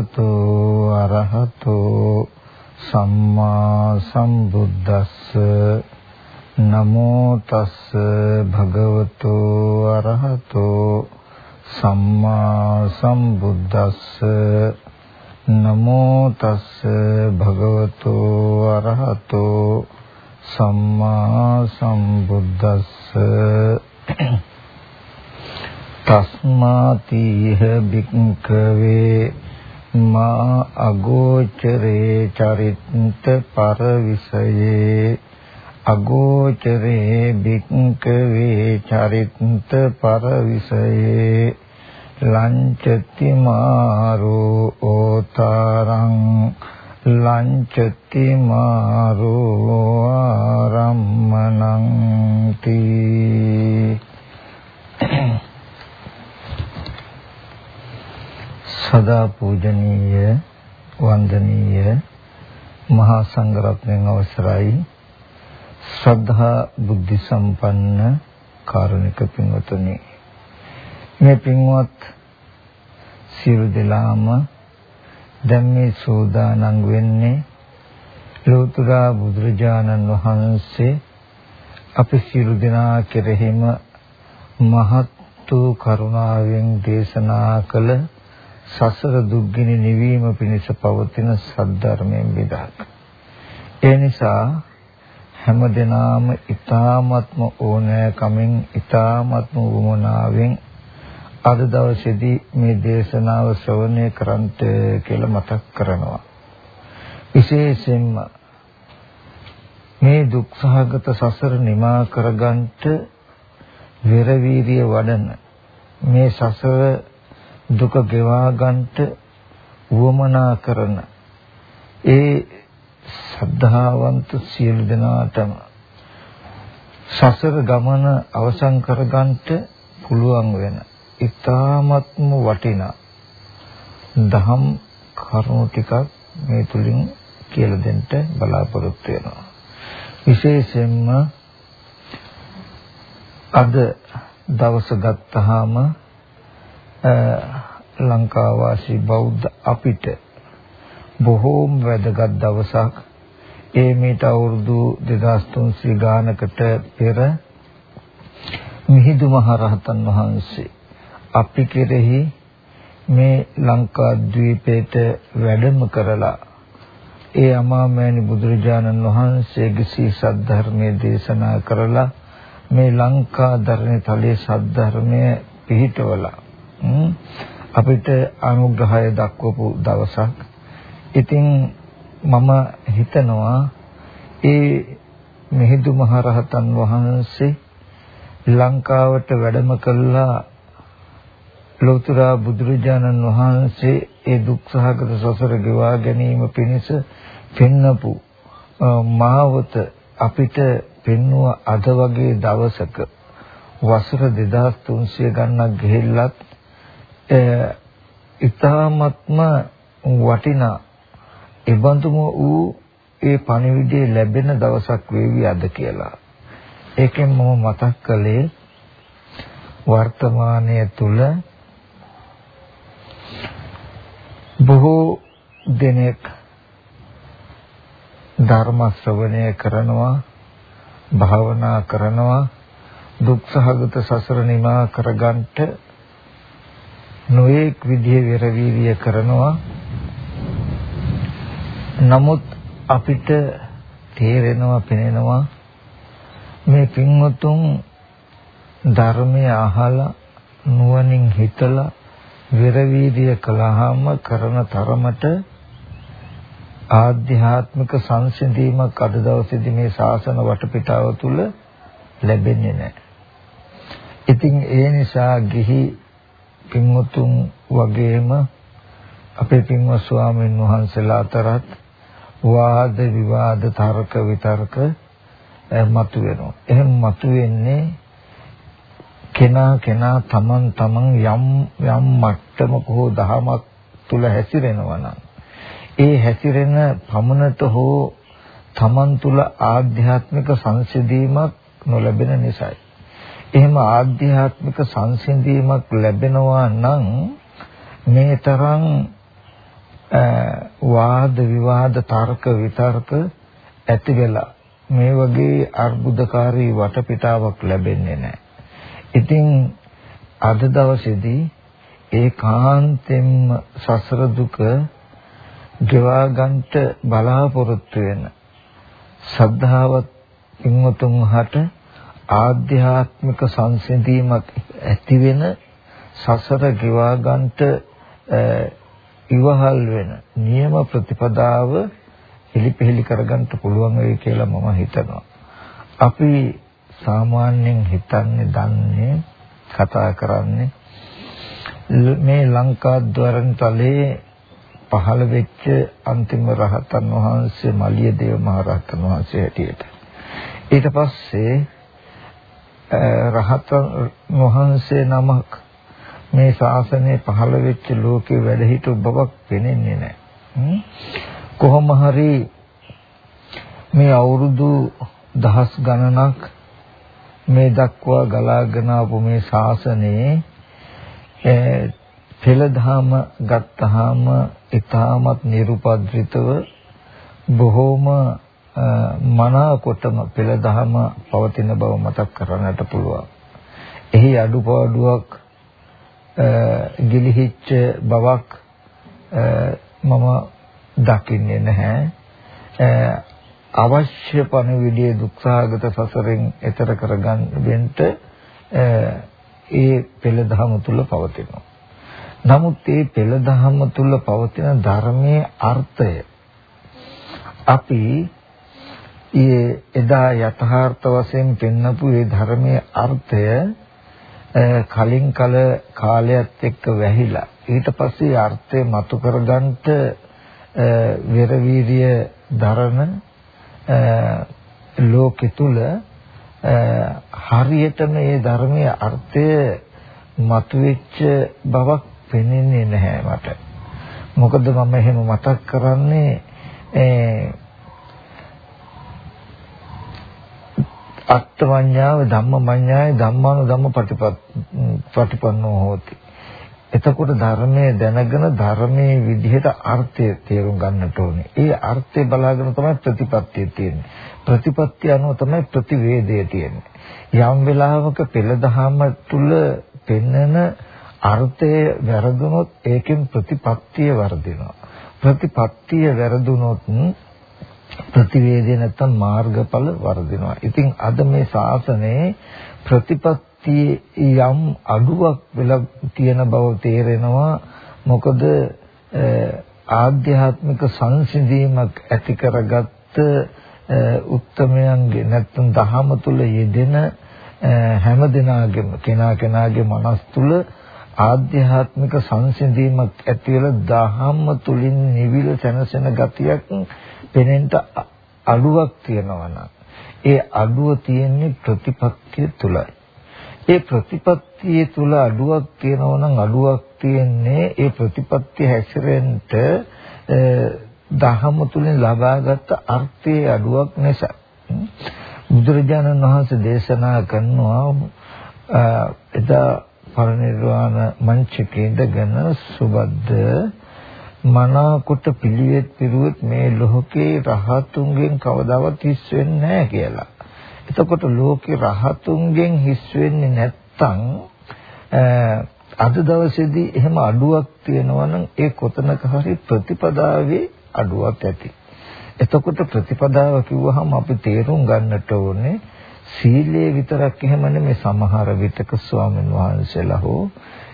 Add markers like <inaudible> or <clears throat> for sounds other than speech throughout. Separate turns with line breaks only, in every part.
භගවතු අරහතෝ සම්මා සම්බුද්දස්ස නමෝ තස් භගවතු අරහතෝ සම්මා සම්බුද්දස්ස නමෝ තස් භගවතු අරහතෝ සම්මා සම්බුද්දස්ස තස්මාතිහ බික්කවේ මා අගෝචරේ චරිත්ත පරවිසයේ අගෝචරේ බික්කවේ චරිත්ත පරවිසයේ ලංචති මාරෝ ඕතරං ලංචති මාරෝ ආරම්මනං තී සදා පූජනීය වන්දනීය මහා සංඝරත්නයන් අවසරයි. ශ්‍රද්ධා බුද්ධ සම්පන්න කාරුණික පින්වතුනි මේ පින්වත් සියලු දෙනාම දැන් මේ සෝදානම් වෙන්නේ ලෝතර බුදුරජාණන් වහන්සේ අපි සියලු දෙනා කෙරෙහිම මහත් වූ කරුණාවෙන් දේශනා කළ සසර දුක්ගිනි නිවීම පිණිස පවතින සද්ධර්මයෙන් විදක්. ඒ නිසා හැම දිනාම ඊ타ත්ම ඕනෑකමින් ඊ타ත්ම වුමනාවෙන් අද දවසේදී මේ දේශනාව ශ්‍රවණය කරන්ට කියලා මතක් කරනවා. විශේෂයෙන්ම මේ දුක්සහගත සසර නිමා කරගන්නට විරවීරිය වඩන මේ සසර දුක ගෙවා ගන්නට උවමනා කරන ඒ සද්ධාවන්ත සියලු දෙනාටම සසර ගමන අවසන් කරගන්නට පුළුවන් වෙන ඊ타ත්ම වටිනා දහම් කරුණු ටිකක් මේ තුලින් කියලා දෙන්න බලාපොරොත්තු වෙනවා. විශේෂයෙන්ම අද දවස ගත්තාම ලංකාවාසී බෞද්ධ අපිට බොහෝම වැදගත් දවසක්. ඒ මේට අවුරුදු 2300 ගානකට පෙර මිහිඳු මහ රහතන් වහන්සේ අපි කෙරෙහි මේ ලංකා ද්වීපයට වැඩම කරලා ඒ අමාමෑණි බුදුරජාණන් වහන්සේගේ සී සද්ධර්මයේ දේශනා කරලා මේ ලංකා ධර්මයේ තලයේ සද්ධර්මයේ පිහිටවලා අපිට අනුග්‍රහය දක්වපු දවසක්. ඉතින් මම හිතනවා ඒ මිහිඳු මහරහතන් වහන්සේ ලංකාවට වැඩම කළා ලෝතර බුදුරජාණන් වහන්සේ ඒ දුක්සහගත සසර ගෙවා ගැනීම පිණිස පෙන්නපු මාවත අපිට පෙන්වුව අද වගේ දවසක වසර 2300 ගණනක් ගෙහිල්ලත් ඉතාමත්ම වටිනා ඉබඳුම වූ ඒ පණිවිඩය ලැබෙන දවසක් වේවි අද කියලා. ඒකෙන් මම මතක් කළේ වර්තමානයේ තුල බොහෝ දෙනෙක් ධර්ම ශ්‍රවණය කරනවා භාවනා කරනවා දුක්සහගත සසර නිමා කරගන්නට නොඑක් විදිහේ වෙරවීර්ය කරනවා නමුත් අපිට තේරෙනවා පෙනෙනවා මේ පින්වතුන් ධර්මය අහලා නුවණින් හිතලා වෙරවීර්ය කළාම කරන තරමට ආධ්‍යාත්මික සංසිඳීමක් අද දවසේදී මේ ශාසන වටපිටාව තුල ලැබෙන්නේ නැහැ. ඉතින් ඒ නිසා ගිහි පින්වතුන් වගේම අපේ පින්වත් ස්වාමීන් වහන්සේලා අතරත් වාද විවාද තර්ක විතර්ක මතුවෙනවා. එහෙම මතුවෙන්නේ කෙනා කෙනා තමන් තමන් යම් යම් මට්ටමක හෝ දහමක් තුල හැසිරෙනවා නම් ඒ හැසිරෙන පමණට හෝ තමන් තුල ආධ්‍යාත්මික සංසිඳීමක් නොලැබෙන නිසායි. එහෙම ආධ්‍යාත්මික සංසිඳීමක් ලැබෙනවා නම් මේ තරම් වාද විවාද තර්ක විතර්ක ඇති වෙලා මේ වගේ අර්බුදකාරී වටපිටාවක් ලැබෙන්නේ නැහැ. ඉතින් අද දවසේදී ඒකාන්තෙන්ම සසර දුක ගෙවා ගන්නට බලාපොරොත්තු වෙන සද්ධාවත් පින්වතුන් හට ආධ්‍යාත්මික සංසිඳීමක් ඇති වෙන සසර ගෙවා ගන්නට ඉවහල් වෙන නියම ප්‍රතිපදාව පිළිපෙහෙලි කරගන්න පුළුවන් වෙයි කියලා මම හිතනවා. අපි සාමාන්‍යයෙන් හිතන්නේ දන්නේ කතා කරන්නේ මේ ලංකා ద్వරණ තලයේ පහළ වෙච්ච අන්තිම රහතන් වහන්සේ මලිය දේව මහ රහතන් වහන්සේ හැටියට. ඊට පස්සේ රහතන් වහන්සේ නමක් මේ ශාසනය පහළ වෙච්ච ලෝකේ වැඩ හිටු බවක් පෙනෙන්නේ නැහැ. කොහොම හරි මේ අවුරුදු දහස් ගණනක් මේ දක්වා ගලාගෙන ආපු මේ ශාසනයේ පෙළදහම ගත්තාම ඊටමත් නිරුපද්‍රිතව බොහෝම මනාකොටම පෙළදහම පවතින බව මතක් කරන්නට පුළුවන්. එහි අඩුපාඩුවක් ගිලිහිච්ච බවක් මම දකින්නේ නැහැ. අවශ්‍ය පණිවිඩයේ දුක්ඛාගත සසරෙන් එතර කරගන්න වෙන්න ඒ පෙළදහම තුල පවතිනවා. නමුත් මේ පෙළදහම තුල පවතින ධර්මයේ අර්ථය අපි ඒ එදා යථාර්ථ වශයෙන් පෙන්නපු ඒ ධර්මයේ අර්ථය කලින් කල කාලයත් එක්ක වැහිලා ඊට පස්සේ අර්ථය මතු කරගන්නට වෙරවීර්ය දරන ලෝකෙ තුල හරියටම මේ ධර්මයේ අර්ථය මතුවෙච්ච බවක් පෙනෙන්නේ නැහැ මට. මොකද මම එහෙම මතක් කරන්නේ අත්ත්වඥාව ධම්මමඤ්ඤාය ධම්මානු ධම්ම පටිපන්නෝ හෝති. එතකොට ධර්මයේ දැනගෙන ධර්මයේ විදිහට අර්ථය තේරුම් ගන්නට ඕනේ. ඒ අර්ථය බලාගෙන තමයි ප්‍රතිපත්තිය තියෙන්නේ. ප්‍රතිපත්තිය අනුව තමයි ප්‍රතිවේදය තියෙන්නේ. යම් වෙලාවක පෙළදහම තුල පෙන්නන අර්ථය වැරදුනොත් ඒකෙන් ප්‍රතිපත්තිය වර්ධිනවා. ප්‍රතිපත්තිය වැරදුනොත් ප්‍රතිවේදය නැත්තම් මාර්ගඵල වර්ධිනවා. ඉතින් අද මේ ශාසනයේ ප්‍රතිපත්තියේ යම් අඩුවක් වෙලා තියෙන බව තේරෙනවා. මොකද ආධ්‍යාත්මික සංසිඳීමක් ඇති කරගත්ත උත්තමයන්ගේ නැත්තම් දහම තුල යෙදෙන හැම දිනාගෙම කෙනා කෙනාගේ මනස් තුල ආධ්‍යාත්මික සංසිඳීමක් ඇති වෙලා දහම තුලින් නිවිල සැනසෙන ගතියක් පෙනෙන්න අඩුවක් තියෙනවා නම් ඒ අඩුව තියෙන්නේ ප්‍රතිපත්තිය තුලයි. ඒ ප්‍රතිපත්තිය තුල අඩුවක් තියෙනවා නම් අඩුවක් තියෙන්නේ ඒ ප්‍රතිපත්තිය හැසිරෙන්න දහම තුලින් ලබාගත් අර්ථයේ අඩුවක් නිසා. බුදුරජාණන් වහන්සේ දේශනා කරනවා එදා පරිනිර්වාණ මංචකේ ඉඳගෙන සුබද්ද මනාකොට පිළිවෙත් පිරුවොත් මේ ලෝකේ රහතුන්ගෙන් කවදාවත් හිස් වෙන්නේ නැහැ කියලා. එතකොට ලෝකේ රහතුන්ගෙන් හිස් වෙන්නේ නැත්තම් අද දවසේදී එහෙම අඩුවක් තියෙනවා නම් ඒ කොතනක හරි ප්‍රතිපදාවේ අඩුවක් ඇති. එතකොට ප්‍රතිපදාව කිව්වහම අපි තේරුම් ගන්නට ඕනේ සීලය විතරක් එහෙම නෙමෙයි සමහර විටක ස්වාමීන් වහන්සේලා හෝ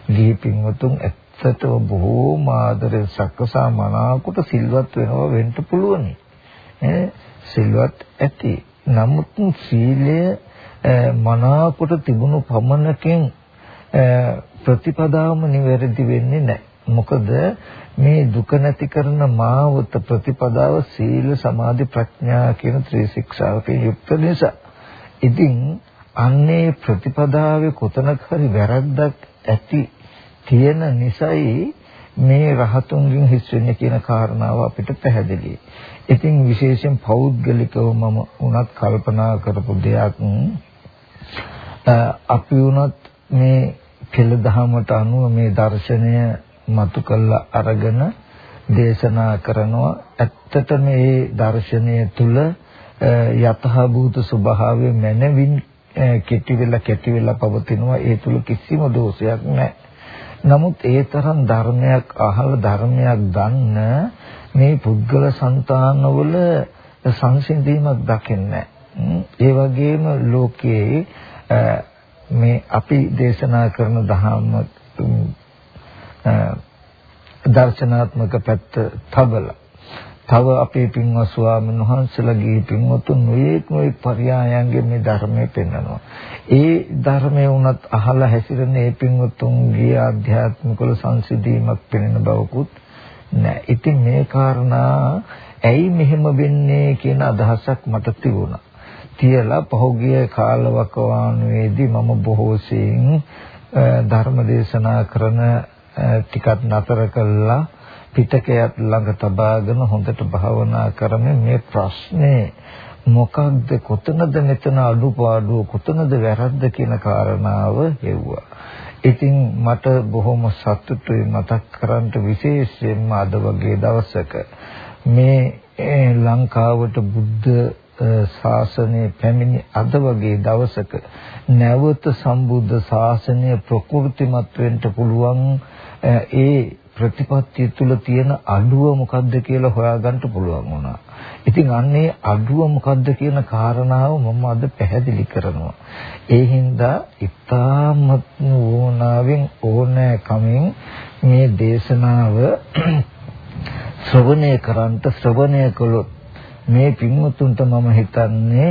ගිහි පින්වතුන් ඇත්තටම බොහෝම ආදරෙන් සක්කසා මනාකොට සිල්වත් වෙනවා වෙන්න පුළුවනි. ඈ සිල්වත් ඇති. නමුත් සීලය මනාකොට තිබුණු පමණකින් ප්‍රතිපදාවම නිවැරදි වෙන්නේ නැහැ. මොකද මේ දුක නැති කරන මාවත ප්‍රතිපදාව සීල සමාධි ප්‍රඥා කියන ත්‍රිශික්ෂාවකින් යුක්ත නිසා ඉතින් අන්නේ ප්‍රතිපදාවේ කොතනක හරි වැරද්දක් ඇති තියෙන නිසායි මේ රහතුන්ගෙන් හිස් වෙන්නේ කියන කාරණාව අපිට පැහැදිලියි. ඉතින් විශේෂයෙන් පෞද්ගලිකව මම උනත් කල්පනා කරපු දෙයක් අපි උනත් මේ කෙල දහමට අනුව මේ දර්ශනය මතු කළ අරගෙන දේශනා කරනවා ඇත්තට මේ දර්ශනය තුල යතහභූත ස්වභාවය මනවින් කෙටි වෙලා කෙටි වෙලා පවතිනවා ඒ තුල කිසිම දෝෂයක් නැහැ. නමුත් ඒ තරම් ධර්මයක් අහලා ධර්මයක් ගන්න මේ පුද්ගල సంతානවල සංසිඳීමක් දකින්නේ ඒ වගේම ලෝකයේ මේ අපි දේශනා කරන ධර්ම දර්ශනාත්මක පැත්ත තබලා තව අපේ පින්වත් ස්වාමීන් වහන්සේලාගේ පින්වතුන් නොයේක් නොයේක් පරයයන්ගේ මේ ධර්මයේ පෙන්වනවා. ඒ ධර්මයේ උනත් අහලා හැසිරෙන ඒ පින්වතුන්ගේ ආධ්‍යාත්මික සංසිඳීමක් පෙනෙන බවකුත් නැහැ. ඉතින් මේ කාරණා ඇයි මෙහෙම වෙන්නේ කියන අදහසක් මට තිබුණා. තියලා පහුගිය කාලවකවානුවේදී මම බොහෝ සෙයින් ධර්ම දේශනා කරන ටිකක් නතර කළා පිටකයක් ළඟ තබාගෙන හොඳට භාවනා කරමින් මේ ප්‍රශ්නේ මොකක්ද කොතනද මෙතන අඩුපාඩුව කොතනද වැරද්ද කියන කාරණාව හෙව්වා. ඉතින් මට බොහොම සතුටුයි මතක් කරන්න විශේෂයෙන්ම අද වගේ දවසක මේ ලංකාවට බුද්ධ ශාසනය පැමිණි අද වගේ දවසක නැවත සම්බුද්ධ ශාසනය ප්‍රකෘතිමත් වෙන්න පුළුවන් ඒ ප්‍රතිපත්තිය තුල තියෙන අඩුව මොකද්ද කියලා හොයාගන්න පුළුවන් වුණා. ඉතින් අන්නේ අඩුව මොකද්ද කියන කාරණාව මම අද පැහැදිලි කරනවා. ඒ හින්දා ඉතාමත් ඕනාවෙන් ඕනෑ කමින් මේ දේශනාව <clears throat> ශ්‍රවණය කරන්ට ශ්‍රවණය කළොත් මේ පින්වතුන්ට මම හිතන්නේ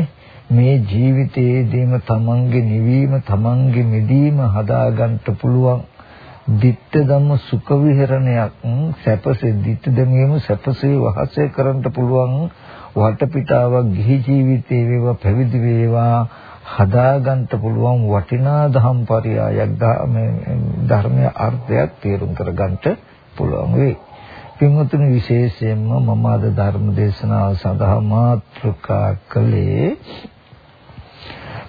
මේ ජීවිතයේදීම තමන්ගේ නිවීම තමන්ගේ මිදීම හදාගන්න පුළුවන් ditta ධම්ම සුඛ විහරණයක් සැපසේ ditta ධමීම සැපසේ වහසේ කරන්න පුළුවන් වටපිටාවක් ගිහි ජීවිතේ වේවා පැවිදි වේවා හදාගන්න පුළුවන් වටිනා ධම් පරයයක් ධර්මයේ අර්ථයක් තේරුම් කරගන්න පුළුවන් වෙයි. පින්වතුනි විශේෂයෙන්ම මම අද ධර්ම දේශනාව සඳහා මාතෘකා කළේ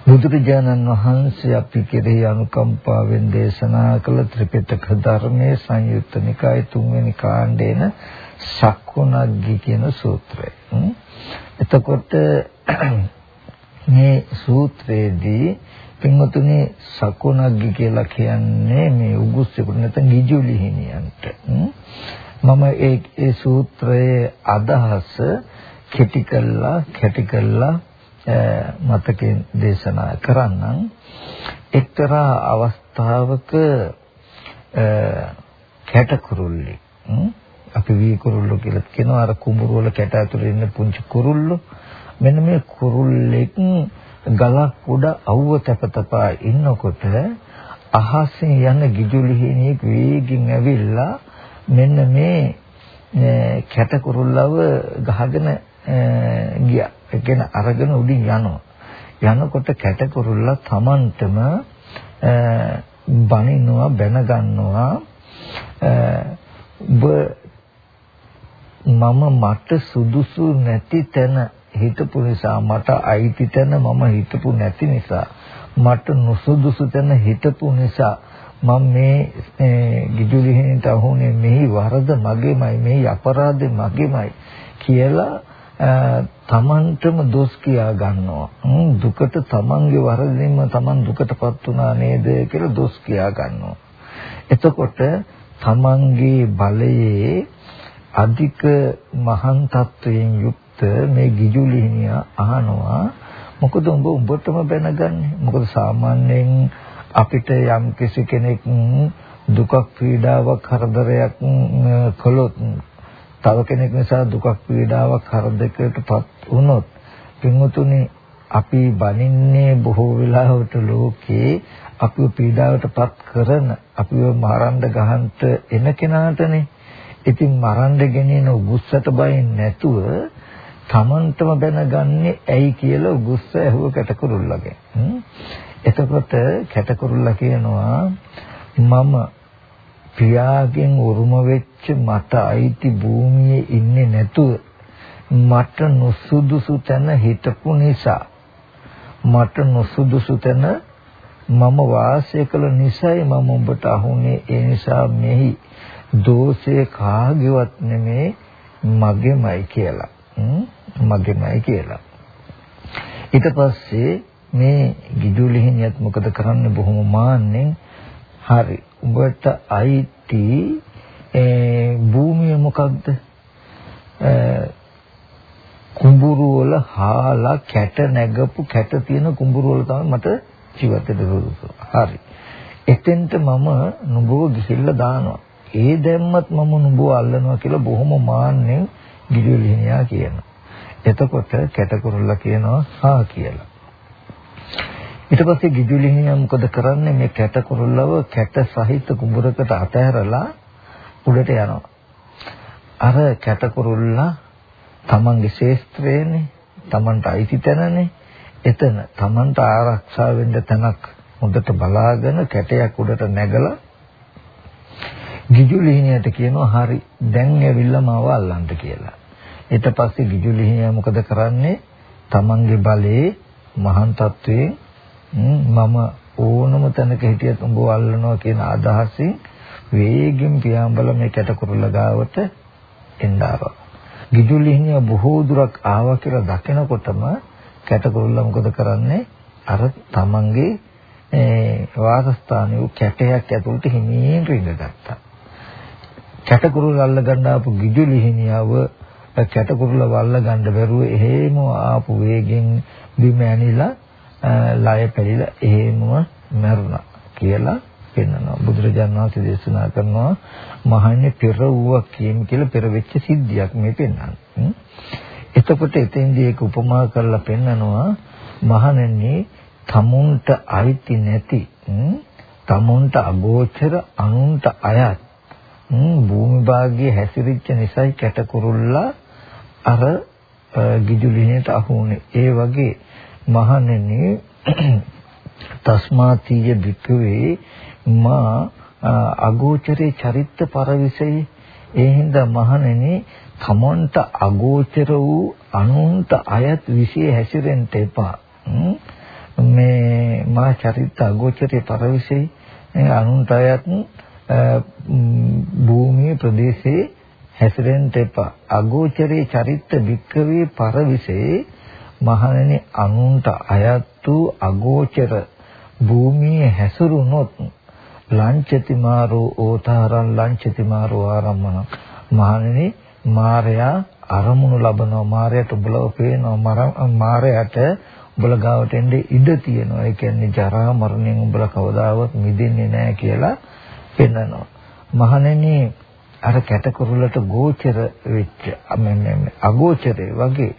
බුදුරජාණන් වහන්සේ අපි කෙරෙහි අනුකම්පාවෙන් දේශනා කළ ත්‍රිපිටක ධර්මයේ සංයුත්ත නිකාය තුන්වෙනි කාණ්ඩේන සක්කුණග්ගි කියන සූත්‍රය. එතකොට <clears throat> මේ සූත්‍රයේදී පින්වතුනි සක්කුණග්ගි කියලා කියන්නේ මේ උගුස්සෙකුට නැත්නම් ගිජුලි හිමියන්ට. මම ඒ ඒ සූත්‍රයේ අදහස කෙටි කළා කැටි කළා මතකෙන් දේශනා කරන්නම්. එක්තරා අවස්ථාවක කැටකුරුල්ලි අපි වී කුරුල්ලෝ කියලා කියනවා. අර කුඹුරු වල කැට ඇතුලේ ඉන්න පුංචි කුරුල්ලෝ. මෙන්න මේ කුරුල්ලෙක් ගලක් උඩ අවුව තපතපා ඉන්නකොට අහසෙන් යන ගිජුලිහිණියෙක් වේගින් ඇවිල්ලා මෙන්න මේ කැට කුරුල්ලව ගහගෙන ගියා. ඒ කියන්නේ අරගෙන උඩින් යනවා. යනකොට කැටකුරුල්ලා Tamanටම බනිනවා බැන ගන්නවා ඔබ මම මට සුදුසු නැති තැන හිතපු නිසා මට අයිති තැන මම හිතපු නැති නිසා මට නුසුදුසු තැන හිතපු නිසා මම මේ ගිජුලිහිණට අහුනේ මෙහි වරද මගේමයි මෙහි අපරාධේ මගේමයි කියලා තමන්ටම දොස් කියා ගන්නවා. දුකට තමන්ගේ වරදින්ම තමන් දුකටපත් වුණා නේද කියලා දොස් කියා ගන්නවා. එතකොට තමන්ගේ බලයේ අධික මහන් තත්වයෙන් යුක්ත මේ ගිජුලිහිනියා අහනවා මොකද උඹ උඹටම බැනගන්නේ මොකද සාමාන්‍යයෙන් අපිට යම් කිසි කෙනෙක් දුකක් පීඩාවක් කරදරයක් කළොත් තව කෙනෙක් නිසා දුකක් පීඩාවක් කරදරයකටපත් වුණොත් පින්වතුනි අපි බනින්නේ බොහෝ වෙලාවට ලෝකේ අපිව පීඩාවටපත් කරන අපිව මරන්න ගහන්න එන කෙනාටනේ. ඉතින් මරන්න ගෙනියන උගුස්සට බයින් නැතුව තමන්ටම දැනගන්නේ ඇයි කියලා උගුස්ස ඇහුව කැටකුරුල්ලගේ එතකොට කැටකුරුල්ලා කියනවා මම පියාගෙන් උරුම වෙච්ච මට අයිති භූමියේ ඉන්නේ නැතුව මට නොසුදුසු තැන හිටපු නිසා. මට නොසුදුසු තැන මම වාසය කළ නිසායි මම ඔබට අහුනේ. ඒ නිසා මෙහි දෝෂය කාගේවත් නෙමේ මගේමයි කියලා. මගේමයි කියලා. ඊට පස්සේ මේ ගිජුලිහිනියත් මොකද කරන්නේ බොහොම මාන්නෙන් හරි. උඹට අයිති ඒ භූමිය මොකක්ද කුඹුරු වල හාලා කැට නැගපු කැට තියෙන කුඹුරු වල තමයි මට ජීවිතේ දුරුසු. හරි. එතෙන්ට මම නුඹව ගිහිල්ලා දානවා. ඒ දැම්මත් මම නුඹව අල්ලනවා කියලා බොහොම මාන්නෙන් ගිලිලිනියා කියනවා. එතකොට කැටකුරුල්ලා කියනවා හා කියලා. ඊට පස්සේ ගිජුලිහිනියා මොකද කරන්නේ මේ කැටකුරුල්ලව කැට සහිත කුඹරකට අතහැරලා උඩට යනවා. අර කැටකුරුල්ලා තමන්ගේ ශේස්ත්‍රයේනේ තමන්ට අයිති තැනනේ එතන තමන්ට ආරක්ෂා වෙන්න තැනක් හොඳට බලාගෙන කැටයක් උඩට නැගලා ගිජුලිහිනියට කියනවා හරි දැන් ඇවිල්ලා මාව අල්ලන්න කියලා. ඊට පස්සේ ගිජුලිහිනිය මොකද කරන්නේ? තමන්ගේ බලේ මහාන් තත්වයෙන් මම ඕනම තැනක හිටියත් උඹව අල්ලනවා කියන අදහසින් වේගෙන් පියාඹල මේ කැටකුරුල්ල ගාවට එන්න ආවා. ගිජුලිහිනිය බොහෝ දුරක් ආවා කියලා දකිනකොටම කැටකුරුල්ල මොකද කරන්නේ? අර තමන්ගේ වාසස්ථානයේ කැටයක් ඇතුළට හිමින් රිංගගත්තා. කැටකුරුල්ල අල්ල ගන්න ආපු ගිජුලිහිනියව කැටකුරුල්ල වල්ල ගන්න බැරුව එහෙම ආපු වේගෙන් බිම ඇනිලා ලය පැලිලා එහෙමම මැරුණා කියලා පෙන්වනවා. බුදුරජාණන් වහන්සේ දේශනා කරනවා මහන්නේ පෙර වූවක් කියමු කියලා පෙර වෙච්ච සිද්ධියක් මේ පෙන්වන්නේ. එතකොට එතෙන්දී ඒක උපමා කරලා පෙන්නනවා මහණෙනි තමුන්ට අයිති නැති තමුන්ට අගෝචර අනුන්ට අයත් භූමි භාගයේ හැසිරිච්ච නිසයි කැටකුරුල්ලා අර ගිජුලිනේට අහුනේ ඒ වගේ මහණෙනි තස්මාතිය බික්කවේ මා අගෝචරේ චරිත්ත පරවිසයි ඒ හින්දා මහණෙනි තමන්ට අගෝචර වූ අනුන්ට අයත් විශේෂ හැසිරෙන්න එපා. මේ මා චරිත අගෝචරේ පරවිසෙයි අනුන්ට අයත් භූමියේ ප්‍රදේශයේ හැසිරෙන්න එපා. අගෝචරේ චරිත වික්කවේ පරවිසේ මහණෙනි අනුන්ට අයත් වූ අගෝචර භූමියේ හැසිරුණොත් ලංචති මාරෝ ඕතාරං ලංචති මාරෝ ආරම්මන මහණෙනි මාරයා අරමුණු ලබනවා මාරයට උඹලව පේනවා මාරයට උඹල ගාවට එන්නේ ඉඩ තියෙනවා. ඒ කියන්නේ ජරා මරණයෙන් උඹලා කවදාවත් මිදෙන්නේ නැහැ කියලා පෙන්නනවා. මහණෙනි අර කැටකුරුලට ගෝචර වෙච්ච අගෝචරේ වගේ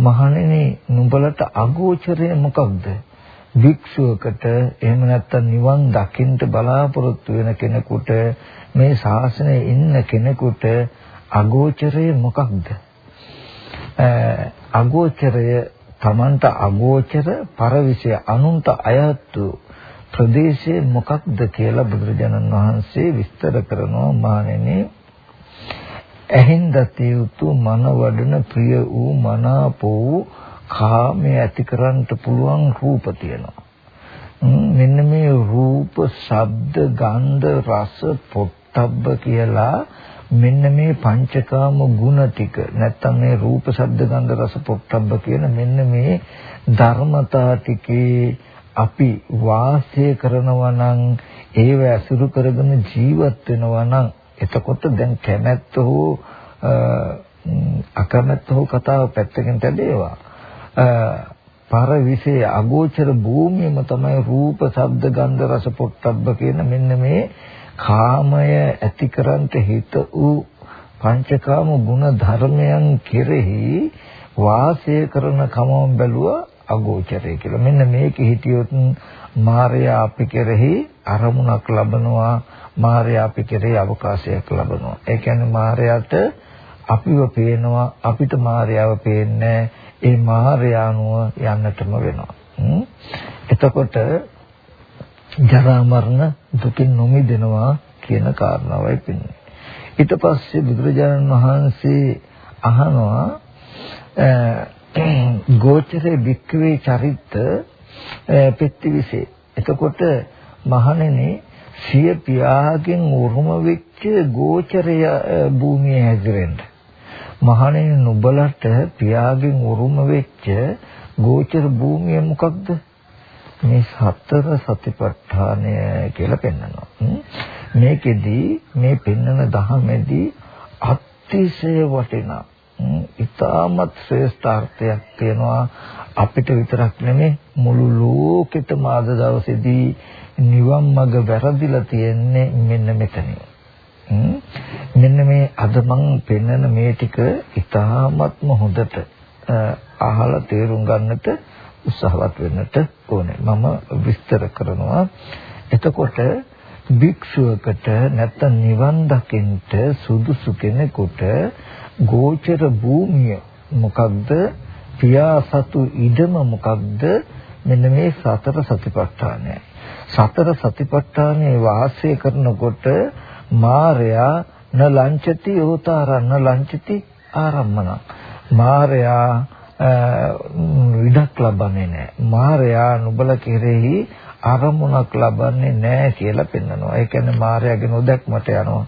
මහණෙනි නුඹලට අගෝචරය මොකක්ද භික්ෂුවකට එහෙම නැත්නම් නිවන් දකින්න බලාපොරොත්තු වෙන කෙනෙකුට මේ ශාසනයේ ඉන්න කෙනෙකුට අගෝචරය මොකක්ද? අගෝචරය තමන්ට අගෝචර පරවිෂය අනුන්ට අයත් ප්‍රදේශය මොකක්ද කියලා බුදුරජාණන් වහන්සේ විස්තර කරනවා මානෙනි ඇහෙන් දතිය යුතු මන වඩන ප්‍රිය වූ මනාප වූ කාමයේ ඇති කරන්නට පුළුවන් රූප තියෙනවා. මෙන්න මේ රූප, ශබ්ද, ගන්ධ, රස, පොට්ටබ්බ කියලා මෙන්න මේ පංචකාම ගුණ ටික නැත්තම් මේ රූප, ශබ්ද, ගන්ධ, රස, පොට්ටබ්බ කියන මෙන්න මේ ධර්මතා ටිකේ අපි වාසය කරනවා නම් ඒව ඇසුරු කරගෙන ජීවත් වෙනවා නම් එතකොට දැන් කැමැත්ත හෝ අකමැත්ත හෝ කතාව පැත්තකින් තැබේවා පර විශේෂ අගෝචර භූමියම තමයි රූප, ශබ්ද, ගන්ධ, රස, පොට්ටබ්බ කියන මෙන්න මේ කාමය ඇතිකරන්ට හිත වූ පංචකාම ගුණ ධර්මයන් කෙරෙහි වාසය කරන කමම බැලුවා අගෝචරය කියලා. මෙන්න මේක හිටියොත් මායя අපි කෙරෙහි අරමුණක් ලබනවා මායя අපි කෙරෙහි අවකාශයක් ලබනවා. ඒ කියන්නේ මායයට අපිව පේනවා අපිට මායяව පේන්නේ ඒ මායානුව යන්නටම වෙනවා. එතකොට ජරා මරණ දුකින් නොමිදෙනවා කියන කාරණාවයි පින්නේ. ඊට පස්සේ බුදුරජාණන් වහන්සේ අහනවා ගෝචරේ වික්‍රේ චරිත පෙත්තිවිසේ. එතකොට මහණෙනි සිය පියාගෙන් උරුම වෙච්ච ගෝචරය භූමියේ හැදිරෙන්න. මහණෙනි නුඹලට පියාගෙන් උරුම වෙච්ච ගෝචර භූමිය මොකක්ද? මේ සතර සතිපට්ඨානය කියලා පෙන්වනවා. මේකෙදී මේ පෙන්වන දහමේදී අතිශය වටිනා ඉතාමත් ශ්‍රේෂ්ඨාර්ථයක් තියෙනවා අපිට විතරක් නෙමෙයි මුළු ලෝකෙටම අද දවසේදී නිවන් මඟ වැරදිලා තියෙන්නේ මෙන්න මෙතනින්. මෙන්න මේ අද මම පෙන්වන මේ ටික ඉතාමත්ම හොඳට අහලා තේරුම් ගන්නට උත්සාහවත් වෙන්නට ඕනේ. මම විස්තර කරනවා. එතකොට භික්ෂුවකට නැත්නම් නිවන් දකින්ට සුදුසු කෙනෙකුට ගෝචර භූමිය මොකක්ද? පියාසතු ඉඩම මොකක්ද? මෙන්න මේ සතර සතිපට්ඨානය. සතර සතිපට්ඨානයේ වාසය කරනකොට මායයා න ලංචති යෝතාරන්න ලංචති ආරම්මන. මායයා විඩක් ලබන්නේ නැහැ. මායයා නුබල කෙරෙහි අරමුණක් ලබන්නේ නැහැ කියලා පෙන්නනවා. ඒ කියන්නේ මායයාගේ නොදැක්මට යනවා.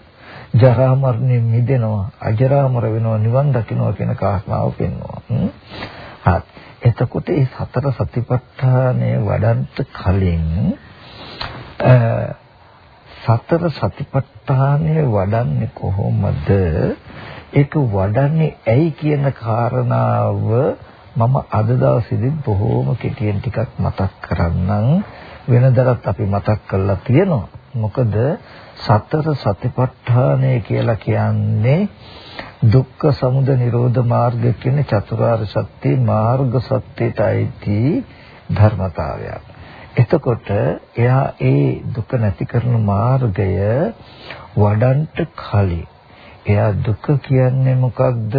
ජරා මරණයෙන් මිදෙනවා, අජරාමර වෙනවා, නිවන් දකින්නවා කියන කාරණාව පෙන්වනවා. හරි. එතකොට මේ සතර සතිපට්ඨානය වඩන්ට කලින් සතර සතිපට්ඨානය වඩන්නේ කොහොමද? ඒක වඩන්නේ ඇයි කියන කාරණාව මම අද දවසේදී බොහෝම කෙටියෙන් ටිකක් මතක් කරන්නම් වෙනදටත් අපි මතක් කරලා තියෙනවා මොකද සතර සතිපට්ඨානය කියලා කියන්නේ දුක්ඛ සමුදය නිරෝධ මාර්ග කියන චතුරාර්ය සත්‍ය මාර්ග සත්‍යයටයි ධර්මතාවයක්. එතකොට එයා ඒ දුක නැති කරන මාර්ගය වඩන්ට කලින් එයා දුක කියන්නේ මොකක්ද?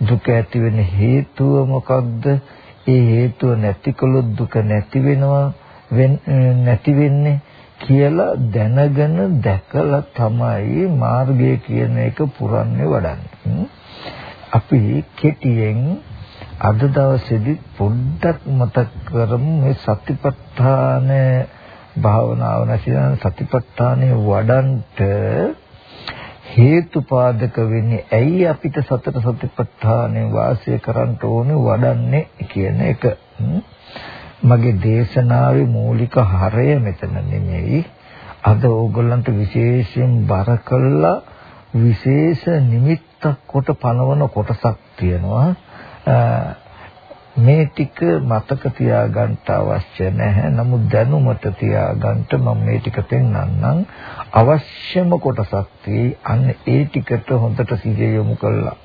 දුක ඇති වෙන හේතුව මොකක්ද? ඒ හේතුව නැතිකොලොත් දුක නැති වෙනවා නැති වෙන්නේ කියලා දැනගෙන දැකලා තමයි මාර්ගය කියන එක පුරන්නේ වඩන්නේ. අපි කෙටියෙන් අද දවසේදී පොඩ්ඩක් මතක් කරමු මේ සතිපට්ඨාන භාවනාව නැතිනම් සතිපට්ඨානේ වඩන්ට හේතුපාදක වෙන්නේ ඇයි අපිට සතර සතිපට්ඨානේ වාසය කරන්න ඕනේ වඩන්නේ කියන එක. මගේ දේශනාවේ මූලික හරය මෙතන නෙමෙයි. අද ඕගොල්ලන්ට විශේෂයෙන් බර කළා විශේෂ නිමිත්තක් කොට පනවන කොටසක් තියෙනවා. මේ ටික මතක තියාගන්න අවශ්‍ය නැහැ. නමුත් දැනුමට තියාගන්න මම මේ ටික පෙන්වන්නම්. අවශ්‍යම කොටසක් තියෙයි. අන්න ඒ ටිකට හොඳට සිහිය යොමු කළා.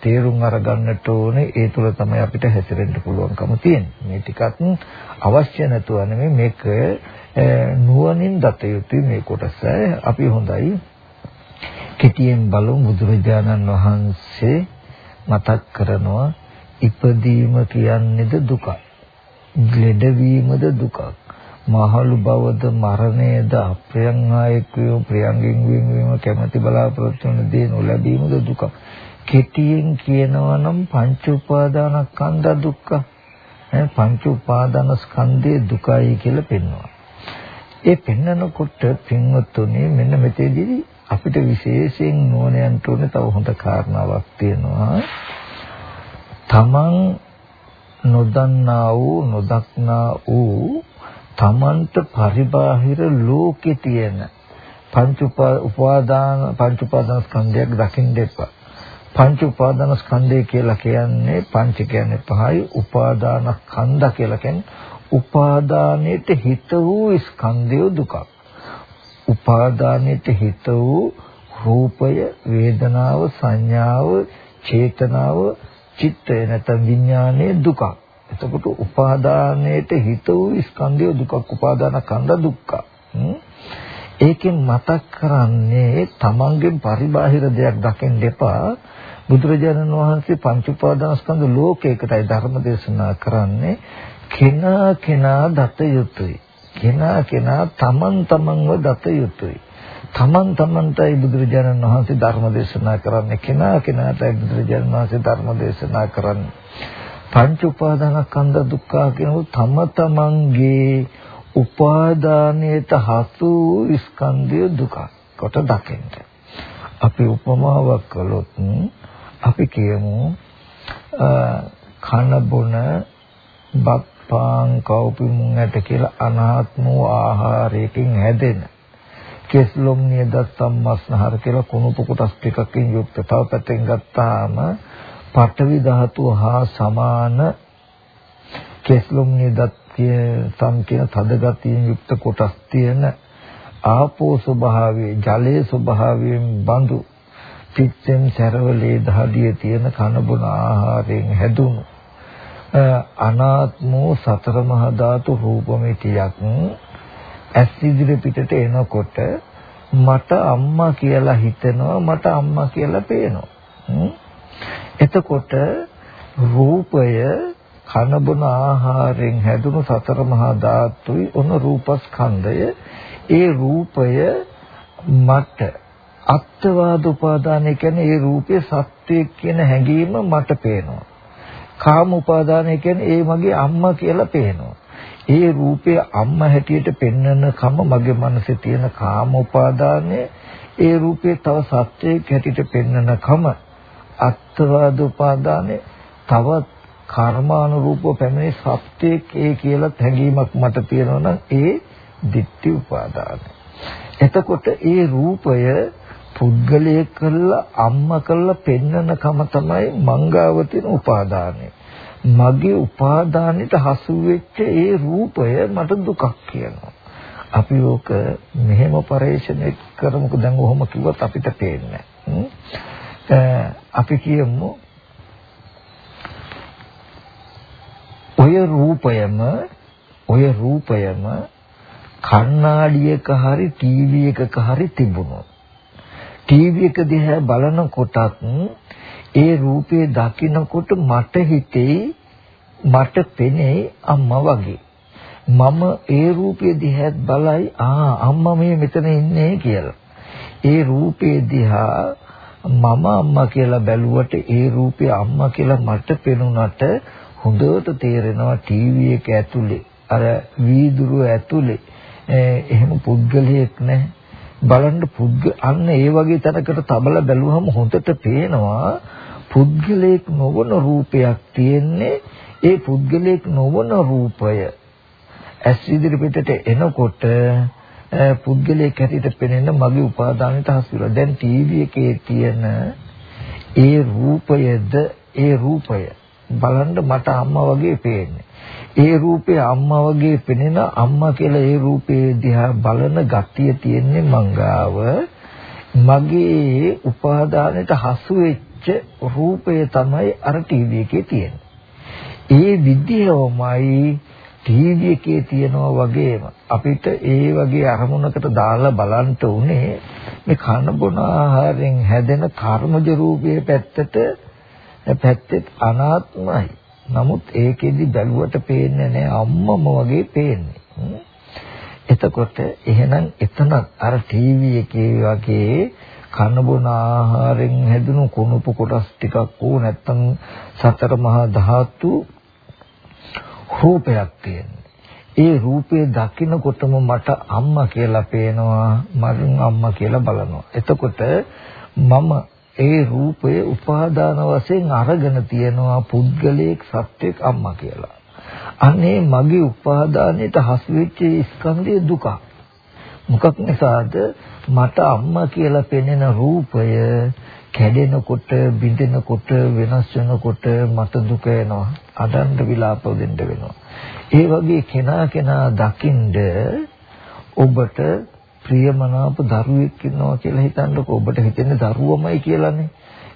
තේරුම් අරගන්නට ඕනේ ඒ තුල තමයි අපිට හැසිරෙන්න පුළුවන්කම තියෙන්නේ. මේ ටිකත් අවශ්‍ය නැතුව නෙමෙයි මේක නුවණින් දත යුතුයි මේ කොටස. අපි හොඳයි කෙටියෙන් බලමු බුදුරජාණන් වහන්සේ මතක් කරනවා ඉපදීම කියන්නේද දුකක්. ලෙඩවීමද දුකක්. මහලු බවද මරණයද අප්‍රියං ආයෙක් වීම ප්‍රියංගෙන් වීම කැමැති බලාපොරොත්තු වන දේ නොලැබීමද දුකක්. කෙටියෙන් කියනවා නම් පංච උපාදානස්කන්ධ දුක්ඛ ඈ පංච උපාදානස්කන්ධේ දුකයි කියලා පෙන්වනවා. ඒ පෙන්නකොට පින්වත්තුනි මෙන්න මෙතෙදී අපිට විශේෂයෙන් නෝනයන්ට උනේ තව හොඳ කාරණාවක් තියෙනවා. තමන් නොදන්නා වූ නොදක්නා වූ තමන්ට පරිබාහිර ලෝකේ තියෙන පංච උපාදාන පංච උපාදාන ස්කන්ධයක් දකින්න එපා. පංච උපාදාන ස්කන්ධය කියලා කියන්නේ පංච කියන්නේ පහයි උපාදාන ස්කන්ධ කියලා කියන්නේ උපාදානෙට හිත වූ ස්කන්ධය දුකක්. උපාදානෙට හිත වූ රූපය, වේදනාව, සංඥාව, චේතනාව, චිත්තය නැත්නම් විඥානයේ දුකක්. එතකොට උපාදානයේට හිත වූ ස්කන්ධය දුකක් උපාදාන කන්ද දුක්ඛ. ඒකෙන් මතක් කරන්නේ තමන්ගෙන් පරිබාහිර දෙයක් දකින්න එපා බුදුරජාණන් වහන්සේ පංච උපාදානස්කන්ධ ලෝකයකටයි ධර්ම දේශනා කරන්නේ කෙනා කෙනා දත යුතුයි. කෙනා කෙනා තමන් තමන්ව දත යුතුයි. තමන් තමන්ටයි බුදුරජාණන් වහන්සේ ධර්ම දේශනා කරන්නේ කෙනා කෙනාටයි බුදුරජාණන් වහන්සේ ධර්ම දේශනා කරන්නේ පංච උපාදානස්කන්ධ දුක්ඛ කියන තම තමන්ගේ උපාදානයට හසු ස්කන්ධය දුක කොට දකින්න. අපි උපමාවක් කළොත් අපි කියමු කන බොන බත් පාන් කව්පි මුං ඇට කියලා අනාත්ම වූ ආහාරයකින් හැදෙන. කෙස්ලොම් නියද සම්මස්නහර කියලා කුණුපු කොටස් ටිකකින් යුක්ත තව පැත්තෙන් ගත්තාම පඨවි ධාතුව හා සමාන කෙස්ලොම් නියද සම් කියන තද ගතියෙන් යුක්ත කොටස් තියෙන ආපෝ ස්වභාවයේ ජලයේ ස්වභාවයෙන් බඳු පිච්චෙන් සරවලේ දහදියේ තියෙන කන බොන ආහාරයෙන් හැදුණු අනාත්මෝ සතර මහා ධාතු රූපമിതിයක් ඇස් ඉදිරි පිටට එනකොට මට අම්මා කියලා හිතෙනවා මට අම්මා කියලා පේනවා. එතකොට රූපය කන බොන ආහාරයෙන් හැදුණු සතර මහා ධාතුයි උන රූපස්කන්ධය. ඒ රූපය මට අත්වාද උපාදානය කියන්නේ ඒ රූපේ සත්‍යය කියන හැඟීම මට පේනවා. කාම උපාදානය කියන්නේ ඒ මගේ අම්මා කියලා පේනවා. ඒ රූපය අම්මා හැටියට පෙන්වන කම මගේ මනසේ තියෙන කාම උපාදානය ඒ රූපේ තව සත්‍යයක් හැටියට පෙන්වන කම අත්වාද උපාදානය තවත් කර්මානුරූපව පැමිණි සත්‍යයක් ඒ කියලා හැඟීමක් මට තියෙනවා නම් ඒ ditthi උපාදානය. එතකොට ඒ රූපය පුද්ගලයෙක් කළා අම්මා කළා පෙන්නන කම තමයි මංගාව තියෙන උපාදානය. මගේ උපාදානෙට හසු වෙච්ච ඒ රූපය මට දුකක් කියනවා. අපි ඕක මෙහෙම පරිශ්‍රණය කරමුකෝ දැන් ඔහොම කිව්වොත් අපිට පේන්නේ අපි කියමු ඔය රූපයම ඔය රූපයම කණ්ණාඩියක හරි ටීවී එකක හරි තිබුණොත් ටීවී එක දිහා බලනකොටත් ඒ රූපේ දකිනකොට මට හිතේ මට පෙනේ අම්මා වගේ. මම ඒ රූපේ දිහා බලයි ආ අම්මා මේ මෙතන ඉන්නේ කියලා. ඒ රූපේ දිහා මම අම්මා කියලා බැලුවට ඒ රූපේ අම්මා කියලා මට පෙනුනට හොඳට තේරෙනවා ටීවී එක ඇතුලේ අර වීදුරුව ඇතුලේ එහෙම පුද්ගලයෙක් නැහැ බලන්න පුද්ග අන්න ඒ වගේ තැනකට තබල බැලුවම හොඳට පේනවා පුද්ගලයක් නොවන රූපයක් තියෙන්නේ ඒ පුද්ගලයක් නොවන රූපය. ඇස් ඉදිරි පිටට එනකොට පුද්ගලයෙක් හැටියට පෙනෙන මගේ උපාදානයට හසු වෙලා. දැන් ටීවී එකේ තියෙන ඒ රූපයද ඒ රූපය බලන්න මට අම්මා වගේ පේන්නේ. ඒ රූපේ අම්මා වගේ පෙනෙන අම්මා කියලා ඒ රූපේ දිහා බලන ගතිය තියෙන්නේ මංගාව මගේ උපාදානයට හසු වෙච්ච රූපය තමයි අර ටීවී එකේ තියෙන්නේ. ඒ විදිහමයි ටීවී එකේ තියනවා වගේම අපිට ඒ වගේ අරමුණකට දාලා බලන්න උනේ මේ කන බොන ආහාරයෙන් හැදෙන කර්මජ රූපයේ පැත්තට පැත්තේ අනාත්මයි. නමුත් ඒකෙදි බැලුවට පේන්නේ නැහැ අම්මම වගේ පේන්නේ. එතකොට එහෙනම් එතන අර ටීවී එකේ වගේ කන බොන ආහාරයෙන් හැදුණු කුණුපු කොටස් ටිකක් ඕ නැත්තම් සතර මහා ධාතු රූපයක් තියෙනවා. ඒ රූපේ දකින්නකොටම මට අම්මා කියලා පේනවා මරුන් අම්මා කියලා බලනවා. එතකොට මම ඒ රූපය උපාදාන වශයෙන් අරගෙන තියෙනවා පුද්ගලයෙක් සත්වෙක් අම්මා කියලා. අනේ මගේ උපාදානයට හසු වෙච්ච ස්කන්ධය දුක. මොකක් නිසාද මට අම්මා කියලා පෙනෙන රූපය කැඩෙනකොට බිඳෙනකොට වෙනස් වෙනකොට මට දුක එනවා අදණ්ඩ විලාප දෙන්න වෙනවා ඒ වගේ කෙනා කෙනා දකින්ද ඔබට ප්‍රියමනාප දරුවෙක් ඉන්නවා කියලා හිතන්නකො ඔබට හිතෙන්නේ දරුවමයි කියලානේ.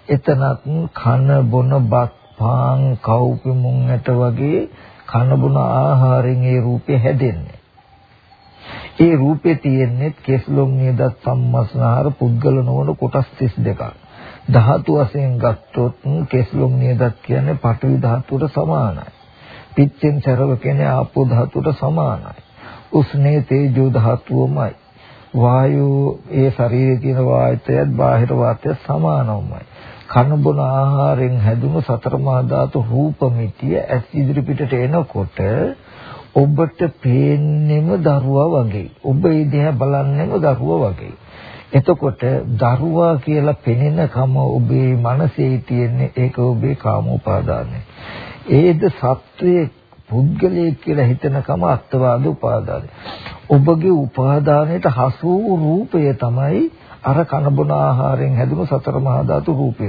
එතනත් කන බොන බත් පාන් කව්පි මුං ඇට වගේ කන බොන ආහාරයෙන් ඒ රූපේ හැදෙන්නේ. ඒ රූපේ තියෙන්නේ කෙස්ලොම් නියදත් සම්මස්නහර පුද්ගල නොවන කොටස් 32ක්. ධාතු වශයෙන් ගත්තොත් කෙස්ලොම් නියදත් කියන්නේ පඨවි ධාතුවට සමානයි. පිච්චෙන් චරව කියන්නේ ආපෝ ධාතුවට සමානයි. උස්නේ තේජෝ ධාතුවමයි. වායෝ ඒ ශරීරයේ තියෙන වායතයත් බාහිර වාතයත් සමානවමයි. කන බොන ආහාරයෙන් හැදුණු සතර මහා ධාතු රූප මිතිය ඇස් ඉදිරි පිටට එනකොට ඔබට පේන්නෙම දරුවා වගේ. ඔබ ඒ දිහා බලන්නෙම දරුවා වගේ. එතකොට දරුවා කියලා පෙනෙන කම ඔබේ මනසේ තියෙන්නේ ඒක ඔබේ කාම උපාදානයි. ඒද සත්වයේ පුද්ගලයෙක් කියලා හිතනකම අත්වාද උපාදානයි. ඔබගේ උපාදානයට හසු වූ රූපය තමයි අර කනබුන ආහාරයෙන් හැදුණු සතර මහා ධාතු රූපය.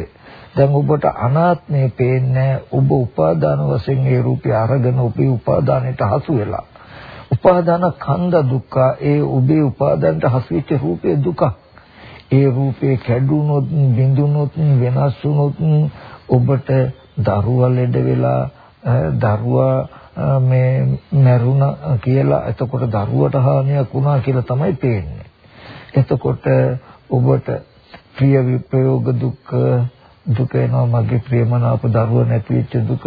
දැන් ඔබට අනාත්මය පේන්නේ ඔබ උපාදාන වශයෙන් ඒ රූපය අරගෙන ඔබේ උපාදානයට හසු වෙලා. උපාදාන කන්ද දුක්ඛ ඒ ඔබේ උපාදානට හසු වෙච්ච රූපේ දුක. ඒ රූපේ කැඩුනොත් බිඳුනොත් වෙනස් වුනොත් ඔබට දරුවා ලෙඩ වෙලා දරුවා මේ මරුණා කියලා එතකොට දරුවට හානියක් වුණා කියලා තමයි පේන්නේ. එතකොට ඔබට ප්‍රිය විප්‍රයෝග දුක් දුක එනවා මගේ ප්‍රියමනාප දරුව නැති වෙච්ච දුක.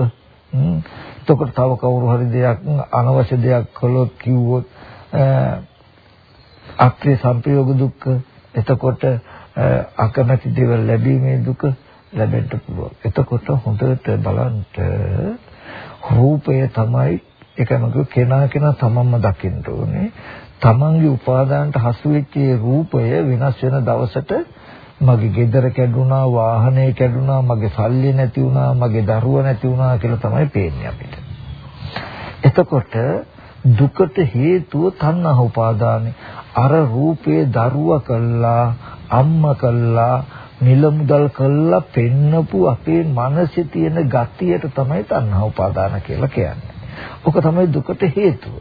එතකොට තව කවුරු හරි දෙයක් අනවශ්‍ය දෙයක් කළොත් කිව්වොත් අප්‍රිය සංපයෝග දුක් එතකොට අකමැති දේවල් ලැබීමේ දුක ලැබෙන්න පුළුවන්. එතකොට හොඳට බලන්න රූපය තමයි එකමක කෙනා කෙනා තමන්ම දකින්න ඕනේ. තමන්ගේ උපාදානට හසු වෙච්ච රූපය වෙනස් වෙන දවසට මගේ ගෙදර කැඩුනා, වාහනේ කැඩුනා, මගේ සල්ලි නැති වුණා, මගේ දරුවා නැති වුණා කියලා තමයි පේන්නේ අපිට. එතකොට දුකට හේතුව තණ්හා උපාදානේ. අර රූපේ දරුවා කළා, අම්මා කළා, මිල මුදල් කළා පෙන්නපු අපේ මනසේ තියෙන ගතියට තමයි තණ්හා උපාදාන කියලා කියන්නේ. ඔක තමයි දුකට හේතුව.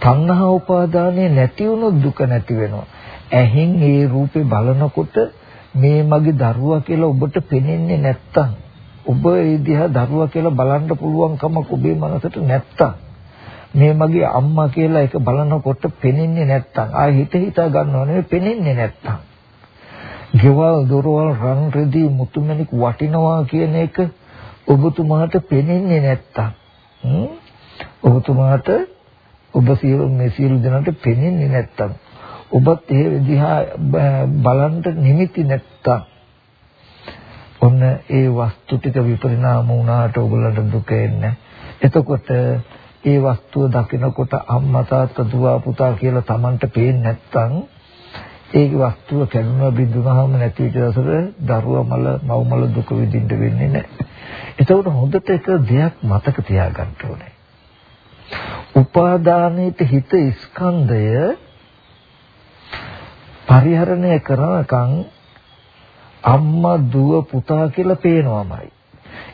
තණ්හා උපාදානේ නැති වුණොත් දුක නැති වෙනවා. ඇහෙන් ඒ රූපේ බලනකොට මේ මගේ දරුවා කියලා ඔබට පෙනෙන්නේ නැත්තම් ඔබ ඒ දිහා දරුවා කියලා බලන්න පුළුවන් කමක් ඔබේ මනසට නැත්තම් මේ මගේ අම්මා කියලා එක බලනකොට පෙනෙන්නේ නැත්තම් ආයෙ හිත හිතා ගන්නව නෙවෙයි පෙනෙන්නේ නැත්තම් ගෙවල් දොරවල් රන් රෙදි මුතුමැණික් වටිනවා කියන එක ඔබතුමාට පෙනෙන්නේ නැත්තම් ඔබතුමාට ඔබ සියලු මේ සියලු දෙනාට පෙනෙන්නේ නැත්තම් ඔබත් ඒ විදිහා බලන්න නිමිති නැත්තම් ඔන්න ඒ වස්තු ටික විපරිණාම වුණාට ඔයගොල්ලන්ට දුක එන්නේ. එතකොට ඒ වස්තුව දකිනකොට අම්මා තාත්තා දුව පුතා කියලා Tamanට පේන්නේ නැත්තම් ඒ වස්තුව කැඩුනා බිඳුනහම නැති වෙච්ච දවසට දරුවා මල මව් මල දුක විඳින්න වෙන්නේ නැහැ. එතකොට හොඳට එක දෙයක් මතක තියාගන්න ඕනේ. උපාදානයේ හිත ස්කන්ධය පරිහරණය කරනකම් අම්මා දුව පුතා කියලා පේනවාමයි.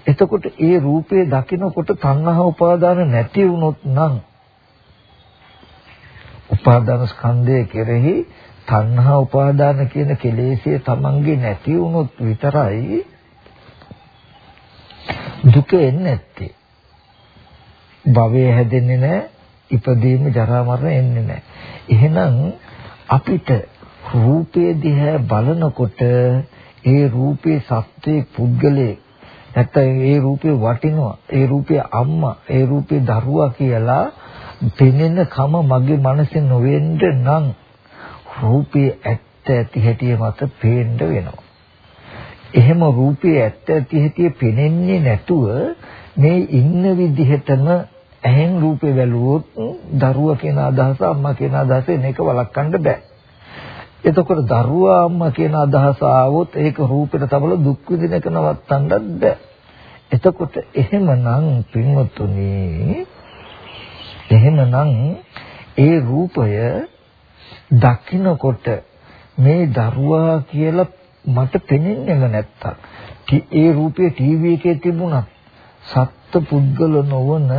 එතකොට ඒ රූපේ දකිනකොට තණ්හා උපාදාන නැති වුණොත් නම් උපාදාන ස්කන්ධය කෙරෙහි තණ්හා උපාදාන කියන කෙලෙස්ය තමන්ගේ නැති වුණොත් විතරයි දුක එන්නේ නැත්තේ. භවය හැදෙන්නේ නැහැ, ඉපදීම ජරා මරණ එන්නේ නැහැ. එහෙනම් අපිට රූපේ දිහා බලනකොට ඒ රූපේ සත්‍යයේ පුද්ගලයේ නැත්නම් ඒ රූපේ වටිනවා, ඒ රූපේ අම්මා, ඒ රූපේ දරුවා කියලා පෙනෙන කම මගේ මනසේ නොවෙන්න නම් රූපේ ඇත්ත ඇති හැටි මත පේන්න වෙනවා. එහෙම රූපේ ඇත්ත ඇති හැටි පෙනෙන්නේ නැතුව මේ ඉන්න විදිහටම ඇහෙන් රූපේ බැලුවොත් දරුවා කියන අදහස අම්මා කියන අදහස එනක වළක්වන්න බෑ. එතකොට දරුවා අම්මා කියන අදහස ආවොත් ඒක රූපෙට තබල දුක් විඳින එක නවත්තන්නත් බෑ. එතකොට එහෙමනම් පින්වතුනි එහෙමනම් ඒ රූපය දකින්නකොට මේ දරුවා කියලා මට පෙනෙන්නේම නැත්තම් ඒ රූපේ ටීවී එකේ තිබුණත් සත්ත්ව පුද්ගල නොවන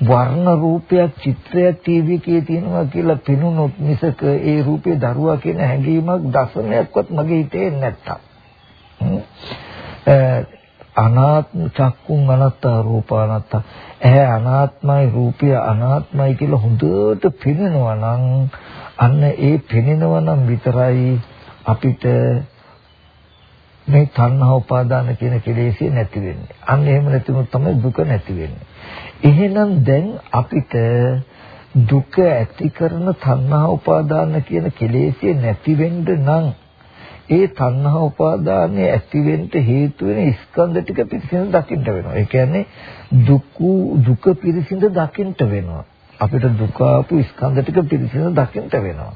වර්ණ රූපයක් චිත්‍රයක් ටීවී එකේ තියෙනවා කියලා පෙනුනොත් මිසක ඒ රූපේ දරුවා කියන හැඟීමක් දසනයක්වත් මගේ හිතේ නැත්තම්. අනාත්ම චක්කුන් අනත්ත රූපානත්ත ඇහැ අනාත්මයි රූපය අනාත්මයි කියලා හොඳට පෙනෙනවා නම් අන්න ඒ පෙනෙනවා නම් විතරයි අපිට මේ තණ්හා උපාදාන කියන කෙලෙසිය නැති වෙන්නේ. අන්න එහෙම නැතිවොත් තමයි දුක නැති වෙන්නේ. එහෙනම් දැන් අපිට දුක ඇති කරන තණ්හා උපාදාන කියන කෙලෙස්ේ නැති වෙන්න නම් ඒ තණ්හා උපාදානයේ ඇති වෙන්න හේතු වෙන ස්කන්ධ ටික පිරිසිදු දකින්න වෙනවා. ඒ කියන්නේ දුක දුක පිරිසිදු දකින්න වෙනවා. අපිට දුක ආපු ස්කන්ධ ටික පිරිසිදු දකින්න වෙනවා.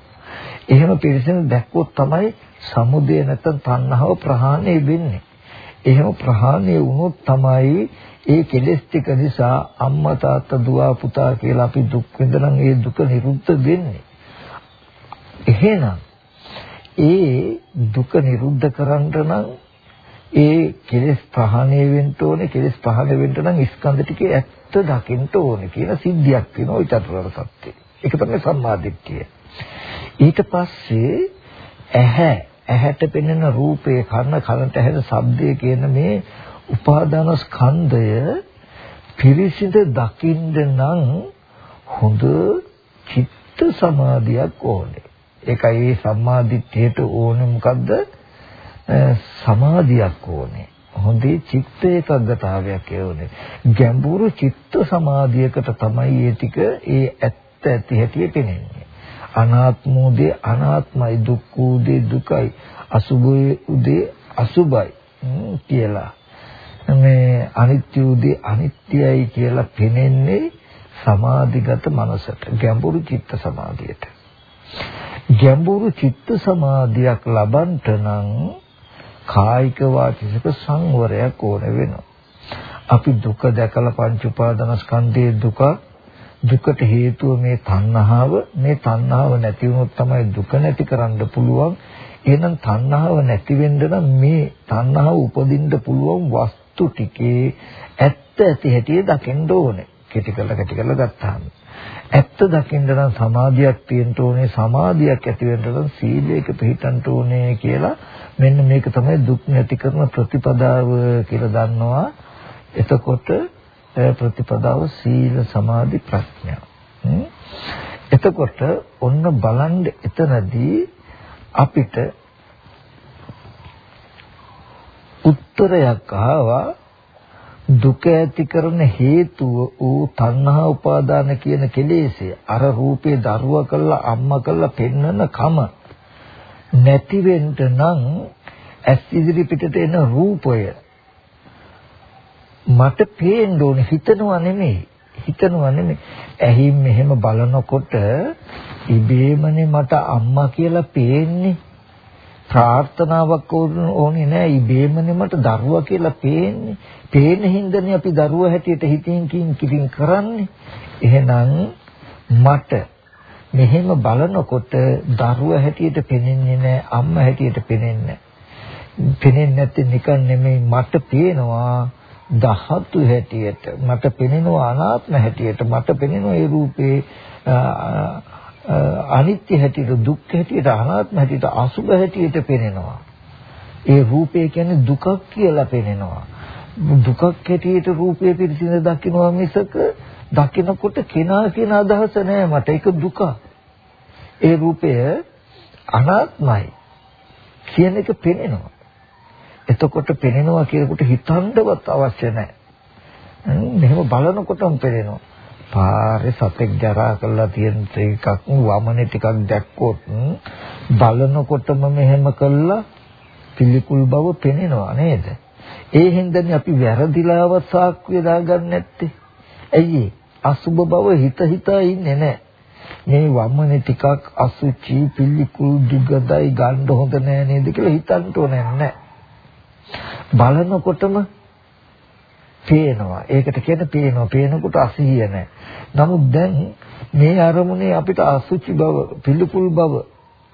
එහෙම පිරිසිදු දැක්කොත් තමයි සමුදය නැත්නම් තණ්හාව ප්‍රහාණය වෙන්නේ. එහෙම ප්‍රහාණය වුණොත් තමයි ඒ කෙලෙස් ටික නිසා අම්මා තාත්තා දුව පුතා කියලා අපි දුක් විඳනනම් ඒ දුක නිරුද්ධ වෙන්නේ. එහෙනම් ඒ දුක නිරුද්ධ කරන්න නම් ඒ කෙලෙස් ප්‍රහාණය වෙන්න ඕනේ කෙලෙස් ප්‍රහාණය වෙන්න නම් ස්කන්ධ ටිකේ ඇත්ත දකින්න ඕනේ කියන සිද්ධියක් වෙනවා ඒ චතුරාර්ය සත්‍ය. ඒක තමයි සම්මාදිට්ඨිය. ඊට පස්සේ ඇහැ ඇහැට පෙනෙන රූපේ කර්ණ කලන්ට ඇහෙන ශබ්දය කියන මේ උපාදාන ස්කන්ධය පිරිසිඳ දකින්න නම් හොඳ චිත්ත සමාධියක් ඕනේ. ඒකයි මේ සම්මාදිට්ඨියට ඕනේ මොකද්ද? සමාධියක් ඕනේ. හොඳේ චිත්ත ඒකග්ගතාවයක් ඕනේ. ගැඹුරු චිත්ත සමාධියකට තමයි මේ ටික ඒ ඇත්ත ඇති හැටි පෙනෙන්නේ. අනාත්මෝදේ අනාත්මයි දුක්ඛෝදේ දුකයි අසුභයේ උදේ අසුභයි කියලා මේ අනිත්‍ය උදේ අනිත්‍යයි කියලා පෙනෙන්නේ සමාධිගත මනසට ගැඹුරු චිත්ත සමාධියට ගැඹුරු චිත්ත සමාධියක් ලබන්නට නම් කායික වාචික සංවරයක් ඕන වෙනවා අපි දුක දැකලා පංච උපාදානස්කන්ධයේ දුක දුකට හේතුව මේ තණ්හාව මේ තණ්හාව නැති වුණොත් තමයි දුක නැති කරන්න පුළුවන් එහෙනම් තණ්හාව නැති වෙන්න නම් මේ තණ්හාව උපදින්න පුළුවන් වස්තු ටිකේ ඇත්ත ඇති හැටි දකින්න ඕනේ. කෙටි කරලා කෙටි කරලා ගත්තාම. ඇත්ත දකින්න නම් සමාධියක් තියෙන්න ඕනේ. සමාධියක් ඇති වෙන්න නම් සීලයක පිළිටන්න ඕනේ කියලා මෙන්න මේක තමයි දුක් නැති කරන ප්‍රතිපදාව කියලා දන්නවා. එතකොට ප්‍රතිපදාව සීල සමාධි ප්‍රඥා. එතකොට ඔන්න බලන්න එතනදී අපිට උත්තරයක් ආවා දුක ඇති කරන හේතුව ඌ තණ්හා උපාදාන කියන කෙලෙසය. අර රූපේ දරුවා කළා අම්මා කළා පෙන්නන කම. නැති වෙන්න නම් ඇස් ඉදිරි පිටට එන රූපය මට පේන්න ඕනේ. හිතනවා නෙමෙයි. හිතනවා නෙමෙයි. ඇහින් මෙහෙම බලනකොට ඉබේමනේ මට අම්මා කියලා පේන්නේ. ප්‍රාර්ථනාවක් ඕනේ නෑ. ඉබේමනේ මට දරුවා කියලා පේන්නේ. පේන හින්දානේ අපි දරුවා හැටියට හිතින් කින් කිරින් කරන්නේ. එහෙනම් මට මෙහෙම බලනකොට දරුවා හැටියට පෙනෙන්නේ නෑ අම්මා හැටියට පෙනෙන්නේ පෙනෙන්නේ නැත්නම් නිකන් නෙමෙයි මට පේනවා දහතු හැටියට. මට පෙනෙනවා අනාත්ම හැටියට. මට පෙනෙනවා ඒ රූපේ අනිත්‍ය හැටියට දුක් හැටියට අනාත්ම හැටියට අසුභ හැටියට පෙනෙනවා. ඒ රූපය කියන්නේ දුකක් කියලා පෙනෙනවා. දුකක් හැටියට රූපය පිළිසිඳ දකින්නවා මිසක දකිනකොට කෙනා කියන අදහස නෑ මට ඒක දුක. ඒ රූපය අනාත්මයි කියන එක පෙනෙනවා. එතකොට පෙනෙනවා කියනකොට හිතන්නවත් අවශ්‍ය නැහැ. මෙහෙම බලනකොටම පෙනෙනවා. පාරේ සතෙක් ජරා කරලා තියෙන එකක් වමනේ ටිකක් දැක්කොත් බලනකොටම මෙහෙම කළා පිළිකුල් බව පෙනෙනවා නේද? ඒ හින්දානේ අපි වැරදිලාවත් සාක්කුවේ දාගන්න නැත්තේ. ඇයි අසුබ බව හිත හිතා ඉන්නේ නැහැ. මේ වමනේ ටිකක් අසුචි පිළිකුල් දුගදයි ගන්න හොඳ නෑ නේද කියලා හිතන්න ඕනේ නැහැ. බලනකොටම පේනවා. ඒකට කියන්නේ පේනවා. පේනකොට අසිහිය නැහැ. නමුත් දැන් මේ අරමුණේ අපිට අසුචි බව, පිළිකුල් බව,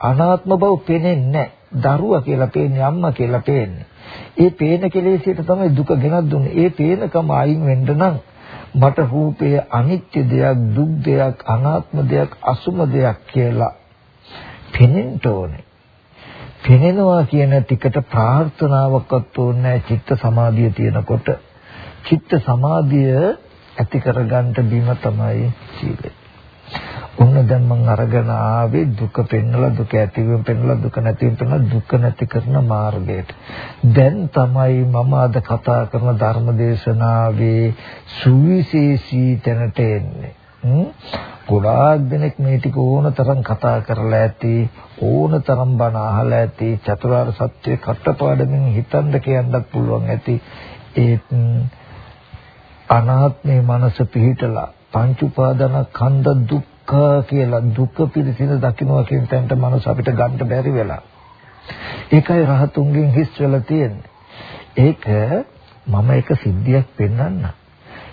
අනාත්ම බව පේන්නේ දරුවා කියලා පේන්නේ අම්මා කියලා පේන්නේ. ඒ පේන කෙලෙසියට තමයි දුක ගෙනත් දුන්නේ. ඒ පේනකම අයින් වෙන්න නම් මට රූපය අනිත්‍ය දෙයක්, දුක් දෙයක්, අනාත්ම දෙයක්, අසුම දෙයක් කියලා පෙනෙන්න ඕනේ. පෙනෙනවා කියන ටිකට ප්‍රාර්ථනාවක්වත් ඕනේ නැහැ චිත්ත සමාධිය තියෙනකොට. චිත්ත සමාධිය ඇති කරගන්න බීම තමයි සීලය. ඔන්න දැන් මම අරගෙන ආවේ දුක පෙන්නලා දුක ඇතිවීම පෙන්නලා දුක නැතිවීම පෙන්නලා දුක නැති කරන මාර්ගයට. දැන් තමයි මම අද කතා කරන ධර්ම දේශනාවේ සුවිශේෂී තැනට එන්නේ. ගොඩාක් දෙනෙක් මේ ටික ඕන තරම් කතා කරලා ඇති ඕන තරම් බණ අහලා ඇති චතුරාර්ය සත්‍ය කටපාඩමින් හිතන්න කියන්නත් පුළුවන් ඇති ඒත් අනාත්මේ මනස පිහිටලා පංච උපාදාන කන්ද දුක්ඛ කියලා දුක පිළිසින දකින්නවා කියන තැනට මනස අපිට ගන්න බැරි වෙලා. ඒකයි රහතුන්ගෙන් හිස් වෙලා තියෙන්නේ. ඒක මම එක සිද්ධියක් පෙන්වන්න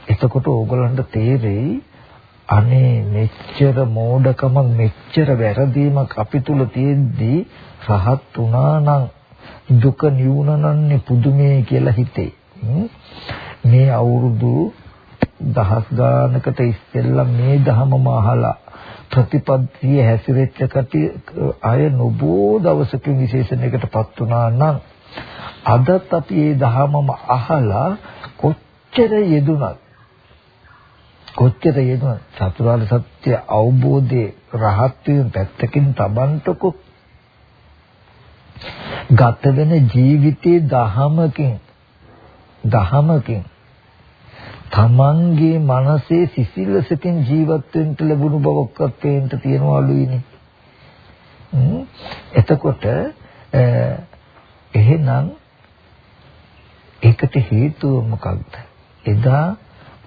එතකොට ඕගලන්ට තේරෙයි අනේ මෙච්චර මෝඩකම මෙච්චර වැරදීමක් අපි තුල තියෙද්දී රහත් වුණා නම් දුක නිවුණනන්නේ පුදුමේ කියලා හිතේ. මේ අවුරුදු දහස් ගානකට ඉස්සෙල්ලා මේ ධහමම අහලා ප්‍රතිපත්තිය හැසිරෙච්ච කටි අය නොබෝ දවසකින් විශේෂණයකටපත් වුණා නම් අදත් අපි මේ ධහමම අහලා කොච්චර යෙදුනත් කොච්චර යෙදුනත් චතුරාර්ය සත්‍ය අවබෝධයේ රහත් වීම පැත්තකින් තබන්ටකො ගත වෙන ජීවිතයේ දහමකින් දහමකින් තමන්ගේ මනසේ සිසිලසකින් ජීවත් වෙන්න ලැබුණු බවක් පේන්න තියනවලුයිනේ. එතකොට එහෙනම් ඒකට හේතුව මොකක්ද? එදා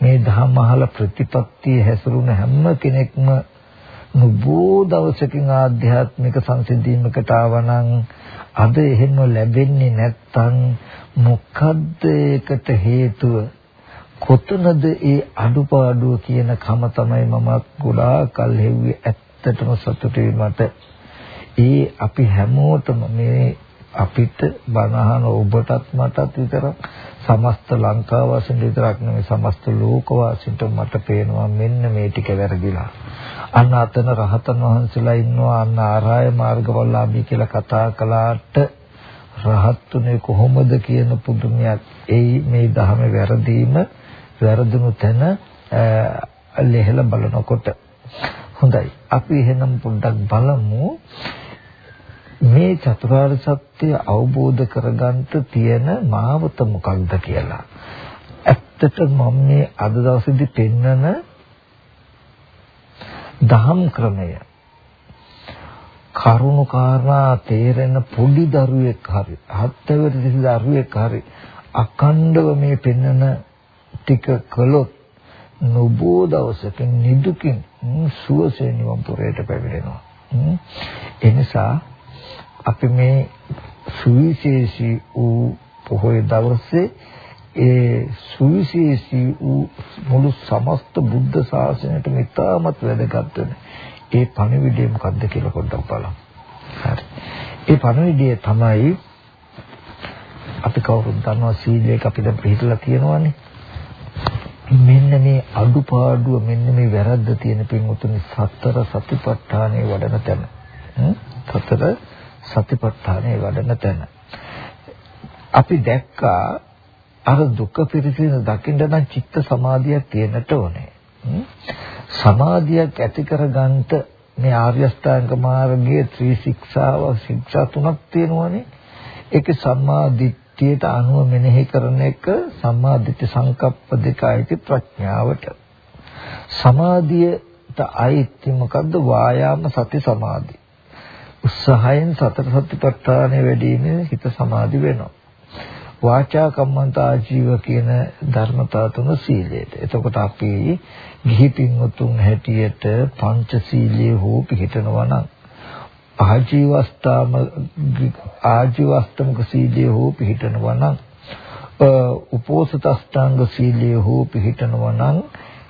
මේ ධම්මහල ප්‍රතිපත්තිය හැසිරුණ හැම කෙනෙක්ම නුබෝ දවසකින් ආධ්‍යාත්මික සංසිඳීමකට ආවනම් අද එහෙම ලැබෙන්නේ නැත්තම් මොකද්ද ඒකට හේතුව? කොතනද ඒ අඩුපාඩුව කියන කම තමයි මම ගොඩාක් කල් හෙව්වේ ඇත්තටම සතුටු මට. ඒ අපි හැමෝටම මේ අපිට බනහන ඔබටත් මටත් විතරක් සමස්ත ලංකාව වාසීන්ට විතරක් නෙමෙයි සමස්ත ලෝක වාසීන්ට මට පේනවා මෙන්න මේ ටික වැරදිලා. අන්න අතන රහතන් වහන්සේලා ඉන්නවා අන්න ආරාය මාර්ගවල්ලාභී කියලා කතා කළාට රහත්තුනේ කොහොමද කියන පුදුමයක් එයි මේ ධහමේ වැරදීම වැරදුණු තැන ලෙහෙල බලනකොට. හොඳයි. අපි එහෙනම් පොඩ්ඩක් බලමු. මේ චතුරාර්ය සත්‍ය අවබෝධ කරගන්න තියෙන මාවත මොකක්ද කියලා. ඇත්තට මම මේ අද දවසේදී පෙන්නන දහම් ක්‍රමය. කරුණු කාරණා තේරෙන පොඩි දරුවෙක් හරි හත්වැනි දරුවෙක් හරි අකණ්ඩව මේ පෙන්නන ටික කළොත් නොබෝ දවසකින් නිදුකින් සුවසේ නිවන් පුරයට පැමිණෙනවා. ඒ නිසා අපි මේ සුවිශේෂී වූ පොහොය දවසේ ඒ සුවිශේෂී වූ මුළු සමස්ත බුද්ධ ශාසනයට ඉතාමත් වැදගත් වෙන ඒ පණිවිඩය මොකක්ද කියලා පොඩ්ඩක් බලමු. හරි. ඒ පණිවිඩය තමයි අපි කවුරුත් දන්නවා සීලයක අපි දැන් පිළිහිලා තියෙනවානේ. මෙන්න මේ අඩුපාඩුව මෙන්න මේ වැරද්ද තියෙන පින්වතුනි සතර සතිපට්ඨානේ වඩන තැන. සතර සතිපට්ඨානේ වඩන තැන. අපි දැක්කා අර දුක පිරිසින දකින්න නම් චිත්ත සමාධියක් තියෙන්නට ඕනේ. සමාධියක් ඇති කරගන්නට මේ ආර්ය අෂ්ටාංග මාර්ගයේ ත්‍රි ශික්ෂාව ශික්ෂා තුනක් තියෙනවානේ. ඒකේ සම්මා දිට්ඨියට අනුව මෙනෙහි කරන එක සම්මා දිට්ඨි සංකප්ප දෙකයි ප්‍රඥාවට. සමාධියට අයිති මොකද්ද? වායාම සති සමාධි. උත්සාහයෙන් සතර සතිපට්ඨානය වැඩිීමේ හිත සමාධි වෙනවා. වාචා කම්මන්ත ආජීව කියන ධර්මතා තුන සීලයට. එතකොට අපි ගිහි පින්වතුන් හැටියට පංචශීලයේ හෝ පිළිටනවා නම් ආජීවස්ථාම ආජීවස්තමක සීලයේ හෝ පිළිටනවා නම් උපෝසත අෂ්ටාංග සීලයේ හෝ පිළිටනවා නම්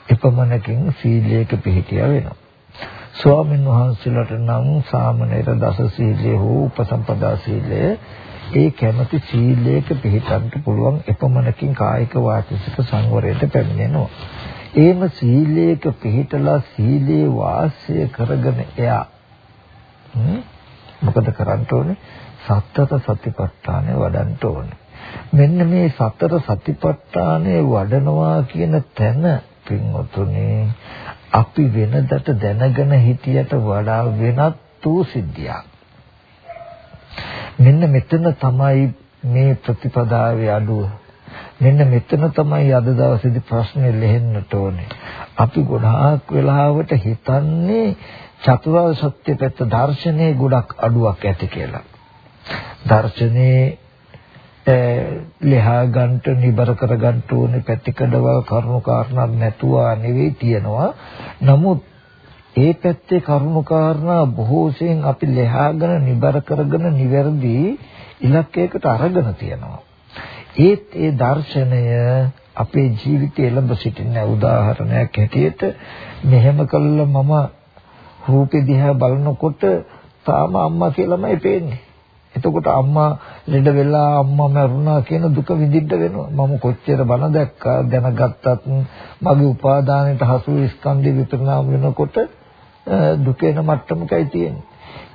එපමණකින් සීලයක පිළිටිය වෙනවා. ස්වාමීන් වහන්සේලාට නම් සාමනීර දස සීලය හෝ උපසම්පදා සීලය ඒ කැමති සීලයක පිළිපදන්න පුළුවන් එපමණකින් කායික වාචික සංවරයට පැමිණෙනවා. ඒම සීලයක පිළිතලා සීලේ වාසය කරගෙන එයා මොකද කරන්න ඕනේ? සතර සතිපට්ඨානය වඩන්න ඕනේ. මෙන්න මේ සතර සතිපට්ඨානය වඩනවා කියන තැන පින්වතුනි අපි වෙනදට දැනගෙන හිටියට වඩා වෙනත් වූ සිද්ධියක්. මෙන්න මෙතන තමයි මේ ප්‍රතිපදාවේ අඩුව. මෙන්න මෙතන තමයි අද දවසේදී ප්‍රශ්නේ ලෙහෙන්නට ඕනේ. අපි ගොඩාක් වෙලාවට හිතන්නේ චතුරාර්ය සත්‍ය පැත්ත දර්ශනයේ ගොඩක් අඩුවක් ඇති කියලා. දර්ශනේ ලෙහා ගන්නට නිබර කර ගන්න ඕනේ පැතිකඩවල් කරුණු කාරණා නැතුව නෙවෙයි තියනවා. නමුත් ඒ පැත්තේ කරුණු කාරණා බොහෝසෙන් අපි ලෙහාගෙන නිබර කරගෙන නිවැරදි ඉලක්කයකට අරගෙන තියනවා. ඒත් ඒ දර්ශනය අපේ ජීවිතයේ එළඹ සිටින උදාහරණයක් හැටියට මෙහෙම කළා මම රූපෙ දිහා බලනකොට තාම අම්මා කියලාමයි පේන්නේ. එතකොට අම්මා ලෙඩ වෙලා අම්මා මරුණා කියන දුක විඳින්න වෙනවා. මම කොච්චර බන දැක්කා දැනගත්තත් මගේ උපාදානයට හසු ස්කන්ධය විපරිණාම වෙනකොට දුක එන මට්ටමකයි තියෙන්නේ.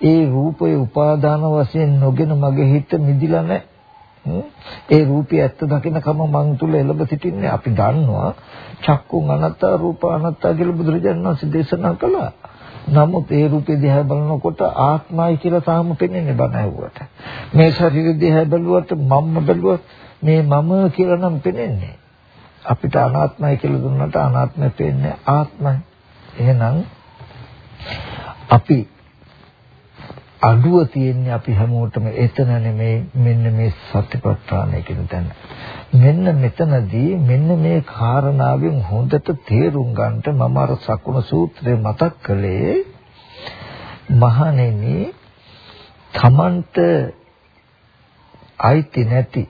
ඒ රූපයේ උපාදාන වශයෙන් නොගෙන මගේ හිත මිදිලා නැහැ. ඒ රූපය ඇත්ත දකින්නකම මං තුල එළඹ සිටින්නේ අපි දන්නවා චක්කුන් අනත්තා රූප අනත්තා කියලා බුදුරජාණන් වහන්සේ දේශනා කළා. නමුත් ඒ රූපේ දිහා බලනකොට ආත්මයි කියලා තාම පෙනෙන්නේ බණ ඇහුවට. මේ ශරීරය දිහා බැලුවට මම්ම බැලුවත් මේ මම කියලා නම් පෙනෙන්නේ. අපිට අනාත්මයි කියලා දුන්නට අනාත්මය පෙන්නේ ආත්මයි. එහෙනම් අපි අඩුව තියෙන්නේ අපි හැමෝටම එතන නෙමෙයි මෙන්න මේ සත්‍යපට්ඨානය කියන තැන. මෙන්න මෙතනදී මෙන්න මේ කාරණාවෙන් හොඳට තේරුම් ගන්නට මම අර සකුණ සූත්‍රය මතක් කළේ මහණෙනි තමන්ට අයිති නැති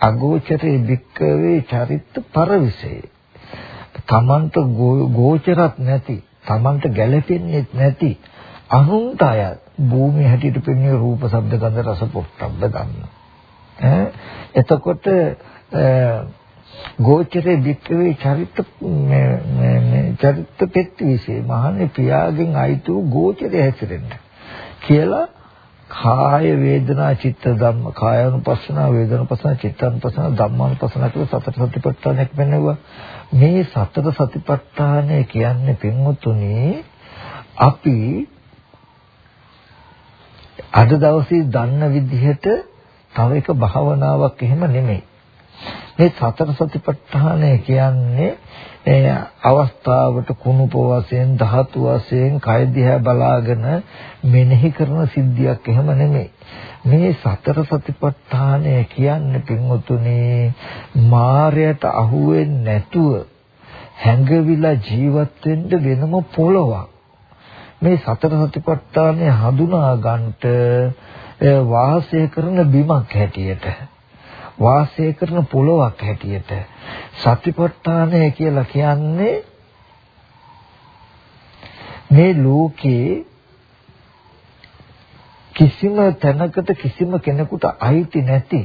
අගෝචරේ වික්කවේ චරිත පරවිසේ තමන්ට ගෝචරත් නැති තමන්ට ගැළපෙන්නේ නැති අනුන්ට අය භූමිය හැටියට පෙනෙන රූප ශබ්ද ගන්ධ රස පොට්ටබ්බ ගන්න. ඈ? එතකොට ගෝචරේ වික්‍රේ චරිත මේ චරිත පෙත්ති විශේෂ. මහන්නේ පියාගෙන් අයිතු ගෝචරය හැසිරෙන්න. කියලා කාය වේදනා චිත්ත ධම්ම කායानुපස්සන වේදනානුපස්සන චිත්තානුපස්සන ධම්මානුපස්සන කියලා සතර සතිපට්ඨානයක් වෙනවා. මේ සතර සතිපට්ඨානය කියන්නේ පින්වතුනි අපි අද දවසේ දන්න විදිහට තව එක භාවනාවක් එහෙම නෙමෙයි. මේ සතර සතිපට්ඨානය කියන්නේ අවස්ථාවට කුණුප වශයෙන් ධාතු වශයෙන් කය දිහා බලාගෙන මෙනෙහි කරන සිද්ධියක් එහෙම නෙමෙයි. මේ සතර සතිපට්ඨානය කියන්නේ පින්වතුනි මායයට අහුවෙන්නේ නැතුව හැඟවිලා ජීවත් වෙන්න වෙනම පොළවක්. මේ සතර සතිපට්ඨානය හඳුනා ගන්නට වාසය කරන බිමක් හැටියට වාසය කරන පොළොවක් හැටියට. සතිපට්ඨානය කියලා කියන්නේ මේ ලෝකේ කිසිම තැනකට කිසිම කෙනෙකුට අයිති නැති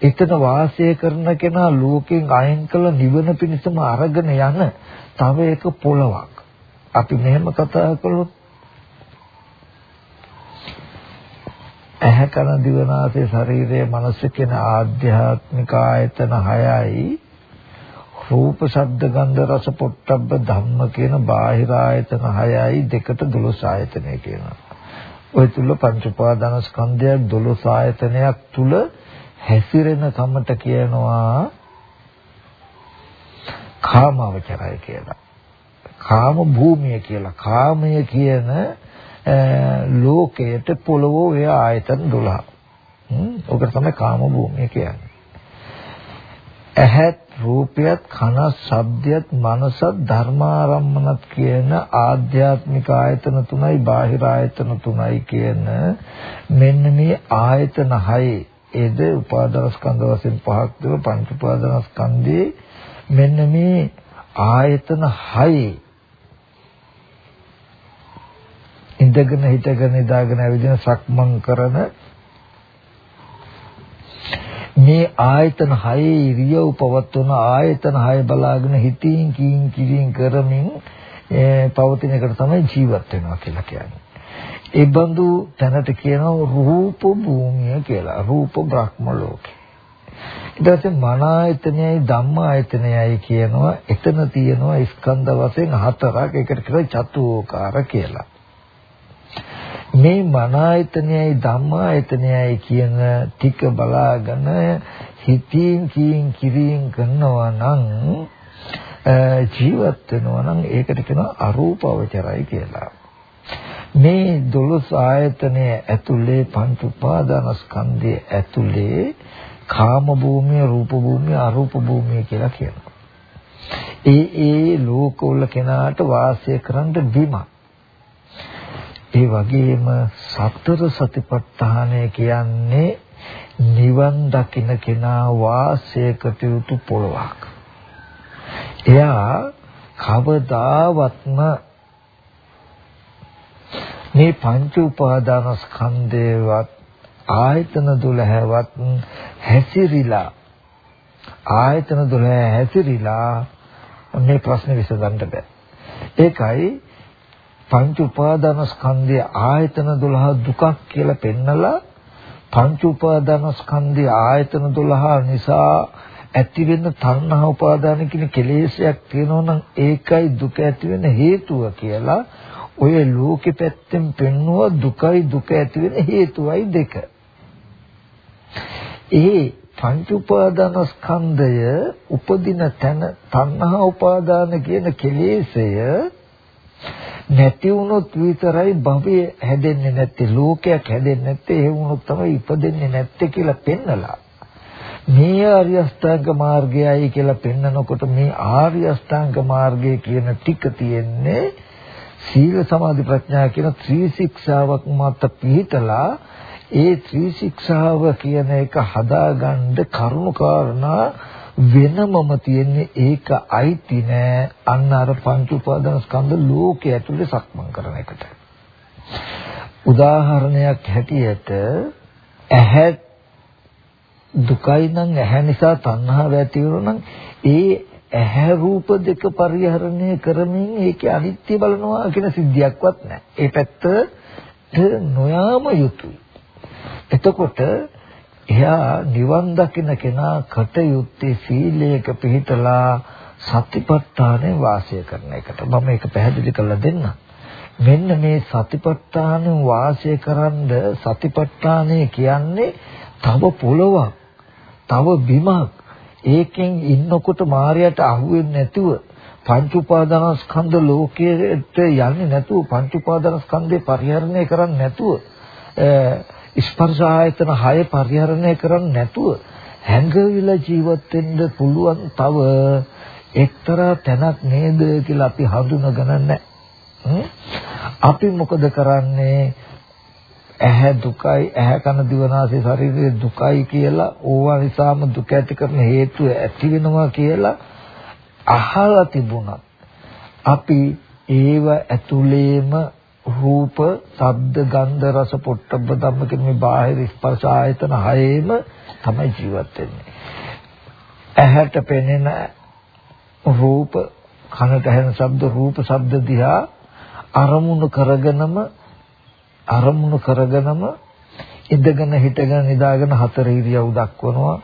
එතන වාසය කරන කෙනා ලෝකෙන් අයින් කළ නිවන පිණිසම අරගෙන යන තව එක පොළවක්. අපි මෙහෙම කතා කළොත් ඇහැ කන දිව නාසය ශරීරය මනස කියන ආධ්‍යාත්මික ආයතන හයයි රූප ශබ්ද ගන්ධ රස පොට්ටබ්බ ධම්ම කියන බාහිර ආයතන හයයි දෙකට 12 ආයතනය කියනවා. ওই තුල පංච උපාදාන ස්කන්ධයක් 12 ආයතනයක් තුල හැසිරෙන කමට කියනවා කාමවචරය කියලා. කාම භූමිය කියලා. කාමය කියන ලෝකයට පොළොව ඔය ආයතන 12. ඔකට තමයි කාම භූමිය කියන්නේ. ඇහත් රූපයත් කන ශබ්දයත් මනසත් ධර්මාරම්මනත් කියන ආධ්‍යාත්මික ආයතන තුනයි බාහිර ආයතන තුනයි කියන මෙන්න මේ ආයතන හයේ ඒද උපාදානස්කන්ධ වශයෙන් පහක් දෙව පංච උපාදානස්කන්ධේ මෙන්න මේ ආයතන හයේ ඉඳගෙන හිටගෙන ඉඳාගෙන ඇවිදින සක්මන් කරන මේ ආයතන හයේ ඉරියව් පවත්වන ආයතන හය බලාගෙන හිතින් කියින් කියින් කරමින් පවතින එකට තමයි ජීවත් වෙනවා කියලා කියන්නේ. ඒ බඳු තැනට කියනවා රූප භූමිය කියලා. රූප බ්‍රහ්ම ලෝකේ. ඊට පස්සේ මන ආයතනයයි ධම්ම ආයතනයයි කියනවා. එතන තියෙනවා ස්කන්ධ වශයෙන් හතරක්. ඒකට කියනවා චතුෝකාර කියලා. මේ මන ආයතනයයි ධම්ම ආයතනයයි කියන ටික බලාගෙන හිතින් කියින් කිරින් කරනවා නම් ජීවත් වෙනවා නම් ඒකට කියනවා අරූපවචරයි කියලා. මේ දොළොස් ආයතනය ඇතුලේ පංච උපාදානස්කන්ධය ඇතුලේ කාම භූමිය, රූප භූමිය, අරූප භූමිය කියලා කියනවා. ඒ ඒ ලෝකවල කෙනාට වාසය කරන්න බිමක්. ඒ වගේම සතර සතිපට්ඨානය කියන්නේ නිවන් දකින්න කෙනා වාසය කටයුතු පොළවක්. එයා කවදාවත්ම මේ පංච උපාදානස්කන්ධේවත් ආයතන 12වත් හැසිරිලා ආයතන 12 හැසිරිලා මේ ප්‍රශ්නේ විසඳන්න බෑ. ඒකයි පංච උපාදානස්කන්ධයේ ආයතන 12 දුකක් කියලා පෙන්නලා පංච උපාදානස්කන්ධයේ ආයතන 12 නිසා ඇති වෙන තණ්හා උපාදාන කියන කෙලෙසයක් තියෙනවා නම් ඒකයි දුක ඇති වෙන හේතුව කියලා ඔය ලෝකෙ පැත්තෙන් පෙන්නුව දුකයි දුක ඇති වෙන හේතුවයි දෙක. ඒ පංච උපාදානස්කන්ධය උපදින තැන තණ්හා උපාදාන කියන කෙලෙසය නැති වුණොත් විතරයි භවය හැදෙන්නේ නැත්තේ ලෝකයක් හැදෙන්නේ නැත්තේ ඒ වුණොත් තමයි ඉපදෙන්නේ නැත්තේ කියලා පෙන්නලා. මේ ආර්ය අෂ්ටාංග මාර්ගයයි කියලා පෙන්නකොට මේ ආර්ය අෂ්ටාංග මාර්ගය කියන ටික තියෙන්නේ සීල සමාධි ප්‍රඥා කියන ත්‍රි ශික්ෂාවක් මත පිහිටලා ඒ ත්‍රි ශික්ෂාව කියන එක හදාගන්න කරුණු කාරණා වෙනමම තියෙන්නේ ඒක අයිති නෑ අන්න අර පංච උපාදාන ස්කන්ධ ලෝකයේ ඇතුලේ සක්මන් කරන එකට උදාහරණයක් හැටියට ඇහැ දුකයි නම් ඇහැ නිසා තණ්හාව ඇති වෙනවා නම් ඒ ඇහැ රූප දෙක පරිහරණය කරමින් ඒකේ අනිත්‍ය බලනවා කියන සිද්ධියක්වත් නැහැ. ඒ පැත්තට නොයාම යුතුයි. එතකොට එයා නිවන් දකින්න කෙනා කටයුත්තේ සීලයක පිළිතලා සතිපට්ඨානේ වාසය කරන එකට. මම මේක පැහැදිලි කරලා දෙන්නම්. මෙන්න මේ සතිපට්ඨානේ වාසය කරන්ද සතිපට්ඨානේ කියන්නේ තව පොළවක් තව බිමක් ඒකෙන් ඉන්නකොට මායයට අහුවෙන්නේ නැතුව පංච උපාදානස්කන්ධ ලෝකයට යන්නේ නැතුව පංච උපාදානස්කන්ධේ පරිහරණය කරන්නේ නැතුව ස්පර්ශ ආයතන 6 පරිහරණය කරන්නේ නැතුව හැංගවිලා ජීවත් වෙන්න පුළුවන් තව එක්තරා තැනක් නේද කියලා අපි හඳුනගන්න නැහැ. අපි මොකද කරන්නේ ඇහැ දුකයි ඇහැ කන දිවනාසය ශරීරය දුකයි කියලා ඕවා නිසාම දුක ඇති කරන හේතුව ඇති වෙනවා කියලා අහලා තිබුණත් අපි ඒව ඇතුලේම රූප, ශබ්ද, ගන්ධ, රස, පොට්ටබ්බ ධම්ම කියන මේ බාහිර ස්පර්ශ ආයතන හයේම තමයි ජීවත් වෙන්නේ. ඇහැට පෙනෙන රූප, කනට ඇහෙන ශබ්ද, රූප, ශබ්ද දිහා අරමුණු කරගෙනම අරමුණු කරගෙනම ඉඳගෙන හිටගෙන නිදාගෙන හතර ඉරියව් දක්වනවා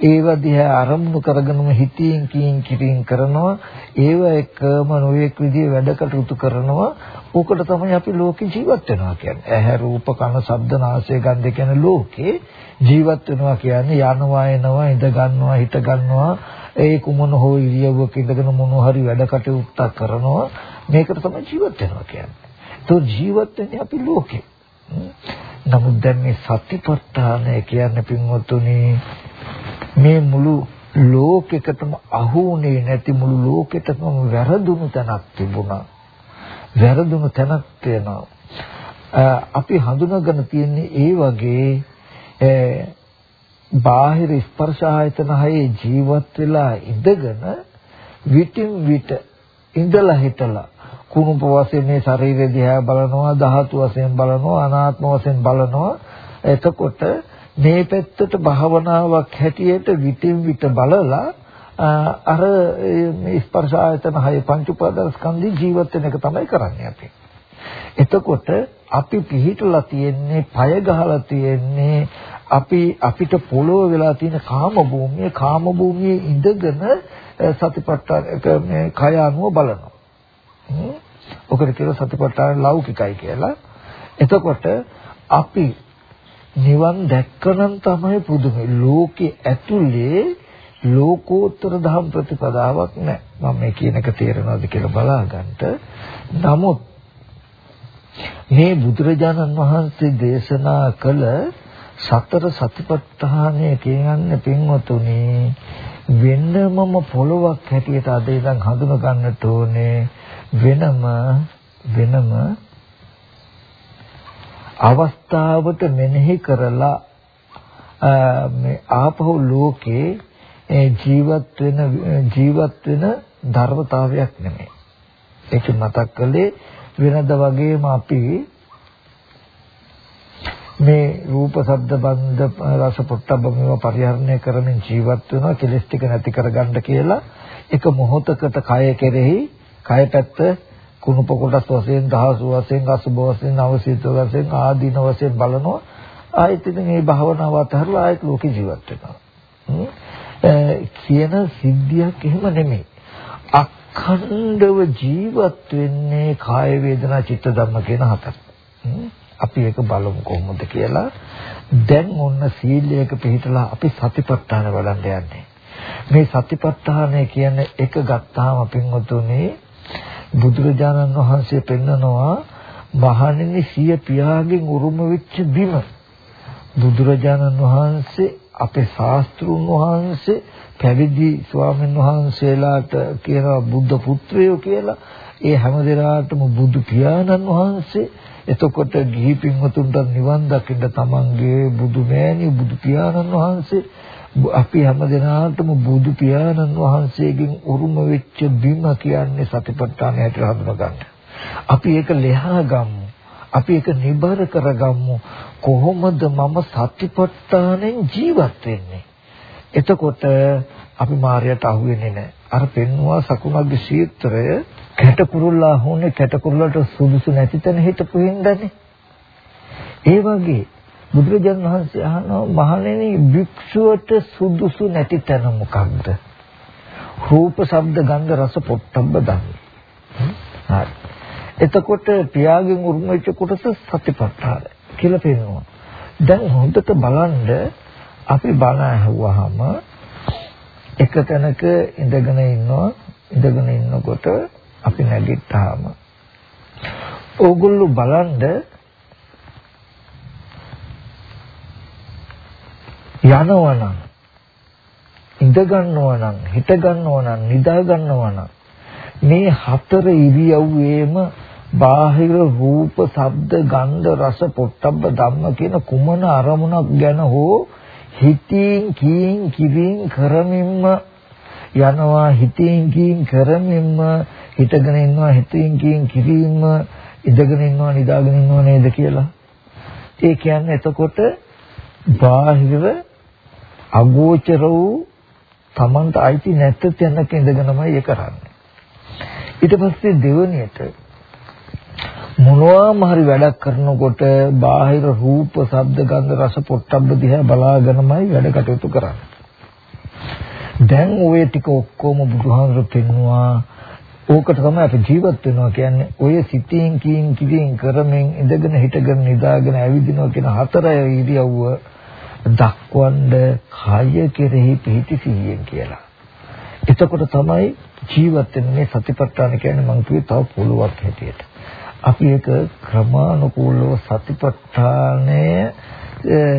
ඒව දිහා අරමුණු කරගෙනම හිතින් කියින් කිරින් කරනවා. ඒව එකම නොයෙක් විදිහේ වැඩ කටයුතු කරනවා. ඕකට තමයි අපි ලෝකේ ජීවත් වෙනවා කියන්නේ. ඇහැ රූප කන ශබ්ද නාසය ගන්ධ කියන ලෝකේ ජීවත් වෙනවා කියන්නේ යනවා එනවා ඉඳ ගන්නවා හිට ගන්නවා. ඒ කුමන හෝ ඉරියව්වක ඉඳගෙන මොන හරි වැඩ කටයුත්තක් කරනවා. මේකට තමයි ජීවත් වෙනවා කියන්නේ. તો ජීවත් වෙන්නේ අපි ලෝකේ. නමුත් දැන් මේ සතිපට්ඨානය කියන්නේ පින්වතුනි මේ මුළු ලෝකෙකටම අහුුනේ නැති මුළු ලෝකෙටම වැරදුණු තැනක් තිබුණා. වැරදුණු තැනක් තියෙනවා. අපි හඳුනාගෙන තියෙන්නේ ඒ වගේ බාහිර ස්පර්ශ ආයතන හයේ ජීවත් වෙලා ඉඳගෙන විටින් විට ඉඳලා හිටලා කුණුප වශයෙන් මේ ශරීරය දිහා බලනවා ධාතු වශයෙන් බලනවා අනාත්ම වශයෙන් බලනවා එතකොට මේ පැත්තට භාවනාවක් හැටියට විතින් විත බලලා අර ස්පර්ශ ආයතන හය පංච උපාදානස්කන්ධේ ජීවත් වෙන එක තමයි කරන්නේ අපි. එතකොට අපි පිහිටලා තියෙන්නේ, পায় ගහලා තියෙන්නේ අපි අපිට පොළොව වෙලා තියෙන කාම භූමිය, කාම භූමියේ ඉඳගෙන සතිපට්ඨාන මේ කය අනුව බලනවා. ඔකට කියන සතිපට්ඨාන ලෞකිකයි කියලා. එතකොට අපි නිවන් දැක්කනම් තමයි පුදුමයි. ලෝකේ ඇතුලේ ලෝකෝත්තර ධම් ප්‍රතිපදාවක් නැහැ. මම මේ කියන එක තේරෙනවද කියලා බලාගන්න. නමුත් මේ බුදුරජාණන් වහන්සේ දේශනා කළ සතර සතිපට්ඨානය කියන්නේ පින්වතුනි වෙනමම පොළොවක් හැටියට අද ඉඳන් හඳුන ගන්නට ඕනේ වෙනම වෙනම අවස්ථාවට මෙනෙහි කරලා මේ ආපහු ලෝකේ ජීවත් වෙන ජීවත් වෙන ධර්මතාවයක් නෙමෙයි. ඒක මතක් කළේ වෙනද වගේම අපි මේ රූප ශබ්ද බන්ධ රස පොට්ටබ්බ මේවා පරිහරණය කරමින් ජීවත් වෙනවා කෙලස් ටික නැති කරගන්න කියලා එක මොහොතකට කය කෙරෙහි කය පැත්ත කුණුප කොටස් වශයෙන් දහසු වශයෙන් අසුබ වශයෙන් අවසිත වශයෙන් ආදීන වශයෙන් බලනවා. ආයෙත් ඉතින් මේ භාවනාව අතහැරලා ආයෙත් ලෝකේ ජීවත් වෙනවා. කියන සිද්ධියක් එහෙම නෙමෙයි. අඛණ්ඩව ජීවත් වෙන්නේ කාය වේදනා චිත්ත ධම්ම කියන හතර. අපි ඒක බලමු කොහොමද කියලා. දැන් ඔන්න සීලයක පිළිතලා අපි සතිපට්ඨාන වඩන්න යන්නේ. මේ සතිපට්ඨානය කියන්නේ එක ගත්තාම පින්වතුනේ බුදුරජාණන් වහන්සේ පෙන්නනවා මහණෙනි සිය පියාගෙන් උරුම වෙච්ච බිම. බුදුරජාණන් වහන්සේ අපේ ශාස්ත්‍රුන් වහන්සේ පැවිදි ස්වාමීන් වහන්සේලාට කියනවා බුද්ධ පුත්‍රයෝ කියලා. ඒ හැම දිනාටම බුදු පියාණන් වහන්සේ. එතකොට ගිහි පින්වතුන්ට නිවන් දකින්න තමන්ගේ බුදු මෑණියෝ බුදු පියාණන් වහන්සේ අපි හැම දිනාටම බුදු පියාණන් වහන්සේගෙන් උරුම වෙච්ච බිම කියන්නේ සතිපට්ඨානය හැටියට හඳුනගන්න. අපි ඒක ලෙහා ගමු. අපි ඒක නිබර කරගමු. කොහොමද මම සතිපට්ඨානෙන් ජීවත් වෙන්නේ? එතකොට අපි මායයට අහු වෙන්නේ නැහැ. අර පෙන්නවා සකුණක්ගේ ශීත්‍රය කැටකුරුල්ලා හොනේ කැටකුරුල්ලට සුදුසු නැති තැන හිටපු හින්දානේ. ඒ වගේ බුදුරජාණන් වහන්සේ අහනවා මහණෙනි භික්ෂුවට සුදුසු නැති තැන මොකක්ද? රූප, ශබ්ද, ගන්ධ, රස, පොට්ටබ්බ ධම්ම. හරි. එතකොට පියාගෙන් උරුම වෙච්ච කොටස සතිපට්ඨාන කියලා පේනවා. දැන් හොඳට බලන්න අපි බණ ඇහුවාම එක තැනක ඉඳගෙන ඉන්නවා ඉඳගෙන ඉන්නකොට අපි නැගිට්ටාම ඕගොල්ලෝ බලන්න යනවනම් ඉඳ ගන්නවනම් හිට ගන්නවනම් නිදා ගන්නවනම් මේ හතර ඉරියව්වේම බාහිර රූප, ශබ්ද, ගන්ධ, රස, පොට්ටබ්බ ධම්ම කියන කුමන අරමුණක් ගැන හෝ හිතින් කීන් කිරින් කරමින්ම යනවා හිතින් කීන් කරමින්ම හිටගෙන ඉන්නවා හිතින් කීන් කිරීම ඉඳගෙන ඉන්නවා නිදාගෙන ඉන්නවා නේද කියලා. ඒ කියන්නේ එතකොට බාහිර අගෝචර වූ Tamanට අයිති නැත්ත තැනක ඉඳගෙනමයි ඒ කරන්නේ. ඊට පස්සේ දෙවණියට මොනවාම හරි වැඩක් කරනකොට බාහිර රූප, ශබ්ද, ගන්ධ, රස, පොට්ටබ්බ දිහා බලාගෙනමයි වැඩ කටයුතු කරන්නේ. දැන් ওই ටික ඔක්කොම බුදුහාමර පෙන්නවා ඕකට තමයි අපි ජීවත් වෙනවා කියන්නේ ඔය සිතින් කියින් කියින් කරමින් ඉඳගෙන හිටගෙන නිදාගෙන ඇවිදිනවා කියන හතර ඉරියව්ව දක්වන්න කය කෙරෙහි පිහිටි සිහියෙන් කියලා. එතකොට තමයි ජීවත් වෙන්නේ සතිපට්ඨාන කියන්නේ මම කිව්වේ තව පොළුවක් හැටියට. අපි ඒක ක්‍රමානුකූලව සතිපට්ඨානය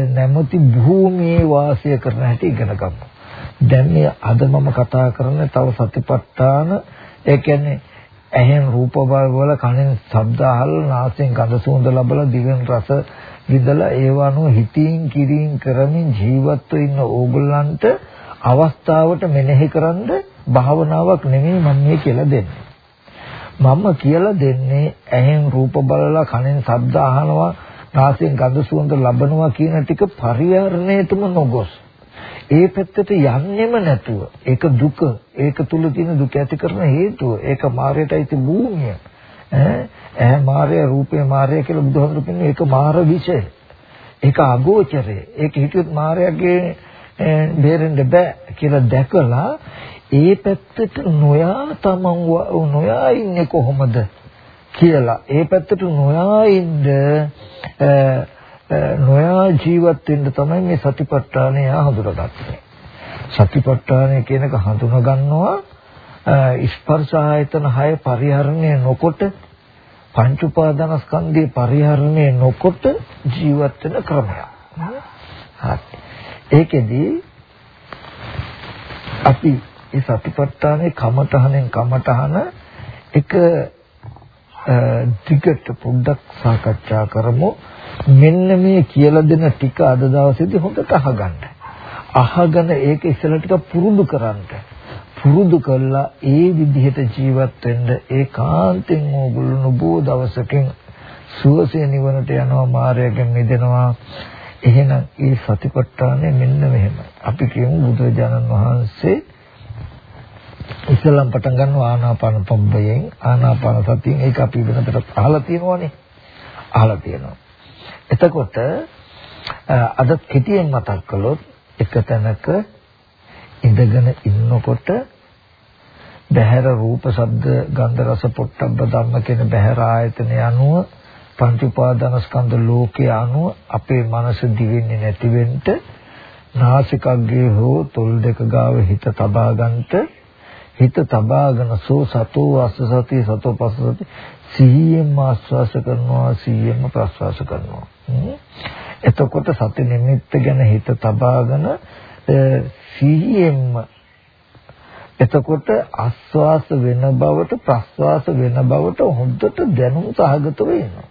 නැමැති භූමියේ වාසය කරන හැටි ඉගෙන ගමු. දැන් මේ අද මම කතා කරන්නේ තව සතිපට්ඨාන ඒ කියන්නේ ඇහෙන් රූප වල කනෙන් ශබ්ද අහලා නාසයෙන් ගඳ සුවඳ ලබලා දිවෙන් රස විදලා ඒවano හිතින් කිරින් කරමින් ජීවත්ව ඉන්න ඕගොල්ලන්ට අවස්ථාවට මෙනෙහි කරන්න භාවනාවක් නෙමෙයි මම මේ කියලා දෙන්නේ. මම කියලා දෙන්නේ ඇහෙන් රූප බලලා කනෙන් ශබ්ද අහනවා නාසයෙන් ගඳ සුවඳ ලබනවා කියන ටික පරිහරණයටම නොගොස් ඒ පැත්තට යන්නෙම නැතුව ඒක දුක ඒක තුල තියෙන දුක ඇති කරන හේතුව ඒක මායයටයි තිබු භූමිය ඈ මාර්ය රූපේ මාර්ය කියලා බුදුහාමුදුරු කියන්නේ ඒක මාර විෂය. ඒක අගෝචරය. ඒක හිතුවත් මාර්යගේ බේරෙන්න බෑ කියලා දැකලා ඒ පැත්තට නොයා තමන් නොයා ඉන්නේ කොහොමද කියලා. ඒ පැත්තට නොයා ඉන්න නොයා ජීවත් වෙන්න තමයි මේ සතිපට්ඨානය හඳුනාගත්තේ. සතිපට්ඨානය කියන එක හඳුනා ගන්නවා ස්පර්ශ ආයතන 6 පරිහරණය නොකොට පංච උපාදානස්කන්ධේ පරිහරණය නොකොට ජීවත් වෙන ක්‍රමයක්. හරි. ඒකෙදී අපි මේ සතිපට්ඨානේ කමඨහනෙන් කමඨහන එක ටිකට පොඩ්ඩක් සාකච්ඡා කරමු. මෙන්න මේ කියලා දෙන ටික අද දවසේදී හොඳට අහගන්න. අහගෙන ඒක ඉස්සෙල්ලා ටික පුරුදු කරන්න. පුරුදු කළා ඒ විදිහට ජීවත් වෙන්න ඒකාන්තෙන් ඕගොල්ලෝ නොබෝ දවසකින් සුවසේ නිවනට යනවා මායයෙන් මිදෙනවා. එහෙනම් ඒ සතිපට්ඨානය මෙන්න මෙහෙම අපි කියමු බුදුරජාණන් වහන්සේ ඉස්සලම් පටන් ගන්නවා ආනාපාන පබ්බයෙන් ආනාපාන සතියෙන් ඒක අපි වෙනතට අහලා තියෙනවනේ. අහලා තියෙනවා. එතකොට අද කෙටියෙන් මතක් කළොත් එක තැනක ඉඳගෙන ඉන්නකොට බහැර රූප ශබ්ද ගන්ධ රස පොට්ටබ්බ ධම්ම කියන බහැර ආයතන යනුව පංච උපාදානස්කන්ධ ලෝකයේ අනුව අපේ මනස දිවෙන්නේ නැති වෙන්න නාසිකග්ගේ හෝ තොල් දෙක ගාව හිත තබා ගන්නට හිත තබාගෙන සෝ සතෝ අස්ස සති සතෝ පස්ස සති සිහියෙන් ආස්වාස කරනවා සිහියෙන් ප්‍රස්වාස කරනවා. එතකොට සති නිමිත්ත ගැන හිත තබාගෙන සිහියෙන්ම. එතකොට ආස්වාස වෙන බවට ප්‍රස්වාස වෙන බවට හොඳට දැනුම් සහගත වෙනවා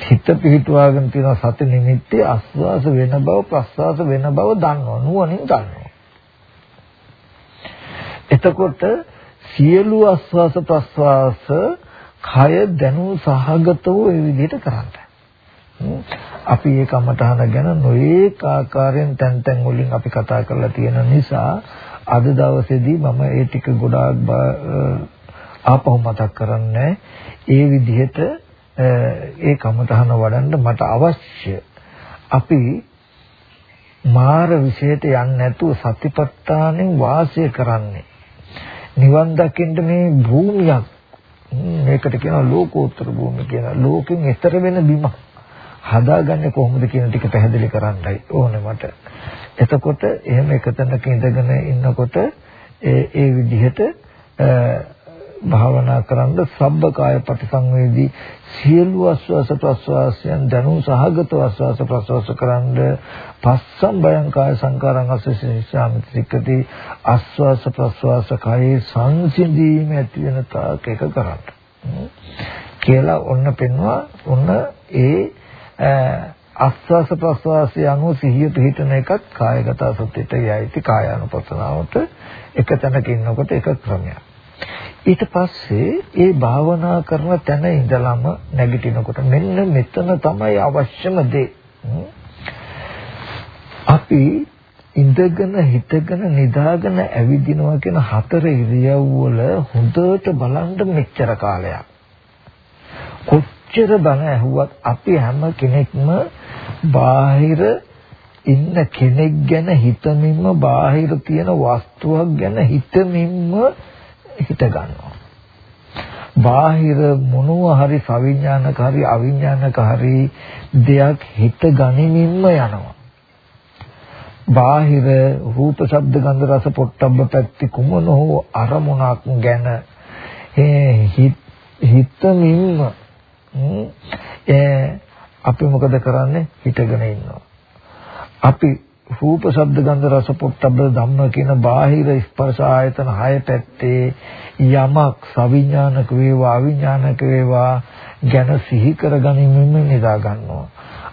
හිත පිහිටුවාගෙන තියෙන සති නිමිත්තේ ආස්වාස වෙන බව ප්‍රස්වාස වෙන බව දන්නවා නුවණින් දන්නවා. එතකොට සියලු ආස්වාස ප්‍රස්වාස කය දැනු සහගතව ඒ විදිහට කරන්න. අපි මේ කමඨහන ගැන නොඒක ආකාරයෙන් තැන් තැන් වලින් අපි කතා කරලා තියෙන නිසා අද දවසේදී මම ඒ ටික ගොඩාක් ආපහු මතක් කරන්නේ ඒ විදිහට ඒ කමතහන වඩන්න මට අවශ්‍ය. අපි මාර විශේෂයට යන්නේ නැතුව සතිපට්ඨානෙන් වාසය කරන්නේ. නිවන් දකින්න මේ භූමියක්. මේකට කියනවා ලෝකෝත්තර භූමිය කියලා. ලෝකෙන් එතර වෙන බිම හදාගන්නේ කොහොමද කියන ටික පැහැදිලි කරන්නයි ඕනේ මට. එතකොට එහෙම එකතැනක ඉඳගෙන ඉන්නකොට ඒ ඒ විදිහට භාවනා කරන්ද සබ්බකාය ප්‍රතිසංවේදී සියලු ආස්වාස ප්‍රස්වාසයන් දැනු සහගත ආස්වාස ප්‍රස්වාස කරන්ද පස්සම් බයං කාය සංකාරං අසසිසාමි සික්කති ආස්වාස ප්‍රස්වාස කායේ සංසිඳීම ඇති වෙන තාක් එක කරන්න. කියලා ඔන්න පෙන්වා ඔන්න ඒ ආස්වාස ප්‍රස්වාසය අනුව සිහිය පිහිටන එකත් කායගත සත්‍යයට යයිති කායානුපස්සනාවට එක තැනක ඉන්නකොට එක ක්‍රමයක් ඊට පස්සේ ඒ භාවනා කරන තැන ඉඳලම නැගිටිනකොට මෙන්න මෙතන තමයි අවශ්‍යම දේ. අපි ඉඳගෙන හිටගෙන නිදාගෙන ඇවිදිනවා කියන හතර ඉරියව්වල හොඳට බලන්න මෙච්චර කාලයක්. කොච්චර බණ ඇහුවත් අපි හැම කෙනෙක්ම බාහිර ඉන්න කෙනෙක් ගැන හිතමින්ම බාහිර තියෙන වස්තුවක් ගැන හිතමින්ම හිත ගන්නවා. බාහිර මොනවා හරි සවිඥානික හරි අවිඥානික හරි දෙයක් හිත ගනිමින්ම යනවා. බාහිර රූප ශබ්ද ගන්ධ රස පොට්ටබ්බ පැත්ති කුමන හෝ අරමුණක් ගැන හිතමින්ම අපි මොකද කරන්නේ හිතගෙන ඉන්නවා. අපි රූප ශබ්ද ගන්ධ රස පොට්ටබ්බ ධම්ම කියන බාහිර ස්පර්ශ ආයතන හය පැත්තේ යමක් සවිඥානික වේවා අවිඥානික වේවා ගැන සිහි කරගනිමින් නිදා ගන්නවා.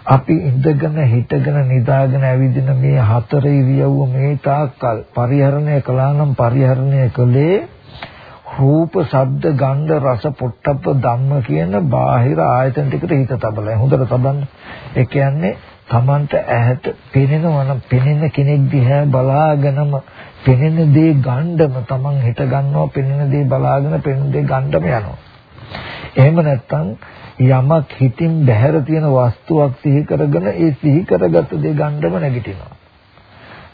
අපි ඉඳගෙන හිටගෙන නිදාගෙන ඇවිදින මේ හතර ඉරියව්ව මේ තාක්කල් පරිහරණය කළා නම් පරිහරණය කළේ රූප ශබ්ද ගන්ධ රස පොට්ටබ්බ ධම්ම කියන බාහිර ආයතන ටිකට හිත තබලා හොඳට තබන්න. ඒ කියන්නේ Tamanට ඇහැට පෙනෙනවා නම් පෙනෙන කෙනෙක් දිහා බලාගෙනම පෙනෙන දේ ගන්නම Taman හිත ගන්නවා පෙනෙන දේ බලාගෙන පෙනෙන දේ ගන්නම යනවා. එහෙම නැත්නම් යමක් හිතින් බැහැර තියෙන වස්තුවක් සිහි කරගෙන ඒ සිහි කරගත් දේ ගන්නම නැගිටිනවා.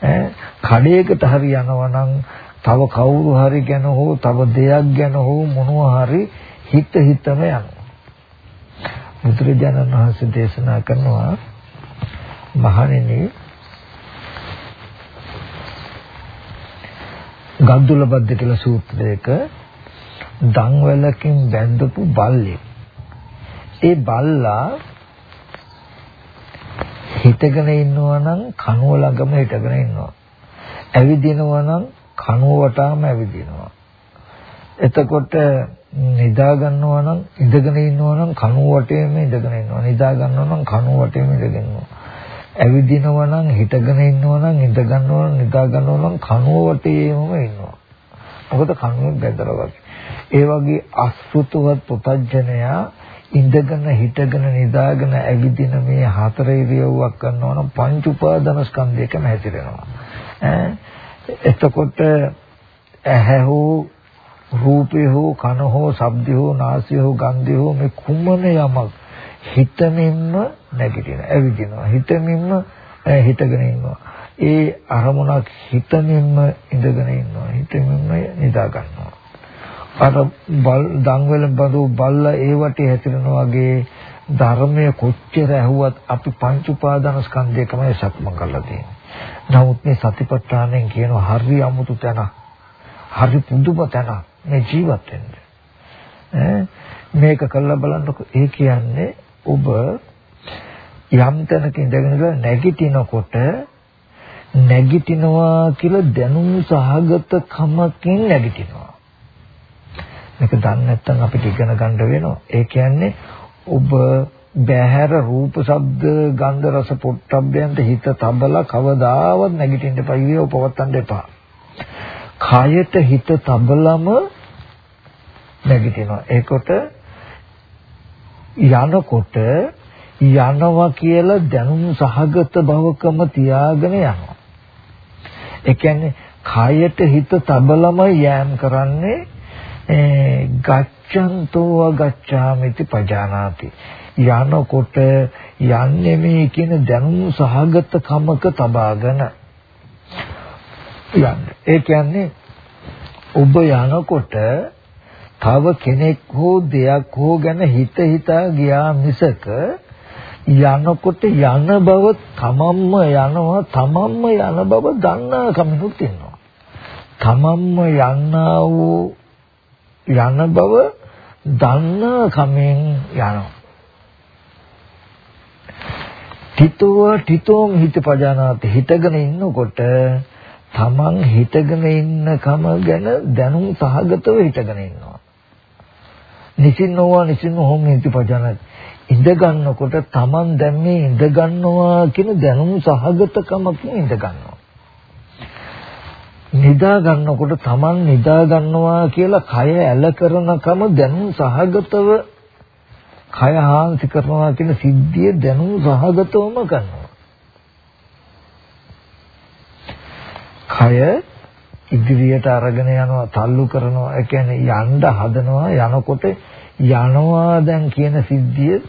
ඈ කඩේකට හරි යනවා නම් තව කවුරු හරි ගැන හෝ තව දෙයක් ගැන හෝ මොනවා හරි හිත හිතම යනවා. බුදුරජාණන් වහන්සේ දේශනා කරනවා මහණෙනි ගද්දුල බද්ද කියලා සූත්‍රයක දන්වැලකින් බැඳපු බල්ලෙක්. ඒ බල්ලා හිටගෙන ඉන්නවා නම් කනුව ළඟම හිටගෙන ඉන්නවා. ඇවිදිනවා නම් කනුව වටාම ඇවිදිනවා. එතකොට නිදා ගන්නවා නම් ඉඳගෙන ඉන්නවා නම් කනුව වටේම ඉඳගෙන ඉන්නවා. නිදා ගන්නවා නම් කනුව වටේම ඉඳගෙන ඉන්නවා. ඇවිදිනවා නම් හිටගෙන ඉන්නවා නම් ඉඳ ගන්නවා නම් නිදා ගන්නවා නම් කනුව වටේම ඉන්නවා. මොකද කනුවෙන් බැදලා වගේ. ඒ වගේ අසුතුවත් පුතඥයා ඉඳගෙන හිටගෙන නිදාගෙන ඇවිදින මේ හතර ඉරියව්වක් කරනවා නම් පංච උපාදාන ස්කන්ධයකම හැසිරෙනවා. එතකොට ඇහැ හෝ රූපේ හෝ කන හෝ ශබ්දේ හෝ නාසය හෝ ගන්ධය හෝ මේ කුමන යමක් හිතමින්ම නැගිටින ඇවිදිනවා. හිතමින්ම හිතගෙන ඉන්නවා. ඒ අරමුණක් හිතමින්ම ඉඳගෙන ඉන්නවා. හිතමින්ම නිදා ගන්නවා. අර බල් දන්වල බඳු බල්ලා ඒ වටේ හැසිරෙනා වගේ ධර්මයේ කොච්චර ඇහුවත් අපි පංච උපාදාන ස්කන්ධයකමයි සක්මන් කරලා තියෙන්නේ. නමුත් මේ සතිපට්ඨානෙන් කියන හරි අමුතු තැන, හරි පුදුම තැන මේ ජීවත් වෙන්න. මේක කළා බලන්නකො ඒ කියන්නේ ඔබ යම් තැනක ඉඳගෙන නැගිටිනකොට නැගිටිනවා කියලා දැනුම් සහගත කමකින් නැගිටිනවා. මේක දන්නේ නැත්නම් අපිට ඉගෙන ගන්න වෙනවා. ඒ කියන්නේ ඔබ බහැර රූප ශබ්ද ගන්ධ රස පොට්ටබ්බයන්ට හිත තබලා කවදාවත් නැගිටින්න එපා. ඉරියව් පවත්තන්න එපා. කායයට හිත තබලම නැගිටිනවා. ඒකට යනකොට යනවා කියලා දැනුම් සහගත භවකම තියාගෙන යනවා. ඒ කියන්නේ කායයට හිත තබලම යෑම් කරන්නේ ගච්ඡන්තෝ අගච්ඡාමිති පජානාති යනකොට යන්නේ මේ කියන දැනුම් සහගත කමක තබාගෙන යන්නේ ඒ කියන්නේ ඔබ යනකොට තව කෙනෙක් හෝ දෙයක් හෝ ගැන හිත හිතා ගියා මිසක යනකොට යන බව තමන්ම යනවා තමන්ම යන බව දන්නා කමිනුත් ඉන්නවා තමන්ම යන්නා වූ යන බව දන්න කමෙන් යනවා. තිතෝ තිතෝම් හිත පජානාති හිතගෙන ඉන්නකොට තමන් හිතගෙන ඉන්න කම ගැන දැනුම් සහගතව හිතගෙන ඉන්නවා. නිසින්නෝවා නිසින්නෝ හිත පජානාති ඉඳ ගන්නකොට තමන් දැන් මේ ඉඳ ගන්නවා කියන දැනුම් සහගතකමකින් ඉඳ ගන්නවා. නිදා ගන්නකොට Taman නිදා ගන්නවා කියලා කය ඇල කරනකම දැනුම් සහගතව කය හාන්සි කරනවා කියන සිද්ධිය දැනුම් සහගතවම කරනවා. කය ඉදිරියට අරගෙන යනවා තල්ලු කරනවා ඒ කියන්නේ යන්න හදනවා යනකොට යනවා දැන් කියන සිද්ධිය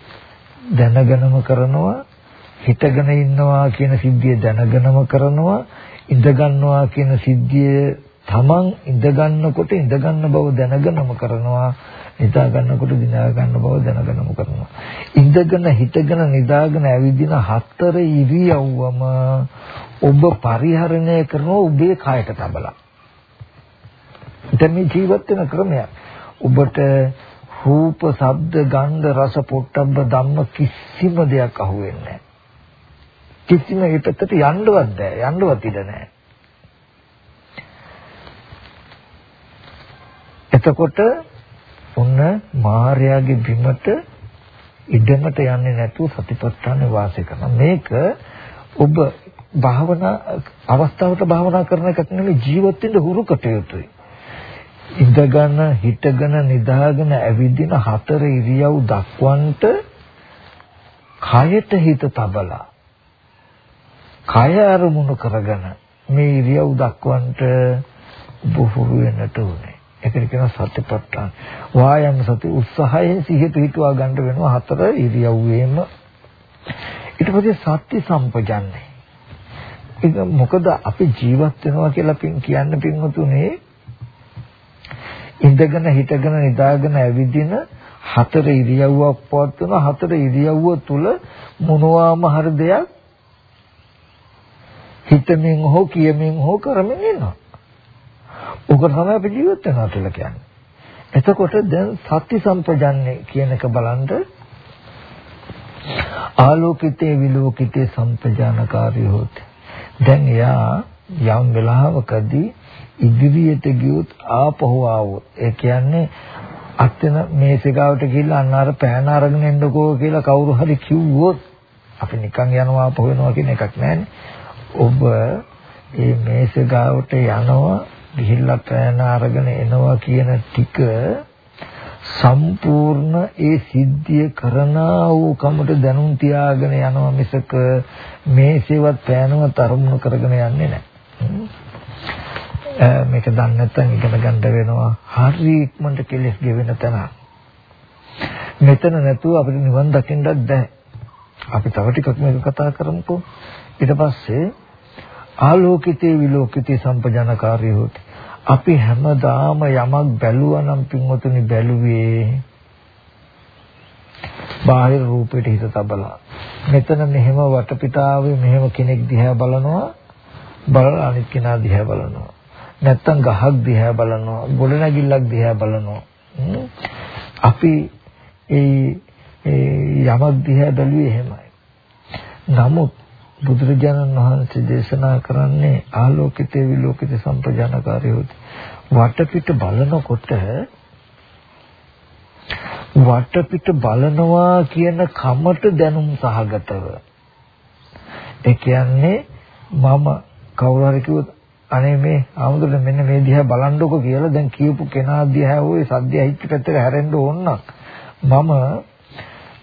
දැනගෙනම කරනවා හිතගෙන ඉන්නවා කියන සිද්ධිය දැනගෙනම කරනවා ඉඳ ගන්නවා කියන සිද්ධිය තමන් ඉඳ ගන්නකොට ඉඳ ගන්න බව දැනගෙනම කරනවා නිදා ගන්නකොට දිනා ගන්න බව දැනගෙනම කරනවා ඉඳගෙන හිටගෙන නිදාගෙන ඇවිදින හතර ඉරියව්වම ඔබ පරිහරණය කරන ඔබේ කයට තබලා. දැන් මේ ජීවත් වෙන ක්‍රමය ඔබට රූප, ශබ්ද, ගන්ධ, රස, පොට්ටබ්බ ධම්ම කිසිම දෙයක් අහුවෙන්නේ නැහැ. කිසිම ඒ පැත්තට යන්නවත් බෑ. යන්නවත් ඉඩ නැහැ. එතකොට ඔන්න මාර්යාගේ බිමට ඉඩමට යන්නේ නැතුව සතිපට්ඨාන වාසය කරනවා මේක ඔබ භාවනා අවස්ථාවට භාවනා කරන එකක් නෙමෙයි ජීවත් වෙන්න හුරු කටයුතුයි ඉඳගෙන හිටගෙන නිදාගෙන ඇවිදින හතර ඉරියව් දක්වන්ට කයට හිත තබලා කය අරමුණු කරගෙන මේ ඉරියව් දක්වන්නට බොහෝ වෙනට උනේ. ඒකට කියනවා සතිපට්ඨාන. වායම් සති උත්සාහයෙන් සිහිය පිහිටුවා ගන්න වෙනවා හතර ඉරියව්වේම. ඊට පස්සේ සත්‍ය සම්පජන්නේ. ඒක මොකද අපි ජීවත් වෙනවා කියලා කියන්න පින්වතුනේ ඉඳගෙන හිටගෙන නිදාගෙන ඇවිදින හතර ඉරියව්වක් පවත්වන හතර ඉරියව්ව තුල මොනවාම හරි දෙයක් හිතමින් හෝ කියමින් හෝ කරමින් ඉන්නවා. උක තමයි අපි ජීවත් වෙනවා කියලා කියන්නේ. එතකොට දැන් සත්‍ය සම්පජන්නේ කියන එක බලන්න ආලෝකිතේ විලෝකිතේ සම්පජානකාරී හොත් දැන් එයා යම් වෙලාවකදී ඉදිරියට ගියොත් ආපහු ආවොත් ඒ කියන්නේ අත්තන මේසෙකාවට ගිහිල්ලා අන්න අර පෑන අරගෙන එන්නකෝ කියලා කවුරු හරි කිව්වොත් අපි නිකන් යනවා ආපහු වෙනවා කියන එකක් නැහැනේ ඔබ මේ මේසෙකාවට යනවා ගිහිල්ලා පෑන අරගෙන එනවා කියන ටික සම්පූර්ණ ඒ සිද්ධිය කරනා වූ කමට දැනුම් තියාගෙන යනවා මිසක මේ සේවත් පෑනව තරමුණු කරගෙන යන්නේ නැහැ. මේක දන්නේ නැත්නම් ඉගෙන ගන්න වෙනවා. හරි ඉක්මනට කෙලෙස් ගෙවෙන තැන. මෙතන නැතුව අපිට නිවන් දකින්නත් බෑ. අපි තව ටිකක් මේක කතා කරමුකෝ. ඊට පස්සේ ආලෝකිතේ විලෝකිතේ සම්පජනකාරී හොති. අපි හැමදාම යමක් බැලුවා නම් පින්වතුනි බැලුවේ බාහිර රූපෙට හිත තබලා. මෙතන මෙහෙම වටපිටාවේ මෙහෙම කෙනෙක් දිහා බලනවා බලලා අනිත් කෙනා දිහා බලනවා. නැත්තම් ගහක් දිහා බලනවා, ගොඩනැගිල්ලක් දිහා බලනවා. අපි ඒ යමක් දිහා බැලුවේ එහෙමයි. නමුත් බුදුරජාණන් වහන්සේ දේශනා කරන්නේ ආලෝකිතේ විලෝකිත සම්පජානකාරී හොත්. වටපිට බලනකොට වටපිට බලනවා කියන කමට දැනුම් සහගතව. ඒ කියන්නේ මම කවුරු හරි කිව්වොත් අනේ මේ ආමුදුර මෙන්න මේ දිහා බලන්නකො කියලා දැන් කියපු කෙනා දිහා ওই සද්දය හිට පැත්තට හැරෙන්න ඕන මම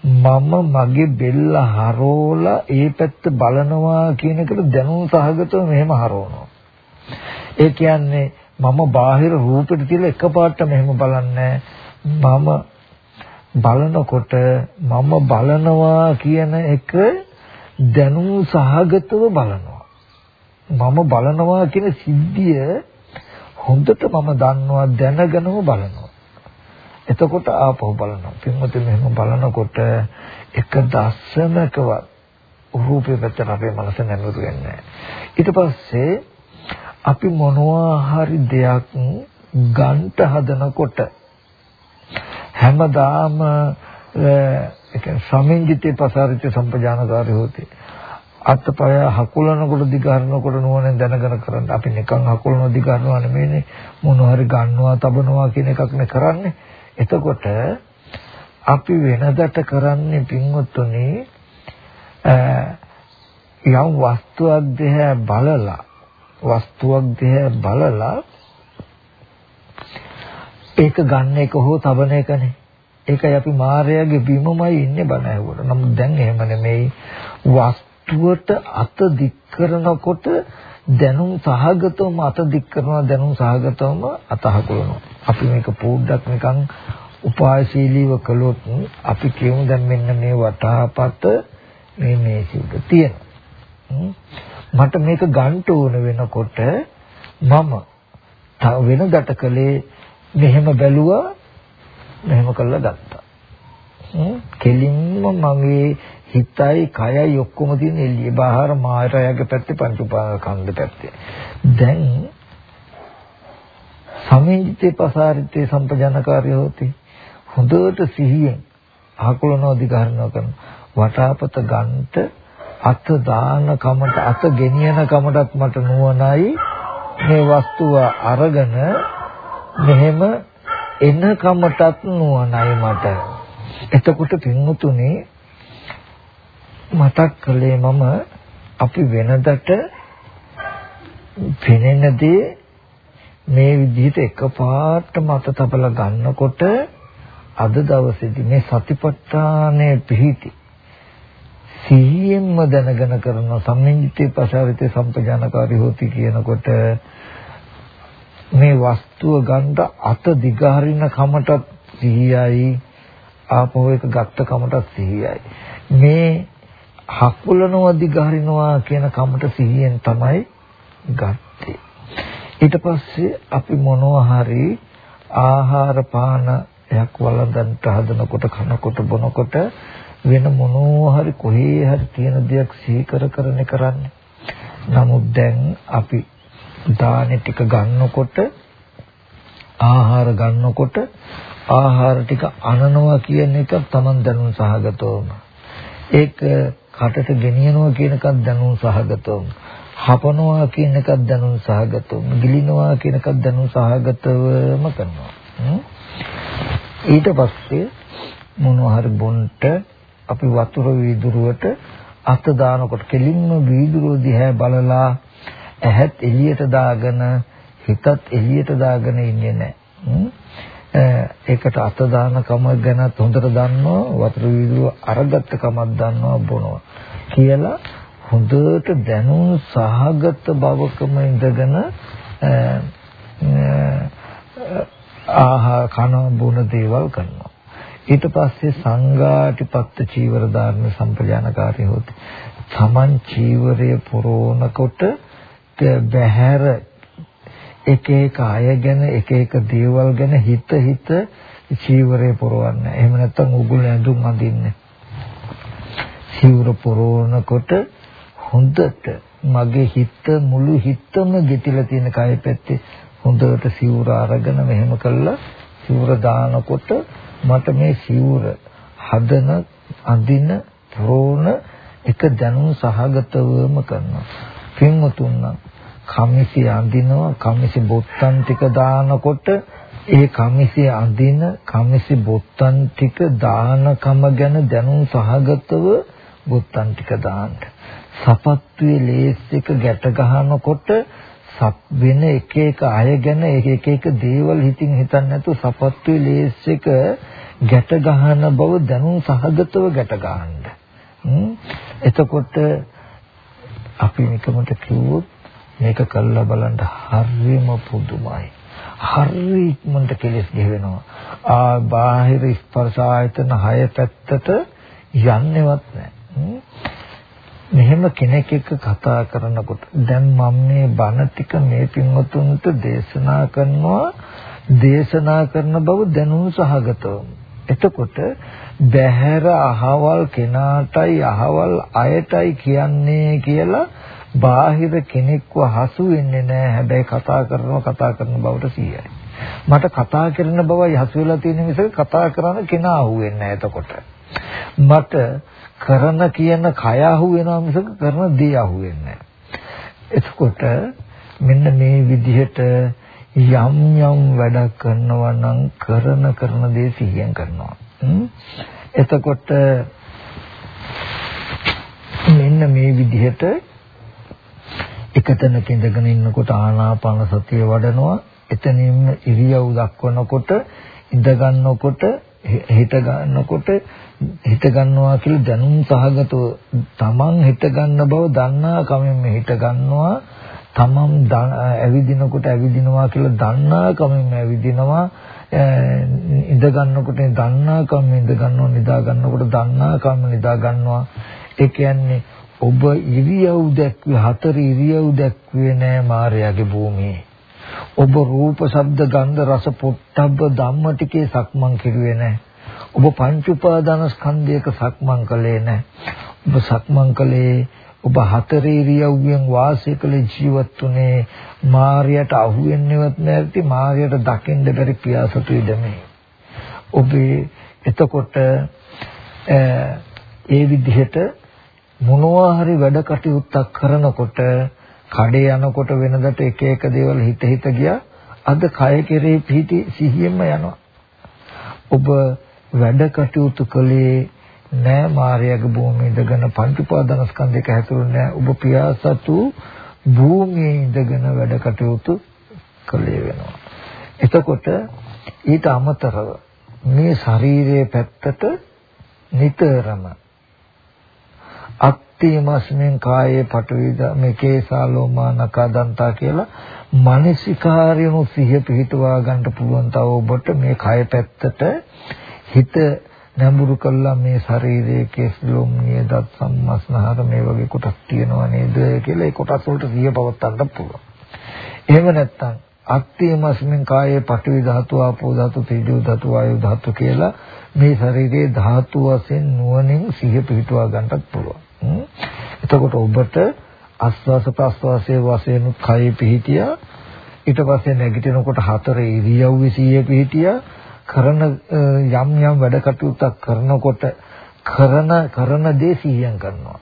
මම මගේ බෙල්ල හරෝලා ඒ පැත්ත බලනවා කියන එකට දැනුම් සහගතව මෙහෙම හරවනවා. ඒ කියන්නේ මම බාහිර රූපෙට තියලා එකපාරට මෙහෙම බලන්නේ මම බලනකොට මම බලනවා කියන එක දැනුම් සහගතව බලනවා. මම බලනවා කියන සිද්ධිය හොඳට මම දන්නවා දැනගෙනම බලනවා. එතකොට ආපහු බලනවා. පින්වතුනි මෙහෙම බලනකොට එක දස්සමකවත් රූපේ පැත්තට අපේ මනස නැඹුරු වෙන්නේ ඊට පස්සේ අපි මොනවා හරි දෙයක් ගන්ට හදනකොට හැමදාම ඒ කියන්නේ සමින්ජිතේ පසාරිත සම්පජානකාරී හොතේ. අත්පය හකුලනකොට දිගහරනකොට නුවණෙන් දැනගෙන කරන්න. අපි නිකන් හකුලන දිගහරනවා නෙමෙයිනේ. මොන හරි ගන්නවා තබනවා කියන එකක් නේ කරන්නේ. එතකොට අපි වෙනදට කරන්නේ පින්වත්තුනි යම් වස්තුවක් දිහා බලලා වස්තුවක් දිහා බලලා ඒක ගන්න එක හෝ තබන එකනේ. ඒකයි අපි මායාවේ බිමමයි ඉන්නේ බණ ඇහුවට. නමුත් දැන් එහෙම නෙමෙයි. වස්තුවට අත දික් කරනකොට දැනුම් සහගතවම අත දික් කරනවා දැනුම් සහගතවම අත හකුලනවා. අපි මේක පොඩ්ඩක් නිකන් උපායශීලීව කළොත් අපි කියමු දැන් මෙන්න මේ වටාපත මේ මේසෙක තියෙනවා. මට මේක ගන්න ඕන වෙනකොට මම වෙනදට කලේ මෙහෙම බැලුවා මෙහෙම කළා ගත්තා. කෙලින්ම මගේ හිතයි කයයි ඔක්කොම තියෙන එළිය. බාහිර මායරයගේ පැත්තේ පංච උපාකන්ද පැත්තේ. දැන් සමේජිතේ පසාරිතේ සම්පජනකාරී හොති. හොඳට සිහියෙන් ආකුලනෝ දිගහරනවා කරන වටාපත ගන්නට අත දාන කමට අත ගෙනියන කමටත් මට නුවණයි. මේ වස්තුව අරගෙන මෙහෙම එන කමටත් නුවණයි මට. එතකොට පින්වතුනි මතක් කළේ මම අපි වෙනදට පෙනෙන දේ මේ විදිහට එකපාරට මත තබලා ගන්නකොට අද දවසේදී මේ සතිපට්ඨානයේ පිහිටි සිහියෙන්ම දැනගෙන කරන සම්මිංජිතේ පසාරිතේ සම්පජානකාරී හොති කියනකොට මේ වස්තුව ගන්න අත දිගහරින කමටත් සිහියයි ආපහු එක ගත්ත කමටත් සිහියයි. මේ හකුලනවා දිගහරිනවා කියන කමට සිහියෙන් තමයි ගත්තේ ඊට පස්සේ අපි මොනවා හරි ආහාර පාන එයක් වළඳන්ට හදනකොට කනකොට බොනකොට වෙන මොනවා හරි කොහේ හරි තියෙන දෙයක් සිහි කර කරනේ කරන්නේ. නමුත් දැන් අපි දානේ ටික ගන්නකොට ආහාර ගන්නකොට ආහාර ටික අනනවා කියන එක Taman දැනුම් සහගතවම ඒක කටට ගෙනියනවා කියන එකත් දැනුම් සහගතවම හපනවා කියන එකත් දැනුම් සහගතවම ගිලිනවා කියන එකත් දැනුම් සහගතවම කරනවා. ඊට පස්සේ මොනවා හරි බොන්ට අපි වතුර වීදුරුවට අත දානකොට කෙලින්ම වීදුරුව දිහා බලලා ඇහත් එළියට දාගෙන හිතත් එළියට දාගෙන ඉන්නේ නැහැ. ඒකට අත දාන කම ගැනත් හොඳට දන්නවා වතුර වීදුරුව අරගත්ත කමක් දන්නවා බොනවා කියලා හොඳට දැනුම් සහගත බවකම ඉඳගෙන ආහාර කන බොන දේවල් කරනවා. ඊට පස්සේ සංඝාටිපත්ත චීවර ධාරණ සම්ප්‍රජානකාරී හොත්. තමන් චීවරය පුරවනකොට බහැර එක එක අය ගැන එක එක දේවල් ගැන හිත හිත චීවරය පුරවන්න. එහෙම නැත්නම් උගුල ඇඳුම් අඳින්න. චීවර පුරවනකොට හොඳට මගේ හිත මුළු හිතම ගෙතිලා තියෙන කය පැත්තේ හොඳට සිවුර අරගෙන මෙහෙම කළා සිවුර දානකොට මට මේ සිවුර හදන අඳින පුරවන එක දැනුම් සහගතවම කරනවා. පින්වතුන්නම් කමිසි අඳිනවා කමිසි බොත්තම් ටික දානකොට ඒ කමිසි අඳින කමිසි බොත්තම් ටික දානකම ගැන දැනුම් සහගතව බොත්තම් ටික දාන්න. සපත්තුවේ ලේස් එක ගැට ගන්නකොට වෙන එක එක අය ගැන එක එක දේවල් හිතින් හිතන්නේ නැතුව සපත්තුවේ ලේස් එක ගැට ගන්න බව දැනුම් සහගතව ගැට ගන්න. එතකොට අපි නිකමට කිව්වොත් මේක කළා බලන්න හරිම පුදුමයි. හරි ඉක්මනට කෙලස් ගෙවෙනවා. ආ බාහිර ස්පර්ශ ආයතන හය පැත්තට යන්නේවත් නැහැ. මෙහෙම කෙනෙක් එක්ක කතා කරනකොට දැන් මම මේ බණ ටික මේ පින්වතුන්ට දේශනා කරනවා දේශනා කරන බව දැනුම් සහගතව. එතකොට බහැර අහවල් කෙනාටයි අහවල් අයටයි කියන්නේ කියලා බාහිර කෙනෙක්ව හසු වෙන්නේ නැහැ. හැබැයි කතා කරනවා කතා කරන බවට සියයි. මට කතා කරන බවයි හසු වෙලා තියෙන මිසක කතා කරන කෙනා අහුවෙන්නේ නැහැ එතකොට. මට කරන කියන කය අහුවෙනවා මිසක කරන දේ අහුවෙන්නේ එතකොට මෙන්න මේ විදිහට යම් යම් වැඩ කරනවා නම් කරන කරන දේ සිහියෙන් කරනවා. එතකොට මෙන්න මේ විදිහට එක තැනක ඉඳගෙන ඉන්නකොට ආනාපාන සතිය වඩනවා. එතනින්ම ඉරියව් දක්වනකොට ඉඳ ගන්නකොට හිත ගන්නකොට හිත ගන්නවා කියලා දැනුම් සහගතව තමන් හිත ගන්න බව දන්නා කමෙන් හිත ගන්නවා. තමන් ඇවිදිනකොට ඇවිදිනවා කියලා දන්නා කමෙන් ඇවිදිනවා. ඉඳ ගන්නකොට දන්නා කම ඉඳ ගන්නවා නිදා ගන්නකොට දන්නා කම නිදා ගන්නවා. ඒ කියන්නේ ඔබ ඉරියව් දැක්වේ හතර ඉරියව් දැක්වේ නෑ මායාවේ භූමියේ. ඔබ රූප, ශබ්ද, ගන්ධ, රස, පොට්ටබ්බ ධම්ම ටිකේ සක්මන් කෙරුවේ නෑ. ඔබ පංච උපාදාන ස්කන්ධයක සක්මන් කළේ නෑ. ඔබ සක්මන් කළේ ඔබ හතර ඉරියව්වෙන් වාසය කළ ජීවත් උනේ මායයට අහු වෙන්නේවත් නැති මායයට දකින්න බැරි පියාසතු ඉදමේ. ඔබේ එතකොට ඒ විදිහට මොනවා හරි වැඩ කටයුත්තක් කරනකොට කඩේ යනකොට වෙනදට එක එක දේවල් හිත හිත ගියා අද කය කෙරෙහි පිහිටි සිහියෙන්ම යනවා. ඔබ වැඩ කටයුතු කළේ නෑ මායාවේ භූමියේ ඉඳගෙන පංච උපාදානස්කන්ධයක හැසිරුනේ නෑ. ඔබ පියාසතු භූමියේ ඉඳගෙන වැඩ කටයුතු කළේ වෙනවා. එතකොට ඊට අමතරව මේ ශරීරයේ පැත්තට නිතරම අත්තිමස්මින් කායේ පටවිද මේ කේසාලෝමා නකදන්තා කියලා මානසිකාර්යණු සිහිය පිහිටවා ගන්න පුළුවන් තව ඔබට මේ කය පැත්තට හිත නැඹුරු කළා මේ ශරීරයේ කෙස්ලොම් නියදත් සම්මස්නහර මේ වගේ කොටස් තියෙනවා නේද කියලා ඒ කොටස් වලට සිහිය පවත්වන්න පුළුවන්. එහෙම නැත්නම් අත්තිමස්මින් කායේ පඨවි ධාතු ආපෝ ධාතු තේජෝ ධාතු වායු ධාතු කියලා මේ ශරීරයේ ධාතු වශයෙන් නුවණින් සිහිය පිහිටුවා ගන්නත් පුළුවන්. එතකොට ඔබට ආස්වාස ප්‍රස්වාසයේ වශයෙන් කය පිහිටියා ඊට පස්සේ නැගිටිනකොට හතර ඉරියව්වේ සිහිය පිහිටියා කරන යම් යම් වැඩ කටයුත්තක් කරනකොට කරන කරන දේ සිහියෙන් කරනවා.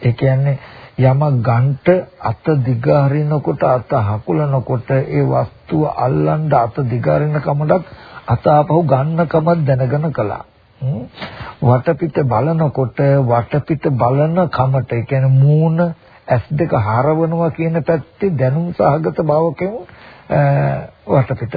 ඒ කියන්නේ යමක් ගන්ට අත දිගහරිනකොට අත හකුලනකොට ඒ වස්තුව අල්ලන්න අත දිගහරින කමඩක් අත ආපහු ගන්නකම දැනගෙන කළා. වටපිට බලනකොට වටපිට බලන කමට ඒ කියන්නේ මූණ S2 හරවනවා කියන පැත්තේ දැනුම් සහගත භාවකෙම වටපිට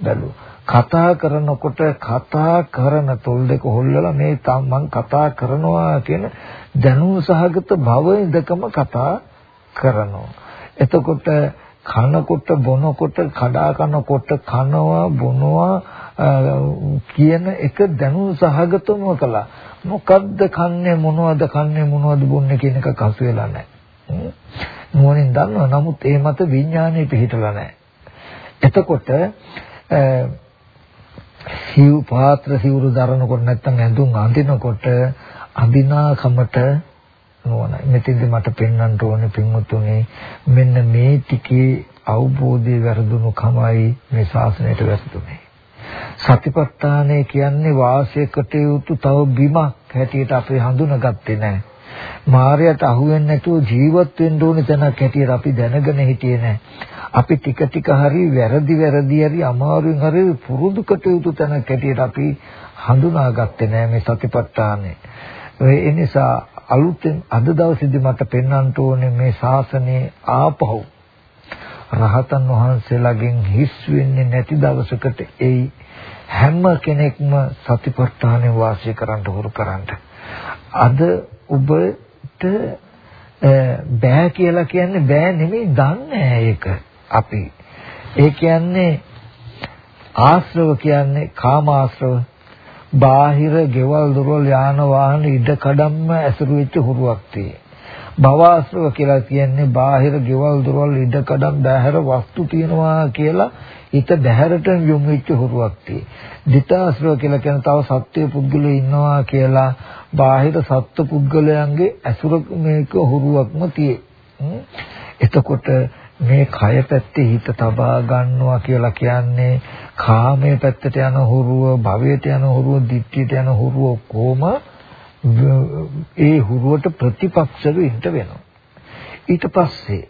බැලුවා. කතා කරනකොට කතා කරන තොල් දෙක හොල්ලලා මේ මං කතා කරනවා කියන දැනුම් සහගත භව ඉදකම කතා කරනවා. එතකොට කනකොට බොනකොට කඩා කනකොට කනවා බොනවා කියන එක දැනුම් සහගතවම කළා. මොකද්ද කන්නේ මොනවද කන්නේ මොනවද බොන්නේ කියන එක කසු වෙලා නැහැ. නුවණින් දන්නවා. නමුත් ඒ මත විඥානය පිහිටලා නැහැ. එතකොට සිව් පාත්‍ර සිවුරු දරනකොට නැත්තම් ඇඳුම් අඳිනකොට අඳිනාකමට නෝනයි. මෙතෙන්දි මට පෙන්වන්න ඕනේ පින්වතුනි මෙන්න මේ ටිකේ අවබෝධය වැරදුණු කමයි මේ ශාසනයට වැරදුනේ. සතිපට්ඨානය කියන්නේ වාසයකට යුතු තව බිමක් හැටියට අපි හඳුනාගත්තේ නැහැ. මායයට අහු වෙන්නේ නැතුව ජීවත් වෙන්න ඕනේ තැනක් හැටියට අපි දැනගෙන හිටියේ නැහැ. අපි ටික ටික හරි වැරදි වැරදි හරි අමාරුවෙන් හරි පුරුදු කටයුතු තැනක් හැටියට අපි හඳුනාගත්තේ නෑ මේ සතිපට්ඨානෙ. ඒ නිසා අලුතෙන් අද දවසේදී මට පෙන්වන්න ඕනේ මේ ශාසනයේ ආපහු රහතන් වහන්සේලාගෙන් හිස් වෙන්නේ නැති දවසකට එයි හැම කෙනෙක්ම සතිපට්ඨානෙ වාසය කරන්න හුරු කරන්න. අද ඔබට බෑ කියලා කියන්නේ බෑ නෙමෙයි දන්නේ ඒක. අපි. ඒ කියන්නේ ආශ්‍රව කියන්නේ කාම ආශ්‍රව. බාහිර ගෙවල් දොරවල් යාන වාහන ඉඩ කඩම්ම ඇසුරු වෙච්ච හුරුවක් තියෙන්නේ. භවආශ්‍රව කියලා කියන්නේ බාහිර ගෙවල් දොරවල් ඉඩ කඩම් බාහිර වස්තු තියෙනවා කියලා හිත බැහැරට යොමු වෙච්ච හුරුවක් තියෙන්නේ. ditthාශ්‍රව කියලා කියන තව සත්‍ය පුද්ගලයෝ ඉන්නවා කියලා බාහිර සත්ත්ව පුද්ගලයන්ගේ ඇසුර මේක හුරුවක්ම තියෙන්නේ. එතකොට මේ කය පැත්තේ හිත තබා ගන්නවා කියලා කියන්නේ කාමයේ පැත්තට යන හුරුව, භවයට යන හුරුව, ditthියට යන හුරුව කොහොම ඒ හුරුවට ප්‍රතිපක්ෂව ඉන්න වෙනවා. ඊට පස්සේ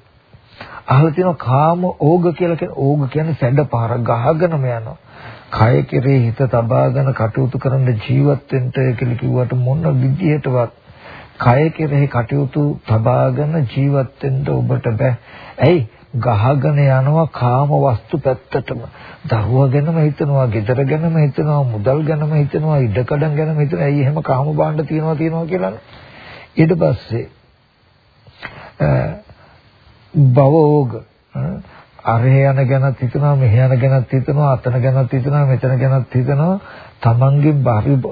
අහලා තියෙනවා කාම ඕග කියලා කියන ඕග කියන්නේ සැඩපාර ගහගෙනම යනවා. කය කෙරේ හිත තබාගෙන කටයුතු කරන ජීවත් වෙන්න කියලා කිව්වට මොන විදිහටවත් කය කෙරෙහි කටයුතු තබාගෙන ජීවත් වෙන්න ඔබට බෑ. ඇයි? ගහගෙන යනවා කාම වස්තු පැත්තටම. දරුවා ගැනම හිතනවා, ගෙදර ගැනම හිතනවා, මුදල් ගැනම හිතනවා, ඉඩකඩම් ගැනම හිතනවා. ඇයි එහෙම කාම භාණ්ඩ තියනවා තියනවා කියලා. ඊට පස්සේ භවෝග අරහේ යන ගැනත් හිතනවා, මෙහෙ යන ගැනත් හිතනවා, අතන ගැනත් හිතනවා, මෙතන ගැනත් හිතනවා. තමන්ගේ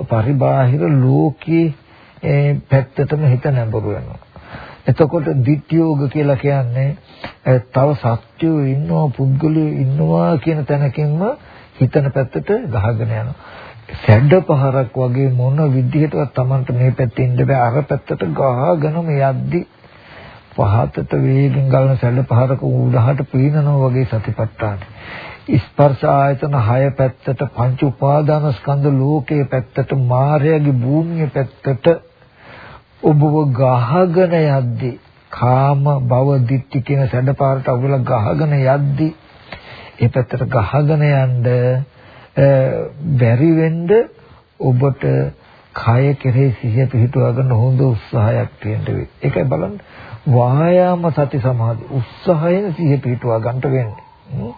පරිබාහිර ලෝකයේ පැත්තටම හිත නැඹුරු වෙනවා. එතකොට ditthiyෝග කියලා කියන්නේ තව සත්‍යෝ ඉන්නවා පුද්ගලයෝ ඉන්නවා කියන තැනකින්ම හිතන පැත්තට ගහගෙන යනවා. සැඩ පහරක් වගේ මොන විදිහටවත් Tamanට මේ පැත්තේ ඉන්න බෑ අර පැත්තට ගහගෙනම යද්දි පහතට වේගෙන් ගලන සැඩ පහරක උඩහට පීනනවා වගේ සතිපට්ඨාන. ස්පර්ශ ආයතන හය පැත්තට පංච උපාදාන ස්කන්ධ ලෝකයේ පැත්තට මායාවේ භූමියේ පැත්තට ඔබව ගහගෙන යද්දී කාම භව දිට්ඨි කියන සැඩපාරට අවුල ගහගෙන යද්දී ඒ පැත්තට ගහගෙන යන්න බැරි වෙන්න ඔබට කය කෙරෙහි සිහිය පිහිටුවා ගන්න හොඳ උත්සාහයක් තියෙන්න වෙයි. ඒකයි බලන්න වායාම සති සමාධි උත්සාහයෙන් සිහිය පිහිටුවා ගන්නට වෙන්නේ.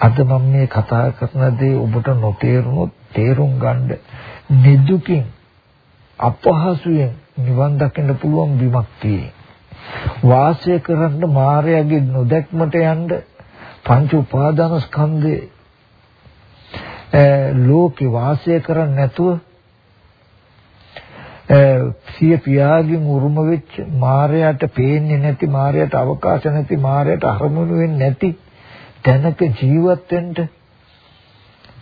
අද මම මේ කතා කරන දේ ඔබට නොතේරුනොත් තේරුම් ගන්න නිදුකින් අපහසුයෙන් නිවන් දකින්න පුළුවන් බිමක් තියෙයි. වාසය කරන්න මායාවේ නොදැක්මට යන්න පංච උපාදාන ස්කන්ධේ ලෝකේ වාසය කරන්නේ නැතුව සිය පියාගෙන් උරුම වෙච්ච මායයට පේන්නේ නැති මායයට අවකාශ නැති මායයට අරමුණු වෙන්නේ නැති තැනක ජීවත් වෙන්න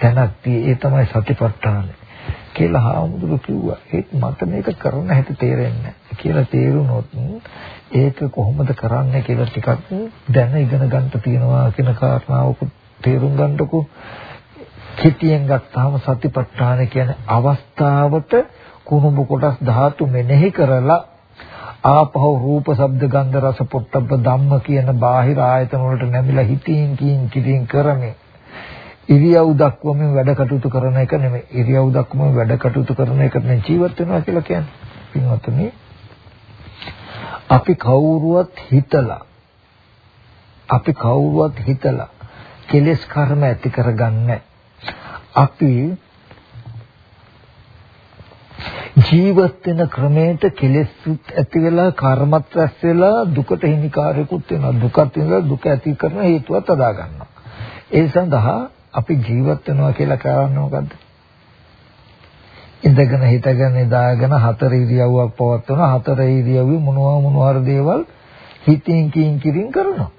තැනක් ඒ තමයි සතිපට්ඨාන කියලා හාමුදුරු කිව්වා. ඒත් මට මේක කරන්න හැටි තේරෙන්නේ කියලා තේරුනොත් ඒක කොහොමද කරන්නේ කියලා ටිකක් දැන ඉගෙන ගන්න තියෙනවා කියන කාරණාවක තේරුම් ගන්නකො කෙටියෙන් ගත්තාම සතිපට්ඨාන කියන්නේ අවස්ථාවට කුණුඹ කොටස් ධාතු මෙනෙහි කරලා ආපහු රූප ශබ්ද ගන්ධ රස පොට්ටබ්බ ධම්ම කියන බාහිර ආයතන වලට නැමිලා හිතින් කින් කිරින් කරන්නේ ඉරියව් දක්වමින් වැඩ කටයුතු කරන එක නෙමෙයි. ඉරියව් දක්වමින් වැඩ කටයුතු කරන එක නෙමෙයි ජීවත් වෙනවා කියලා කියන්නේ. පින්වත්නි අපි කවුරුවත් හිතලා අපි කවුරුවත් හිතලා කෙලෙස් කර්ම ඇති කරගන්නේ අපි ජීවත් වෙන ක්‍රමයට කෙලෙස් ඇති වෙලා කර්මත් රැස් වෙලා දුකට හිමිකාරයකුත් වෙනවා. දුකත් වෙනවා දුක ඇති කරන හේතුවත් අදා ගන්නවා. ඒ සඳහා අපි ජීවත් වෙනවා කියලා කරන්නේ මොකද්ද? ඉඳගෙන හිටගෙන ඉඳාගෙන හතර ඉරියව්වක් පවත්වන හතර ඉරියව්වේ මොනවා මොනවා හරි දේවල් හිතින් කින් කිරින් කරනවා.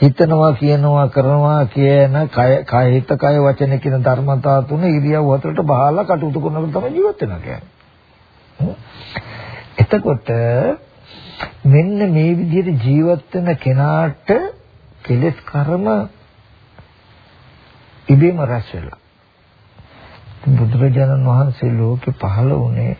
හිතනවා කියනවා කරනවා කියන කය කය හිත කය වචන කියන ධර්මතා තුන ඉරියව් හතරට බහලා කටයුතු කරනකොට තමයි ජීවත් වෙනවා කියන්නේ. එතකොට මෙන්න මේ විදිහට ජීවත් වෙන කෙනාට කෙලෙස් කර්ම ඉබේම රැස් වෙලා. බුදුරජාණන් වහන්සේ ලෝකේ පහළ වුණේ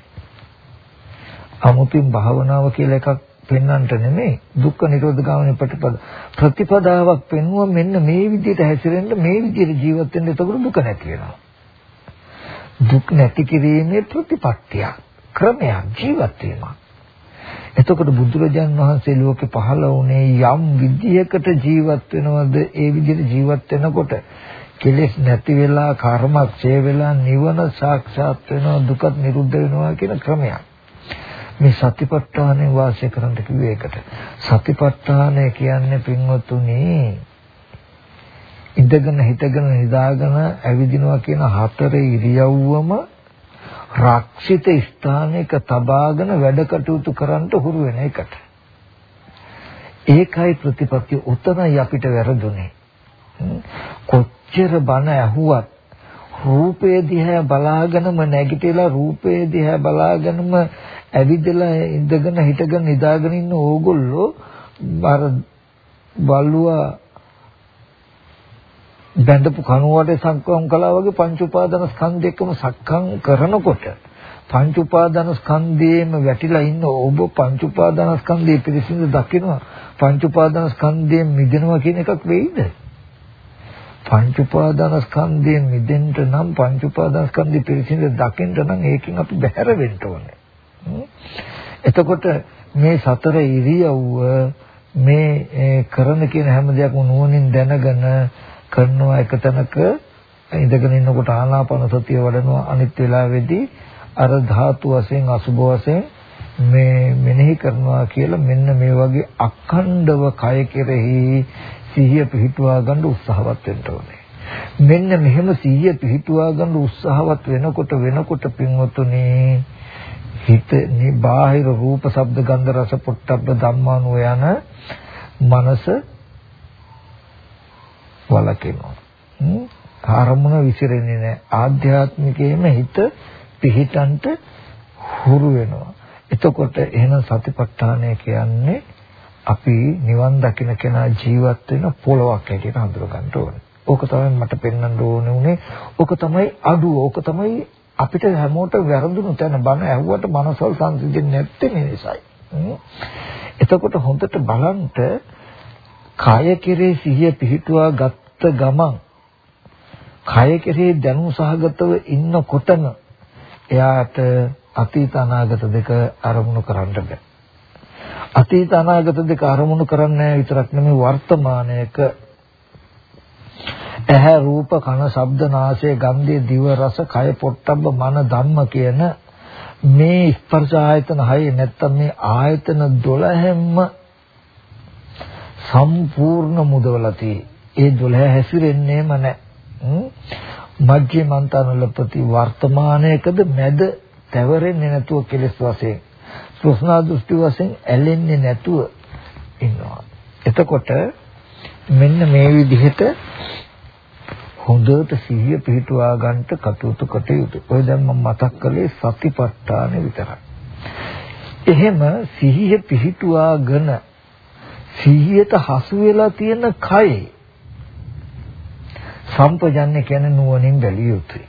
අමුතින් භාවනාව කියලා එකක් පෙන්වන්නට නෙමෙයි. දුක්ඛ නිරෝධ ගාමිනී ප්‍රතිපද ප්‍රතිපදාවක් පෙන්වුවා මෙන්න මේ විදිහට හැසිරෙන්න මේ විදිහට ජීවත් වෙන්න එතකොට දුක නැති වෙනවා. දුක් නැති කිරීමේ ප්‍රතිපත්තිය ක්‍රමයක් ජීවත් වීමක්. එතකොට බුදුරජාන් වහන්සේ ලෝකේ පහළ වුණේ යම් විදියකට ජීවත් වෙනවද? ඒ විදිහට ජීවත් වෙනකොට කෙලෙස් නැති වෙලා කර්මක්ෂය වෙලා නිවන සාක්ෂාත් වෙනවා දුකත් නිරුද්ධ වෙනවා කියන ක්‍රමයක්. මේ සතිපට්ඨානෙ වාසය කරන්න කිව්වේ ඒකට. සතිපට්ඨානය කියන්නේ පින්වතුනි ඉඳගෙන හිටගෙන නිදාගෙන ඇවිදිනවා කියන හතර ඉරියව්වම රක්ෂිත ස්ථානයක තබාගෙන වැඩ කටයුතු කරන්න හුරු වෙන එකට. ඒකයි ප්‍රතිපත්තිය උතනයි අපිට වැරදුනේ. කොච්චර බණ ඇහුවත් රූපේ දිහා බලාගෙනම නැගිටලා රූපේ දිහා බලාගෙනම ඇවිදලා ඉඳගෙන හිටගෙන නිදාගෙන ඉන්න ඕගොල්ලෝ අර බලුවා බඳපු කනුවට සක්කම් කළා වගේ පංච උපාදාන ස්කන්ධයකම සක්කම් කරනකොට පංච උපාදාන ස්කන්ධයේම වැටිලා ඉන්න ඔබ පංච උපාදාන ස්කන්ධයේ පිරිසිදු දකිනවා. පංච උපාදාන ස්කන්ධයෙන් මිදෙනවා කියන එකක් වෙයිද? පංච උපාදාන ස්කන්ධයෙන් මිදෙන්න නම් පංච උපාදාන ස්කන්ධය පිරිසිදු දකින්න නම් ඒකෙන් අපි බැහැර වෙන්න ඕනේ. එතකොට මේ සතර ඉරියව්ව මේ කරන කියන හැම දෙයක්ම නුවණින් දැනගෙන කරනවා එක තැනක ඉඳගෙන ඉන්නකොට ආනාපාන සතිය වඩනවා අනිත් වෙලාවේදී අර ධාතු වශයෙන් අසුබ වශයෙන් මේ මෙනෙහි කරනවා කියලා මෙන්න මේ වගේ අඛණ්ඩව කය කෙරෙහි සිහිය පිහිටුවා ගන්න උත්සාහවත් වෙන්න ඕනේ. මෙන්න මෙහෙම සිහිය පිහිටුවා ගන්න උත්සාහවත් වෙනකොට වෙනකොට පින්වතුනි හිත නිබාහිර රූප ශබ්ද ගන්ධ රස පොට්ටබ්බ ධම්මානෝ යන මනස වලකිනවා. ආරමුණ විසිරෙන්නේ නැහැ. ආධ්‍යාත්මිකයේම හිත පිහිටන්ට හුරු වෙනවා. එතකොට එහෙනම් සතිපට්ඨානය කියන්නේ අපි නිවන් දකින්න කෙනා ජීවත් වෙන පොලොවක් හැටියට හඳුර ගන්න ඕනේ. ඕක තමයි මට පෙන්වන්න ඕනේ උනේ. ඕක තමයි අඩුව. ඕක තමයි අපිට හැමෝට වැරදුණු තැන බණ ඇහුවට මනසල් සංසිඳෙන්නේ නැත්තේ මේ නිසායි. එතකොට හොඳට බලන්න කය කෙරේ සිහිය පිහිටුවා ගත්ත ගමන් කය කෙරේ දැනුම් සහගතව ඉන්නකොටම එයාට අතීත අනාගත දෙක අරමුණු කරන්න බෑ. අතීත අනාගත දෙක අරමුණු කරන්නේ විතරක් නෙමෙයි වර්තමානයක ඇහැ රූප කන ශබ්ද නාසය ගන්ධය දිව රස කය පොට්ටබ්බ මන ධම්ම කියන මේ ස්පර්ශ ආයතන හය නැත්තම් මේ ආයතන 12ෙන්ම සම්පූර්ණ මුදවලති ඒ 12 හැසිරෙන්නේම නැහැ. මජ්ජේ මන්තනලපති වර්තමානයේකද මැද තැවරෙන්නේ නැතුව කෙලස් වශයෙන්. සුස්නා දෘෂ්ටි වශයෙන් ඇලෙන්නේ නැතුව ඉන්නවා. එතකොට මෙන්න මේ විදිහට හොඳට සිහිය පිහිටුවා ගන්නට කටයුතු කටයුතු. ඔය දැන් මම මතක් කළේ සතිපට්ඨාන විතරයි. එහෙම සිහිය පිහිටුවාගෙන සිහියට හසු වෙලා තියෙන කය සම්පජන්‍ය කියන්නේ නුවණින් බැලිය යුතුයි.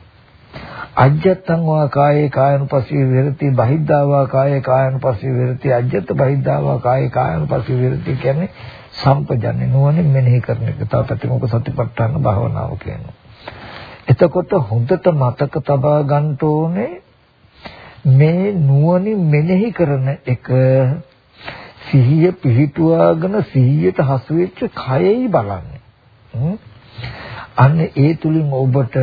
අජ්ජත්තං වා කායේ කායනුපස්සී විරති බහිද්ධා වා කායේ කායනුපස්සී විරති අජ්ජත් බහිද්ධා වා කායේ කායනුපස්සී විරති කියන්නේ සම්පජන්‍ය නුවණින් මෙනෙහි කරන එක. තව පැතිමක සතිපට්ඨාන භාවනාව කියනවා. එතකොට හොඳට මතක තබා ගන්න ඕනේ මේ නුවණින් මෙනෙහි කරන එක සිහිය පිහිටුවාගෙන සිහියට හසු වෙච්ච කයයි බලන්නේ. අන්න ඒ තුලින් ඔබට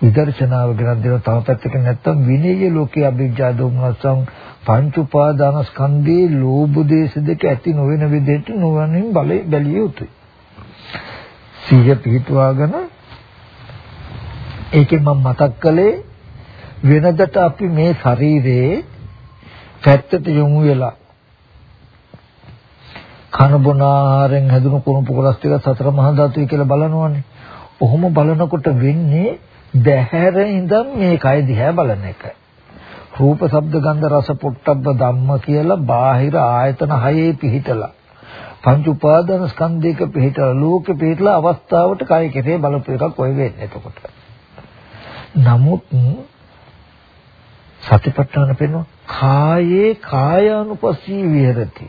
විදර්ශනාව ගැන දෙන තව පැත්තකින් නැත්තම් විනය ලෝකයේ අභිජ්ජා දෝමනසං පංච උපාදානස්කන්ධේ ලෝභ දේශ දෙක ඇති නොවන විදිහට නුවණින් බලය බැලිය යුතුයි. සිහිය පිහිටුවාගෙන ඒකෙන් මම මතක් කළේ වෙනදට අපි මේ ශරීරයේ පැත්තට යොමු වෙලා කන බොන ආහාරයෙන් හැදුණු කුණු පොකොලස් ටික සතර මහා ධාතුයි කියලා බලනවනේ. ඔහොම බලනකොට වෙන්නේ බහැර ඉඳන් මේ කය දිහා බලන එක. රූප, ශබ්ද, ගන්ධ, රස, පොට්ටබ්බ ධම්ම කියලා බාහිර ආයතන හයේ පිහිටලා පංච උපාදාන ස්කන්ධයක පිහිටලා ලෝකෙ පිහිටලා අවස්ථාවට කය කෙරේ බලපු එකක් ඔය වෙන්නේ එතකොට. නමුත් සතිපට්ඨාන පෙන්වන කායේ කායානුපස්සී විහෙරති.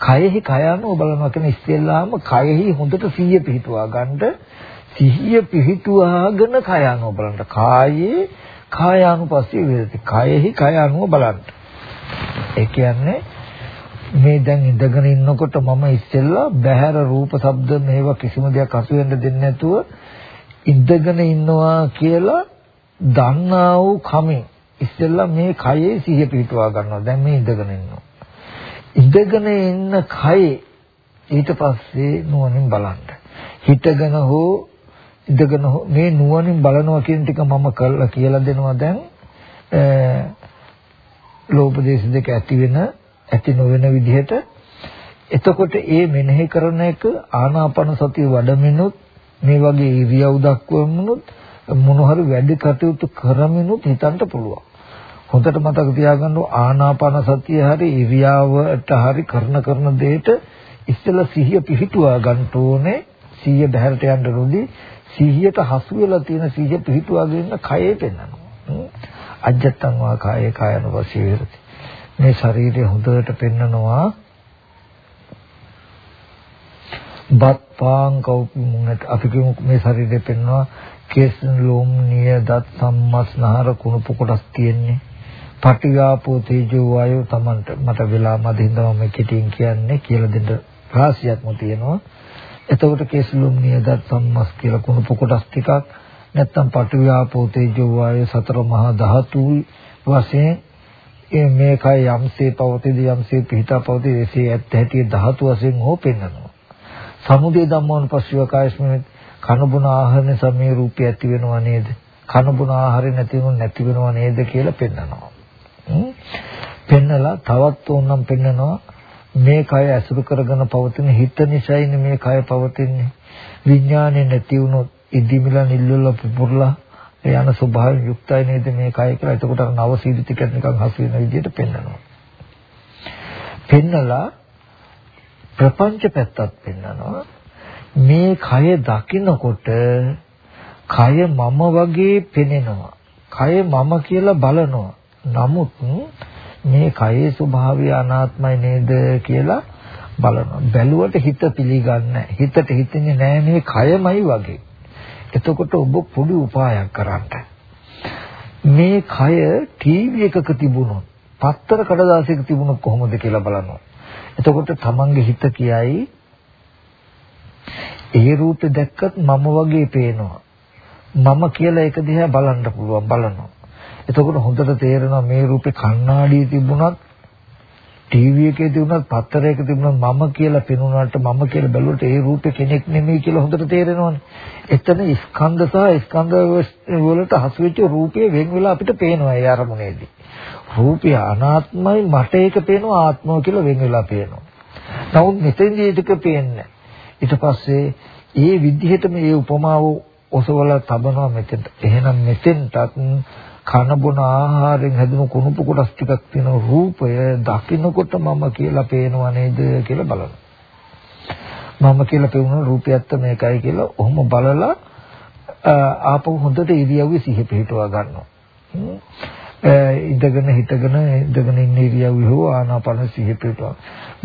කයෙහි කයano බලනවා කියන ඉස්සෙල්ලාම කයෙහි හොඳට සිහිය පිහිටුවා ගන්න සිහිය පිහිටුවාගෙන කයano බලන්න. කායේ කායානුපස්සී විහෙරති. කයෙහි කයano බලන්න. ඒ කියන්නේ මේ දැන් ඉඳගෙන ඉන්නකොට මම ඉස්සෙල්ලා බහැර රූප, ශබ්ද මේවා කිසිම දෙයක් අසු වෙන්න දෙන්නේ නැතුව ඉඳගෙන ඉන්නවා කියලා දන්නා වූ කමින් ඉස්සෙල්ලා මේ කයේ සිහිය පිටවා ගන්නවා. දැන් මේ ඉඳගෙන ඉන්නවා. ඉඳගෙන ඉන්න කයේ ඊට පස්සේ නුවණින් බලන්න. හිතගෙන හෝ ඉඳගෙන හෝ මේ නුවණින් බලනවා කියන ටික මම කරලා කියලා දෙනවා දැන් ලෝභ දේශ දෙක ඇති වෙන ඇති නොවන විදිහට එතකොට ඒ මෙනෙහි කරන එක ආනාපාන සතිය වඩමිනුත් මේ වගේ ඉරියව් දක්වමිනුත් මොන හරි වැඩ කටයුතු කරමිනුත් හිතන්න පුළුවන්. හොඳට මතක තියාගන්න ආනාපාන සතිය හරි ඉරියාවට හරි කරන කරන දෙයට ඉස්සෙල්ලා සිහිය පිහිටුවා ගන්න ඕනේ. සිහිය බහැරට යන්න රුදි සිහියට හසු වෙලා තියෙන සිහිය පිහිටුවාගෙන ඉන්න කයේ පෙන්වනවා අජත්තං වා කායේ කායන වශී විරති මේ ශරීරය හොඳට පෙන්නනවා. බත් පාන් කවුපි මුණට අපි කියමු මේ ශරීරය පෙන්නවා. කේස් ලෝම් නිය දත් සම්මස්නහර කුණු කොටස් තියෙන්නේ. පටිඝාපෝ තේජෝ වායෝ Tamanට මට වෙලා මදින්දම මේ කෙටියෙන් කියන්නේ කියලා දෙන්න රාශියක්ම තියෙනවා. එතකොට කේසලුම් නියදත් සම්මස් කියලා කුණු පොකොටස් ටිකක් නැත්තම් පටිඝාපෝ තේජෝ වායෝ සතර මහා ධාතුයි වශයෙන් ඒ මේකයි යම්සේ පවතිද යම්සේ පිහිටා පවතිද එසේ ඇත්ත හැටි ධාතු වශයෙන් හෝ පෙන්වනවා. සමුදේ ධම්මෝන පස්සිව කායස්මෙ කනබුන ආහාරන සමේ රූපය ඇති වෙනව නේද? කනබුන ආහාරය නැති වෙනව නැති වෙනව නේද කියලා පෙන්වනවා. පෙන්නලා තවත් ඕනම් පෙන්නනවා මේ කය ඇසුරු කරගෙන පවතින හිත නිසයිනේ මේ කය පවතින්නේ. විඥානේ නැති වුණොත් ඉදිමිලා නිල්ලලා පුපුරලා යන ස්වභාවයෙන් යුක්තයි නේද මේ කය කියලා. එතකොට අර නව සීඩි ටිකක් නිකන් හසු වෙන විදිහට පෙන්නනවා. පෙන්නලා ප්‍රපංච පැත්තත් පෙන්නනවා. මේ කය දකිනකොට කය මම වගේ පෙනෙනවා. කය මම කියලා බලනවා. නමුත් මේ කයේ ස්වභාවය අනාත්මයි නේද කියලා බලනවා. බැලුවට හිත පිළිගන්නේ හිතට හිතෙන්නේ නෑ මේ කයමයි වගේ. එතකොට ඔබ පොඩි උපායක් කරන්න. මේ කය ටීවී එකක තිබුණොත්, පත්තර කඩදාසියක තිබුණොත් කොහොමද කියලා බලනවා. එතකොට තමන්ගේ හිත කියයි ඒ රූපේ දැක්කත් මම වගේ පේනවා. මම කියලා ඒක දිහා බලන්න පුළුවන් බලනවා. එතකොට හොඳට තේරෙනවා මේ රූපේ කණ්ණාඩියේ තිබුණත් ටීවී එකේ තිබුණත් පත්තරයක තිබුණත් මම කියලා පෙනුනාට මම කියලා බැලුවට ඒ රූපේ කෙනෙක් නෙමෙයි කියලා හොඳට තේරෙනවනේ. එතන ස්කන්ධ සහ ස්කන්ධ වලට හසු වෙච්ච රූපේ වෙන් වෙලා අපිට පේනවා ඒ අරමුණේදී. රූපය අනාත්මයි මට ඒක පේනවා ආත්මය කියලා වෙන් වෙලා පේනවා. නමුත් මෙතෙන්දී ටික පේන්නේ ඊට පස්සේ ඒ විදිහට මේ උපමාව ඔසවලා තබනවා මෙතෙන්ට. එහෙනම් මෙතෙන්ටත් කන බොන ආහාරයෙන් හැදුණු කුණුපු කොටස් ටිකක් තියෙන රූපය දකින්නකොට මම කියලා පේනව නේද කියලා බලනවා. මම කියලා පෙවුන රූපයත් මේකයි කියලා ඔහොම බලලා ආපහු හොඳට ඉරියව්වේ සිහි පිහිටවා ගන්නවා. ඉඳගෙන හිටගෙන ඉඳගෙන ඉන්න ඉරියව්වේ හෝ ආනාපාන සිහි පිහිටවා.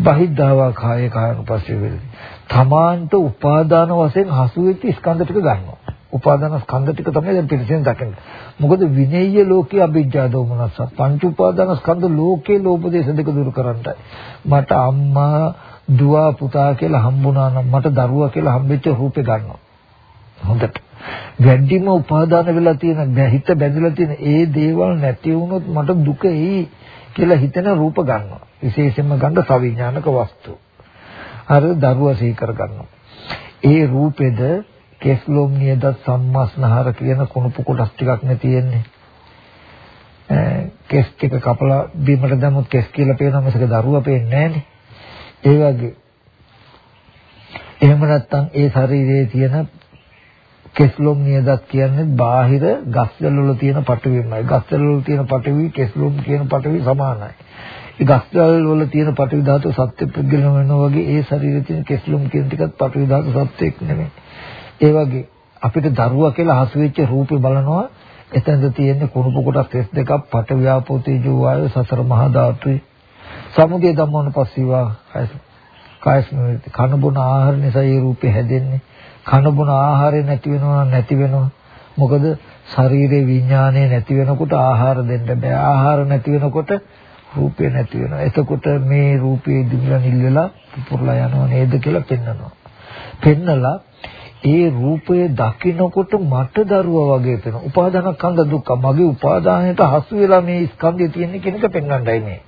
බහිද්ධාවා කාය කායනුපස්සේ වෙලදී. තමාන්ට උපාදාන වශයෙන් හසු වෙච්ච ස්කන්ධ ටික ගන්නවා. උපාදාන ස්කන්ධ ටික තමයි දැන් පිළිසෙන් දකින්නේ. මොකද විනේය ලෝකේ අභිජ්ජා දෝමනස පංච උපාදාන ස්කන්ධ ලෝකේ ලෝභ දේශ දෙක දුරු කරන්නයි. මට අම්මා දුව පුතා කියලා හම්බුණා නම් මට දරුවා කියලා හම්බෙච්ච රූපේ ගන්නවා. හොඳට. වැඩිම උපාදාන වෙලා තියෙන හිත බැඳලා තියෙන ඒ දේවල් නැති වුණොත් මට දුක එයි කියලා හිතෙන රූප ගන්නවා. විශේෂයෙන්ම ගන්න සවිඥානික වස්තු. අර දරුවා සීකර ගන්නවා. ඒ රූපෙද කෙස්ලොම් නියද සම්මස්නහර කියන කුණුපු කොටස් ටිකක් නේ තියෙන්නේ. කෙස් ටික කපලා බීමට දැම්මොත් කෙස් කියලා පේනවා මිසක දරුවා පේන්නේ නැහනේ. ඒ වගේ එහෙම නැත්නම් ඒ ශරීරයේ තියෙන කෙස්ලොම් නියදත් කියන්නේ බාහිර ගස්වල වල තියෙන පටවිමයි. ගස්වල වල තියෙන පටවි කෙස්ලොම් කියන පටවි සමානයි. ඒ ගස්වල වල තියෙන පටවි ධාතු සත්‍ය පුද්ගලම වෙනවා වගේ ඒ ශරීරයේ තියෙන කෙස්ලොම් කියන ටිකත් පටවි ධාතු සත්‍යෙක් නෙමෙයි. ඒ වගේ අපිට දරුවා කියලා හසු වෙච්ච රූපේ බලනවා එතනද තියෙන්නේ කුණුපු කොටස් 32ක් පටවි ආපෝ තේජෝ වායු සතර මහා ධාතුයි. සමුදය ධම්මවන පස්සීවා කායස් කන බොන ආහාර නිසා ඒ රූපේ හැදෙන්නේ. කන බොන ආහාරය නැති වෙනවා නැති වෙනවා. මොකද ශරීරේ විඥානය නැති වෙනකොට ආහාර දෙන්න බෑ. ආහාර නැති වෙනකොට රූපේ නැති වෙනවා. එතකොට මේ රූපේ දිවිලා නිල්ලලා පුපුරලා යනවා නේද කියලා පෙන්නනවා. පෙන්නලා ඒ රූපය දකින්නකොට මට දරුවා වගේ පේනවා. උපාදානස්කන්ධ දුක්ඛ මගේ උපාදානයට හසු වෙලා මේ ස්කන්ධය තියෙන කෙනක පෙන්වන්නයි මේ.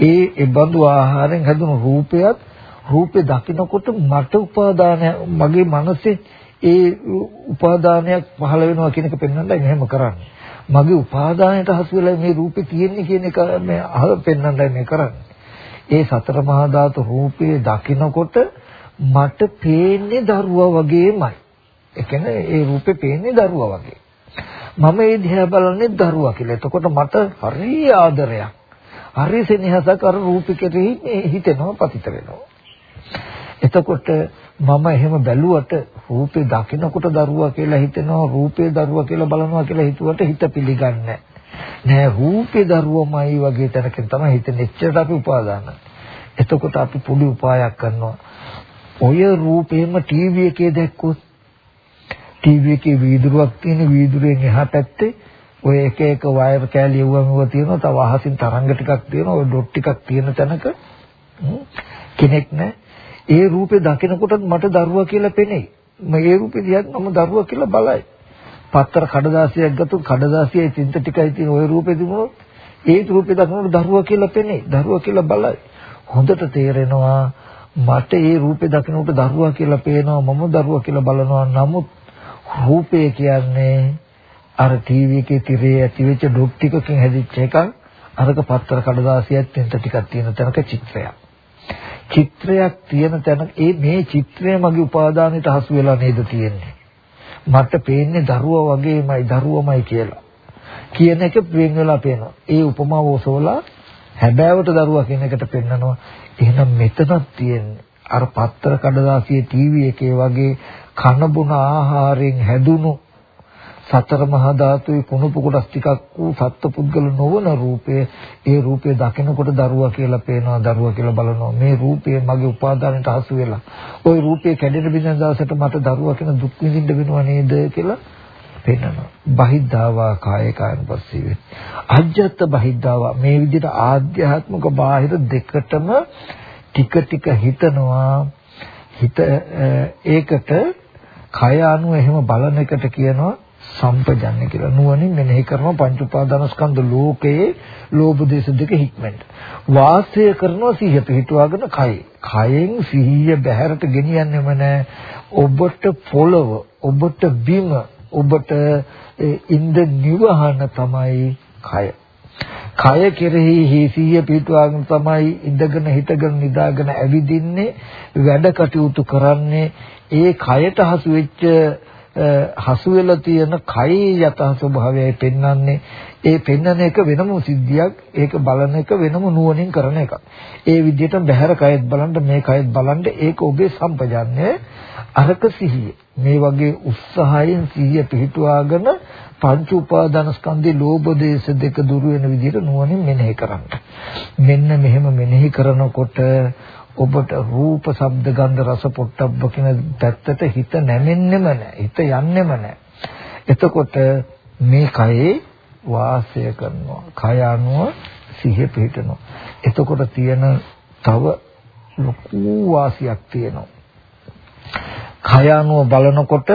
ඒ ඒ බඳු ආහාරයෙන් හැදුණු රූපයත් රූපේ දකින්නකොට මට උපාදානය මගේ මනසේ ඒ උපාදානයක් පහළ වෙනවා කියන එක පෙන්වන්නයි මෙහෙම කරන්නේ. මගේ උපාදානයට හසු වෙලා මේ රූපේ තියෙන්නේ කියන එක මේ අහ පෙන්වන්නයි මේ කරන්නේ. ඒ සතර මහා ධාතු රූපේ දකින්නකොට මට පේන්නේ දරුවා වගේමයි. ඒ කියන්නේ ඒ රූපේ පේන්නේ දරුවා වගේ. මම ඒ දිහා බලන්නේ දරුවා කියලා. එතකොට මට හරි ආදරයක්. හරි සෙනෙහසක් අර රූපේ කෙරෙහි හිතෙනවා පතිත වෙනවා. එතකොට මම එහෙම බැලුවට රූපේ දකින්නකොට දරුවා කියලා හිතෙනවා රූපේ දරුවා කියලා බලනවා කියලා හිතුවට හිත පිළිගන්නේ නෑ රූපේ දරුවමයි වගේ තැනකින් තමයි හිතෙන්නේ එච්චරට අපි උපාදාන. එතකොට අපි පොඩි උපායක් කරනවා. ඔය රූපේම ටීවී එකේ දැක්කොත් ටීවී එකේ වීදුරුවක් තියෙන වීදුරුවෙන් එහා පැත්තේ ඔය එක එක වයර් කෑලි යවුවම තියෙනවා තව අහසින් තරංග ටිකක් තියෙනවා ඔය ඩොට් ටිකක් තියෙන තැනක කෙනෙක් නැහැ ඒ රූපේ දකිනකොට මට දරුවා කියලා පෙනෙයි. මම ඒ රූපේ දිහාත් මම දරුවා කියලා බලයි. පත්තර කඩදාසියක් ගත්තොත් කඩදාසියේ තින්ත ටිකයි තියෙන ওই රූපේ තිබුණොත් ඒ රූපේ දකිනකොට දරුවා කියලා පෙනෙයි. දරුවා කියලා බලයි. හොඳට තේරෙනවා මට ඒ රූපේ දකිනකොට දරුවා කියලා පේනවා මම දරුවා කියලා බලනවා. නමුත් රූපය කියන්නේ අර ටීවී එකේ තිරේ ඇති වෙච්ච ඩොට් ටිකකින් හැදිච්ච එකක්. අරක පත්තර කඩදාසියක් තින්ත ටිකක් තියෙන තැනක චිත්‍රයක්. චිත්‍රයක් තියෙන තැන ඒ මේ චිත්‍රය මගේ උපාදානයට හසු වෙලා නේද තියෙන්නේ. මට පේන්නේ දරුවා වගේමයි දරුවමයි කියලා. කියන එක වෙන් වෙලා පේනවා. ඒ උපමාව ඔසවලා හැබෑවට දරුවා කියන එකට පෙන්නනවා. එහෙනම් මෙතනක් තියෙන්නේ අර පත්‍ර කඩදාසියේ ටීවී එකේ වගේ කන බොන ආහාරයෙන් හැදුණු සතර මහා ධාතුවේ කුණුපු කොටස් ටිකක් වූ සත්පුද්ගල නොවන රූපය ඒ රූපය දකිනකොට දරුවා කියලා පේනවා දරුවා කියලා බලනවා. මේ රූපය මගේ උපාදානයට හසු වෙලා. ওই රූපය කැඩෙන බිඳෙන දවසට මට දරුවා කියන දුක් විඳින්න වෙනව නේද කියලා පේනවා බහිද්ධාවා කාය කායනුපස්සීවේ. අජ්ජත් බහිද්ධාවා. මේ විදිහට ආධ්‍යාත්මික බාහිර දෙකටම ටික ටික හිතනවා. හිත ඒකට කය අනුව එහෙම බලන එකට කියනවා සම්පජන්‍ය කියලා. නුවණින් මෙනෙහි කරන පංච උපාදානස්කන්ධ ලෝකයේ ලෝභ දේශ දෙක හික්මෙන්ට. වාසය කරනවා සිහිය පිහිටුවාගෙන කයි. කයෙන් සිහිය බැහැරට ගෙනියන්නෙම නැහැ ඔබට පොළව ඔබට බිම ඔබට ඉන්ද නිවහන තමයි කය. කය කෙරෙහි හිසිය පිටුවාගෙන තමයි ඉඳගෙන හිටගෙන නිදාගෙන ඇවිදින්නේ වැඩ කටයුතු කරන්නේ. ඒ කයට හසු වෙච්ච හසු වෙලා තියෙන කයේ යථා ස්වභාවයයි පෙන්වන්නේ. ඒ පෙන්වන එක වෙනම සිද්ධියක් ඒක බලන එක වෙනම නුවණින් කරන එකක් ඒ විදිහට බහැර කයත් බලන්න මේ කයත් බලන්න ඒක ඔබේ සම්පජාන්නේ අරක සිහිය මේ වගේ උත්සාහයෙන් සිහිය පිහිටුවාගෙන පංච උපාදාන ස්කන්ධේ ලෝභ දේශ දෙක දුරු වෙන විදිහට නුවණින් මෙනෙහි කරන්න මෙන්න මෙහෙම මෙනෙහි කරනකොට ඔබට රූප, ශබ්ද, ගන්ධ, රස, පොට්ටබ්බ කියන පැත්තට හිත නැමෙන්නෙම නැහැ. හිත යන්නෙම නැහැ. එතකොට මේ කයේ වාසය කරනවා. කය අනුව සිහිය පිහිටනවා. එතකොට තියෙන තව ලොකු වාසියක් තියෙනවා. කය අනුව බලනකොට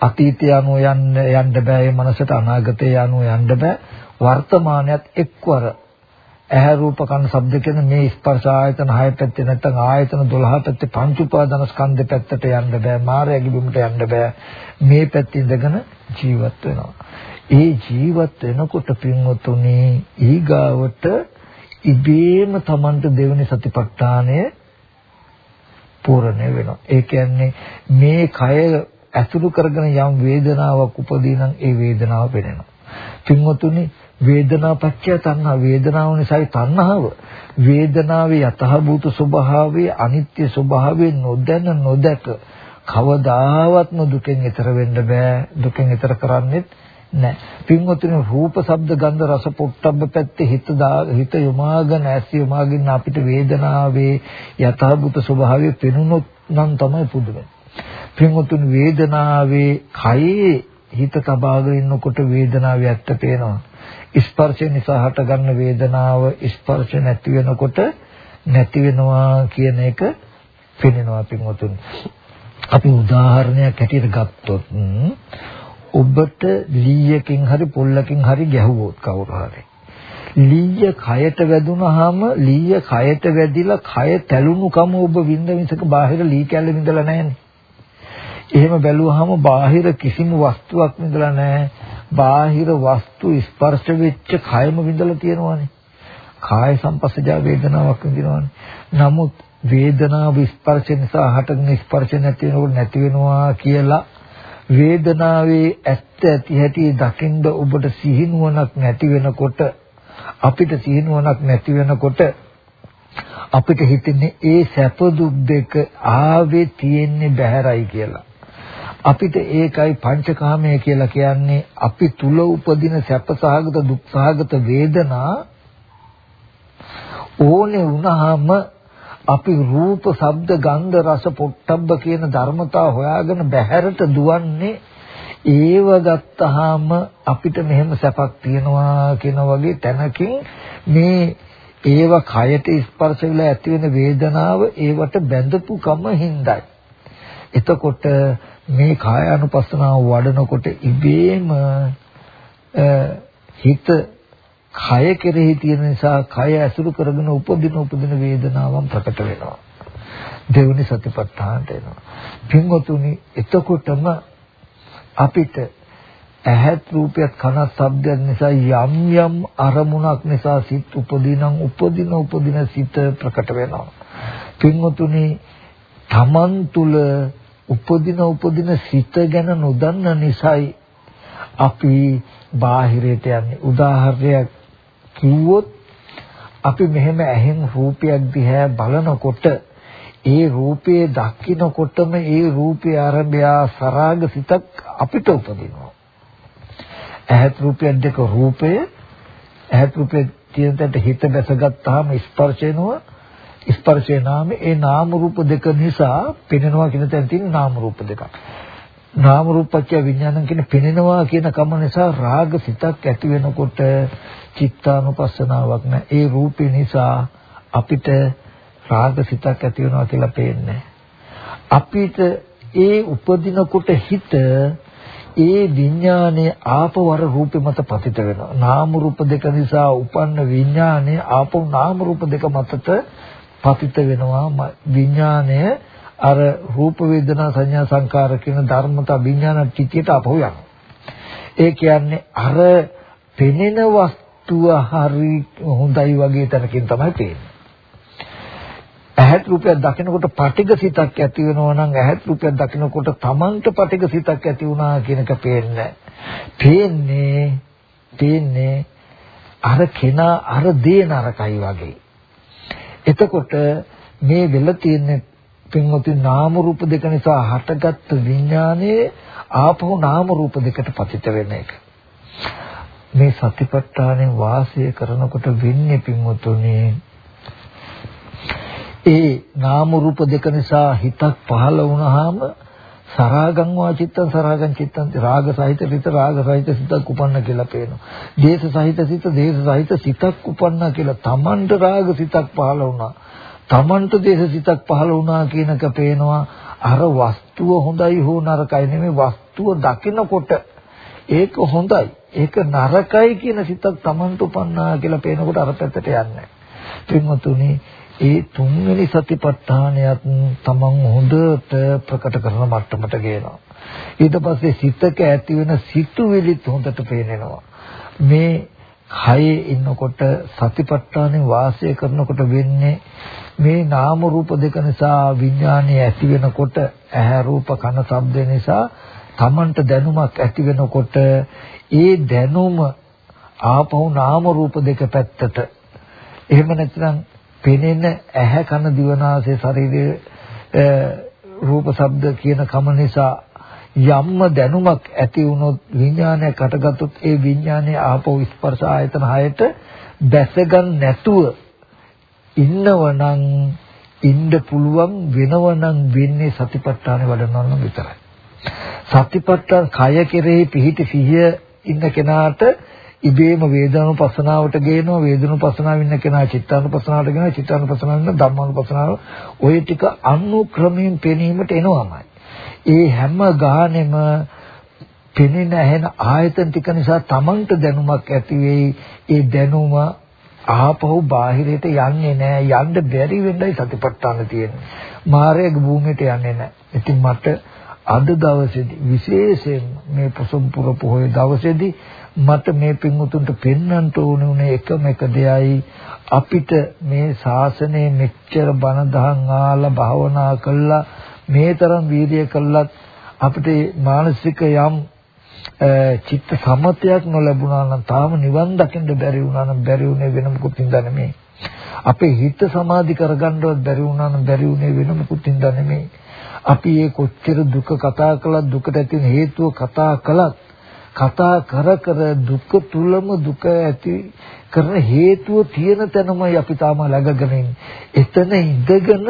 අතීතය අනුව යන්න යන්න බෑ මේ මනසට අනාගතය අනුව යන්න බෑ වර්තමානයත් එක්වර ඇහැ රූප කන ශබ්ද කියන මේ ස්පර්ශ ආයතන හය පැත්තේ නැත්නම් ආයතන 12 පැත්තේ පංච උපාදාන ස්කන්ධ පැත්තට යන්න බෑ මායя ගිබුමට යන්න බෑ මේ පැත්තේ ඉඳගෙන ජීවත් වෙනවා ඒ ජීවත් වෙනකොට පින්වතුනි ඊගාවට ඉබේම Tamanට දෙවෙනි සතිපට්ඨානය පූර්ණ වෙනවා. ඒ කියන්නේ මේ කය ඇසුරු කරගෙන යම් වේදනාවක් උපදී නම් ඒ වේදනාව පෙනෙනවා. පින්වතුනි වේදනාපච්චය තණ්හා වේදනාව නිසායි තණ්හාව. වේදනාවේ යතහභූත ස්වභාවයේ අනිත්‍ය ස්වභාවය නොදැන නොදැක කවදාවත්ම දුකෙන් ඈතර වෙන්න බෑ. දුකෙන් ඈතර කරන්නේත් නැහැ පින්වතුනි රූප ශබ්ද ගන්ධ රස පොට්ටබ්බ පැත්තේ හිත හිත යොමාගෙන ඇස් යොමාගෙන අපිට වේදනාවේ යතහභූත ස්වභාවය පෙනුනොත් නම් තමයි පුදුමයි. පින්වතුනි වේදනාවේ කයේ හිත තබාගෙන ඉන්නකොට වේදනාවේ ඇත්ත පේනවා. ස්පර්ශය නිසා හටගන්න වේදනාව ස්පර්ශ නැති වෙනකොට නැති වෙනවා කියන එක පෙනෙනවා පින්වතුන්. අපි උදාහරණයක් හැටියට ගත්තොත් ඔබට ලීයකින් හරි පොල්ලකින් හරි ගැහුවොත් කවුරු හරි ලීය කයට වැදුනහම ලීය කයට වැදිලා කය තැලුණු කම ඔබ විඳ මිසක බාහිර ලී කැල්ල විඳලා නැහැනේ. එහෙම බැලුවාම බාහිර කිසිම වස්තුවක් විඳලා නැහැ. බාහිර වස්තු ස්පර්ශ වෙච්ච කයම විඳලා තියෙනවානේ. කාය සංපස්සජා වේදනාවක් විඳිනවානේ. නමුත් වේදනාව ස්පර්ශ නිසා හටගෙන ස්පර්ශ නැති වෙනකොට නැති වෙනවා කියලා වේදනාවේ ඇත්ත ඇති හැටි දකින්ද ඔබට සිහිනුවණක් නැති වෙනකොට අපිට සිහිනුවණක් නැති වෙනකොට අපිට හිතෙන්නේ ඒ සැප දුක් දෙක ආවේ තියෙන්නේ බහැරයි කියලා. අපිට ඒකයි පංචකාමය කියලා කියන්නේ අපි තුල උපදින සැපසහගත දුක්සහගත වේදනා ඕනේ වුණාම අපි රූප, ශබ්ද, ගන්ධ, රස, පොට්ටබ්බ කියන ධර්මතා හොයාගෙන බැහැරට දුවන්නේ ඒව ගත්තාම අපිට මෙහෙම සැපක් තියනවා කියන වගේ තැනකින් මේ ඒව කයට ස්පර්ශ වෙලා ඇති වෙන වේදනාව ඒවට බැඳපු කම හින්දායි. එතකොට මේ කායානුපස්සනාව වඩනකොට ඉබේම හිත කය කෙරෙහි තියෙන නිසා කය ඇසුරු කරගෙන උපදින උපදින වේදනාවන් ප්‍රකට වෙනවා. දෙවනි සතිපට්ඨානට එනවා. පින්වතුනි එතකොටම අපිට ඇහත් රූපයත් කනත් ශබ්දයත් නිසා යම් යම් අරමුණක් නිසා සිත් උපදිනම් උපදින උපදින සිත ප්‍රකට වෙනවා. පින්වතුනි තමන් තුල උපදින උපදින සිත ගැන නොදන්න නිසායි අපි බාහිරයට යන්නේ උදාහරණයක් කිව්වොත් අපි මෙහෙම ඇහෙන් රූපයක් දිහා බලනකොට ඒ රූපයේ දකින්නකොටම ඒ රූපේ ආරම්භය සරාග සිතක් අපිට උපදිනවා ඇහත් රූපයක් දෙක රූපය ඇහත් රූපයේ තියෙන තැනට හිත බැසගත්තාම ස්පර්ශ වෙනවා ස්පර්ශේ නාමේ ඒ නාම රූප දෙක නිසා පෙනෙනවා කියන තැන තියෙන නාම රූප දෙකක්. නාම රූපච්ච විඥානං කියන පෙනෙනවා කියන කම නිසා රාග සිතක් ඇති වෙනකොට චිත්තානුපස්සනාවක් නෑ. ඒ රූපේ නිසා අපිට රාග සිතක් ඇති වෙනවා කියලා පේන්නේ. අපිට ඒ උපදිනකොට හිත ඒ විඥානයේ ආපවර රූපෙ මත පතිත වෙනවා. නාම රූප දෙක නිසා උපන්න විඥානයේ ආපව නාම රූප දෙක මතට පතිත වෙනවා විඥාණය අර රූප වේදනා සංඥා සංකාර කියන ධර්මතා විඥාන ටිකයට අපහු යනවා. ඒ කියන්නේ අර පෙනෙන වස්තුව හරි හොඳයි වගේ තැනකින් තමයි පේන්නේ. ඇහත් රූපයක් දකිනකොට පටිඝ සිතක් ඇති වෙනවා නම් ඇහත් රූපයක් දකිනකොට තමන්ට පටිඝ සිතක් ඇති වුණා කියන එක පේන්නේ පේන්නේ පේන්නේ අර කෙනා අර දේ නරකයි වගේ. එතකොට මේ වෙල තියෙන පින්වතුනි නාම රූප දෙක නිසා හටගත් විඥානයේ ආපහු නාම රූප දෙකට පතිත වෙන එක. මේ සතිපට්ඨානෙ වාසය කරනකොට වෙන්නේ පින්වතුනි ඒ නාම රූප දෙක නිසා හිතක් පහළ වුණාම සරාගං වාචිත්තං සරාගං චිත්තං රාග සහිත සිත රාග සහිත සිතක් උපන්න කියලා පේනවා. දේශ සහිත සිත දේශ සහිත සිතක් උපන්න කියලා තමන්ට රාග සිතක් පහළ වුණා. තමන්ට දේශ සිතක් පහළ වුණා කියනක පේනවා. අර වස්තුව හොඳයි හෝ නරකයි නෙමෙයි වස්තුව දකිනකොට ඒක හොඳයි. ඒක නරකයි කියන සිතක් තමන්ට උපන්නා කියලා පේනකොට අර පැත්තට යන්නේ. පින්වතුනි ඒ තුන්වෙනි සතිපට්ඨානයත් තමන් හොඳට ප්‍රකට කරන මට්ටමට ගේනවා. ඊට පස්සේ සිතක ඇති වෙන සිතුවිලිත් හොඳට පේනෙනවා. මේ කයේ ඉන්නකොට සතිපට්ඨානේ වාසය කරනකොට වෙන්නේ මේ නාම රූප දෙක නිසා විඥානය ඇති වෙනකොට ඇහැ රූප කන ශබ්ද නිසා තමන්ට දැනුමක් ඇති වෙනකොට ඒ දැනුම ආපහු නාම රූප දෙක පැත්තට එහෙම නැත්නම් පෙනෙන ඇහැ කන දිවනාසය ශරීරයේ රූප ශබ්ද කියන කම නිසා යම්ම දැනුමක් ඇති වුණොත් විඥානයක් අටගත්තොත් ඒ විඥානයේ ආපහු ස්පර්ශ ආයතන හයට දැසගන්න නැතුව ඉන්නවනම් ඉන්න පුළුවන් වෙනවනම් වෙන්නේ සතිපට්ඨානේ වඩනවා නම් විතරයි. සතිපට්ඨාන කය කෙරෙහි පිහිටි සිහිය ඉන්න කෙනාට ඉබේම වේදනානුපස්සනාවට ගේනවා වේදනානුපස්සනාව ඉන්න කෙනා චිත්තානුපස්සනාවට ගේනවා චිත්තානුපස්සනාව ඉන්න ධම්මානුපස්සනාව ওই ටික අනුක්‍රමයෙන් පෙනීමට එනවාමයි. ඒ හැම ගානෙම පෙනෙන ඇහෙන ආයතන ටික නිසා Tamanට දැනුමක් ඇති වෙයි. ඒ දැනුම ආපහු බාහිරයට යන්නේ නැහැ. යන්න බැරි වෙන්නයි සතිපට්ඨාන තියෙන්නේ. මායාවේ භූමියට යන්නේ නැහැ. ඉතින් මට අද දවසේදී විශේෂයෙන් මේ පොසොම්පුර පොහොය දවසේදී මට මේ පින්වුතුන්ට පෙන්වන්න ඕනේ උනේ එකම එක දෙයයි. අපිට මේ ශාසනය මෙච්චර බණ දහම් ආලා භාවනා කළා මේ තරම් වීර්ය කළත් අපිට මානසික යම් චිත්ත සමතයක් නොලැබුණා නම් තාම නිවන් දකින්න බැරි වුණා නම් බැරි වුණේ වෙන මොකුත් හින්දා නෙමෙයි. අපේ හිත සමාධි කරගන්නවත් බැරි වුණා නම් බැරි වුණේ වෙන මොකුත් හින්දා නෙමෙයි. අපි මේ කොච්චර දුක කතා කළත් දුකට ඇති හේතුව කතා කළත් කතා කර කර දුක තුලම දුක ඇති කරන හේතුව තියෙන තැනමයි අපි තාම läගගෙන එතන ඉඳගෙන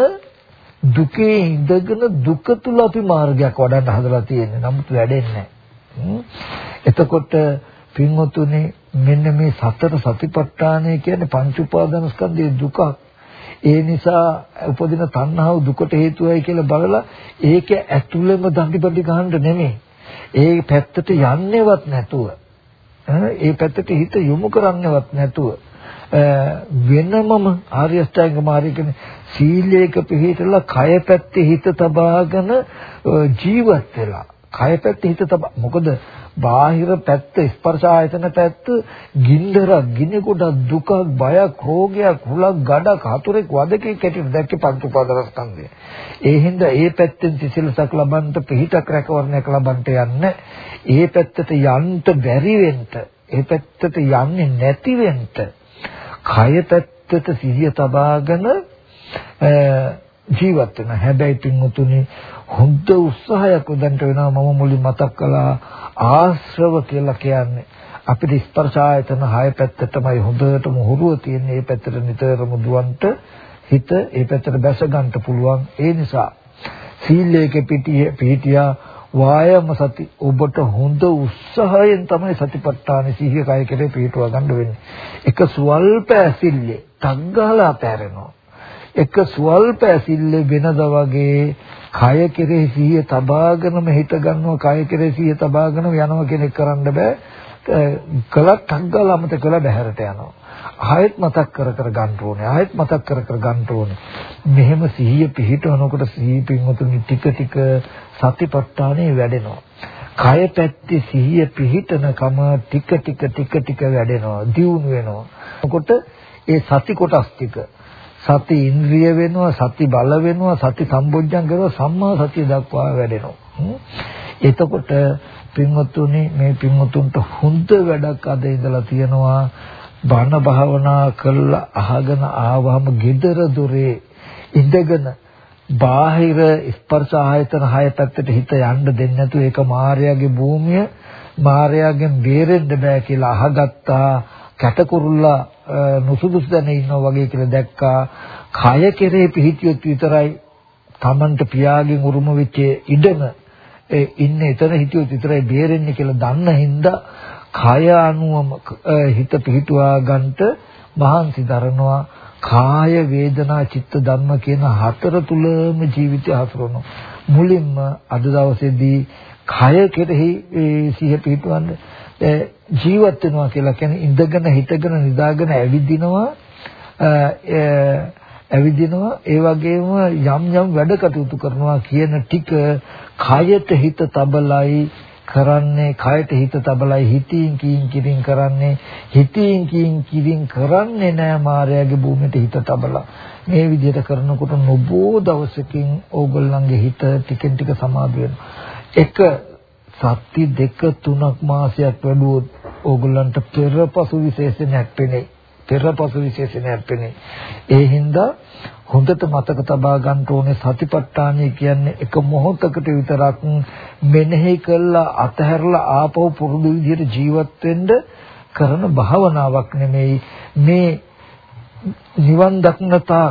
දුකේ ඉඳගෙන දුක තුල අපි මාර්ගයක් වඩන්න හදලා තියෙන්නේ. නමුත් වැඩෙන්නේ එතකොට පින්වතුනි මෙන්න මේ සතර සතිපට්ඨානය කියන්නේ පංච උපාදානස්කන්ධයේ දුකක්. ඒ නිසා උපදින තණ්හාව දුකට හේතුවයි කියලා බලලා ඒක ඇතුළෙම දඬිපඩි ගහන්න නෙමෙයි. ඒ පැත්තට යන්නේවත් නැතුව ඒ පැත්තට හිත යොමු කරන්නේවත් නැතුව වෙනමම ආර්ය අෂ්ටාංග මාර්ගයේ සීලයක පිළිහිටලා කය පැත්තේ හිත තබාගෙන ජීවත් වෙලා කය පැත්තේ හිත තබා මොකද බාහිර පැත්ත ස්පර්ශ ආයතන පැත්ත ගින්දරක් ගිනි ගොඩක් දුකක් බයක් රෝගයක් හුලක් ගඩක් හතුරෙක් වදකෙක් ඇටියට දැක්කේ පංච උපාදානස්කන්ධය. ඒ හින්දා ඒ පැත්තෙන් සිසිලසක් ලබන්නට පිහිටක් රැකවරණයක් ලබන්නට යන්න ඒ පැත්තට යන්න බැරි වෙන්න ඒ පැත්තට යන්නේ නැති වෙන්න කය පැත්තට සිහිය තබාගෙන ජීවත් වෙන හැබැයි පින්තුනි හොඳ උත්සාහයක් උදන්ට වෙනවා මම මුලින් මතක් කළා ආශ්‍රව කියලා කියන්නේ. අපිට ස්පර්ශ ආයතන හය පැත්තටමයි හොඳටම හුරුව තියෙන මේ පැත්තට නිතරම දුවන්ට හිත ඒ පැත්තට බැස ගන්න පුළුවන්. ඒ නිසා සීලයක පිටිය පිටියා වායම සති ඔබට හොඳ උත්සාහයෙන් තමයි සතිපට්ඨාන සිහිය කය කෙරේ පිටුවා ගන්න වෙන්නේ. එක ස්වල්ප ඇසිල්ලේ තග්ගහලා පැරෙනවා එක ස්වල්ප ඇසිල්ලේ වෙනද වගේ කය කෙරෙහි සිහිය තබාගෙනම හිත ගන්නවා කය කෙරෙහි සිහිය තබාගෙනම යනවා කෙනෙක් කරන්න බෑ. කලක් ටග්ගල අමත කළ බැහැරට යනවා. ආයෙත් මතක් කර කර ගන්න ඕනේ. ආයෙත් මතක් කර කර ගන්න ඕනේ. මෙහෙම සිහිය පිහිටවනකොට සිහිය පින්වතුනි ටික ටික සතිපට්ඨානේ වැඩෙනවා. කය පැත්තේ සිහිය පිහිටනකම ටික ටික ටික ටික වැඩෙනවා. දියුණු වෙනවා. එතකොට ඒ සති කොටස් ටික සති ඉන්ද්‍රිය වෙනවා සති බල වෙනවා සති සම්බොජ්ජං කරනවා සම්මා සතිය දක්වා වැඩෙනවා. එතකොට පින්වත්තුනි මේ පින්වත්තුන්ට හොඳ වැඩක් අද ඉඳලා තියෙනවා බණ භාවනා කරලා අහගෙන ආවම gedara dore ඉඳගෙන බාහිර ස්පර්ශ ආයතන හය පැත්තට හිත යන්න දෙන්නේ නැතුව ඒක මායාවේ භූමිය මායාවෙන් බේරෙන්න බෑ කියලා අහගත්තා කැටකුරුල්ලා නුසුදුසු දැන ඉන්නවා වගේ කියලා දැක්කා. කය කෙරේ පිහිටියොත් විතරයි Tamanට පියාගෙන් උරුම වෙච්ච ඉඩම ඒ ඉන්නේ එතන හිටියොත් විතරයි බේරෙන්නේ කියලා දන්න හින්දා කය අනුවම හිත පිහිටුවා ගන්නට මහන්සි දරනවා. කාය වේදනා චිත්ත ධම්ම කියන හතර තුලම ජීවිතය හසුරවනවා මුලින්ම අද දවසේදී කය කෙරෙහි සිහිය පිහිටවන්න ජීවත් වෙනවා කියලා කියන්නේ ඉඳගෙන හිටගෙන නිදාගෙන ඇවිදිනවා ඇවිදිනවා. ඒ වගේම යම් යම් වැඩ කටයුතු කරනවා කියන ටික කයට හිත තබලයි කරන්නේ කයට හිත තබලයි හිතින් කියින් කිරින් කරන්නේ. හිතින් කියින් කිරින් කරන්නේ නෑ මායාවේ භූමියට හිත තබලා. මේ විදිහට කරනකොට නොබෝ දවසකින් ඕගොල්ලන්ගේ හිත ටිකෙන් ටික සමාධි වෙනවා. එක සත්‍ය දෙක තුනක් මාසයක් වැඩුවොත් ඕගොල්ලන්ට පෙරපසු විශේෂණයක් පෙනේ. පෙරපසු විශේෂණයක් පෙනේ. ඒ හින්දා හොඳට මතක තබා ගන්න ඕනේ සතිපට්ඨානය කියන්නේ එක මොහොතකට විතරක් මෙනෙහි කළා අතහැරලා ආපහු පුරුදු විදිහට ජීවත් වෙන්න කරන භාවනාවක් නෙමෙයි. මේ නිවන් දක්නතා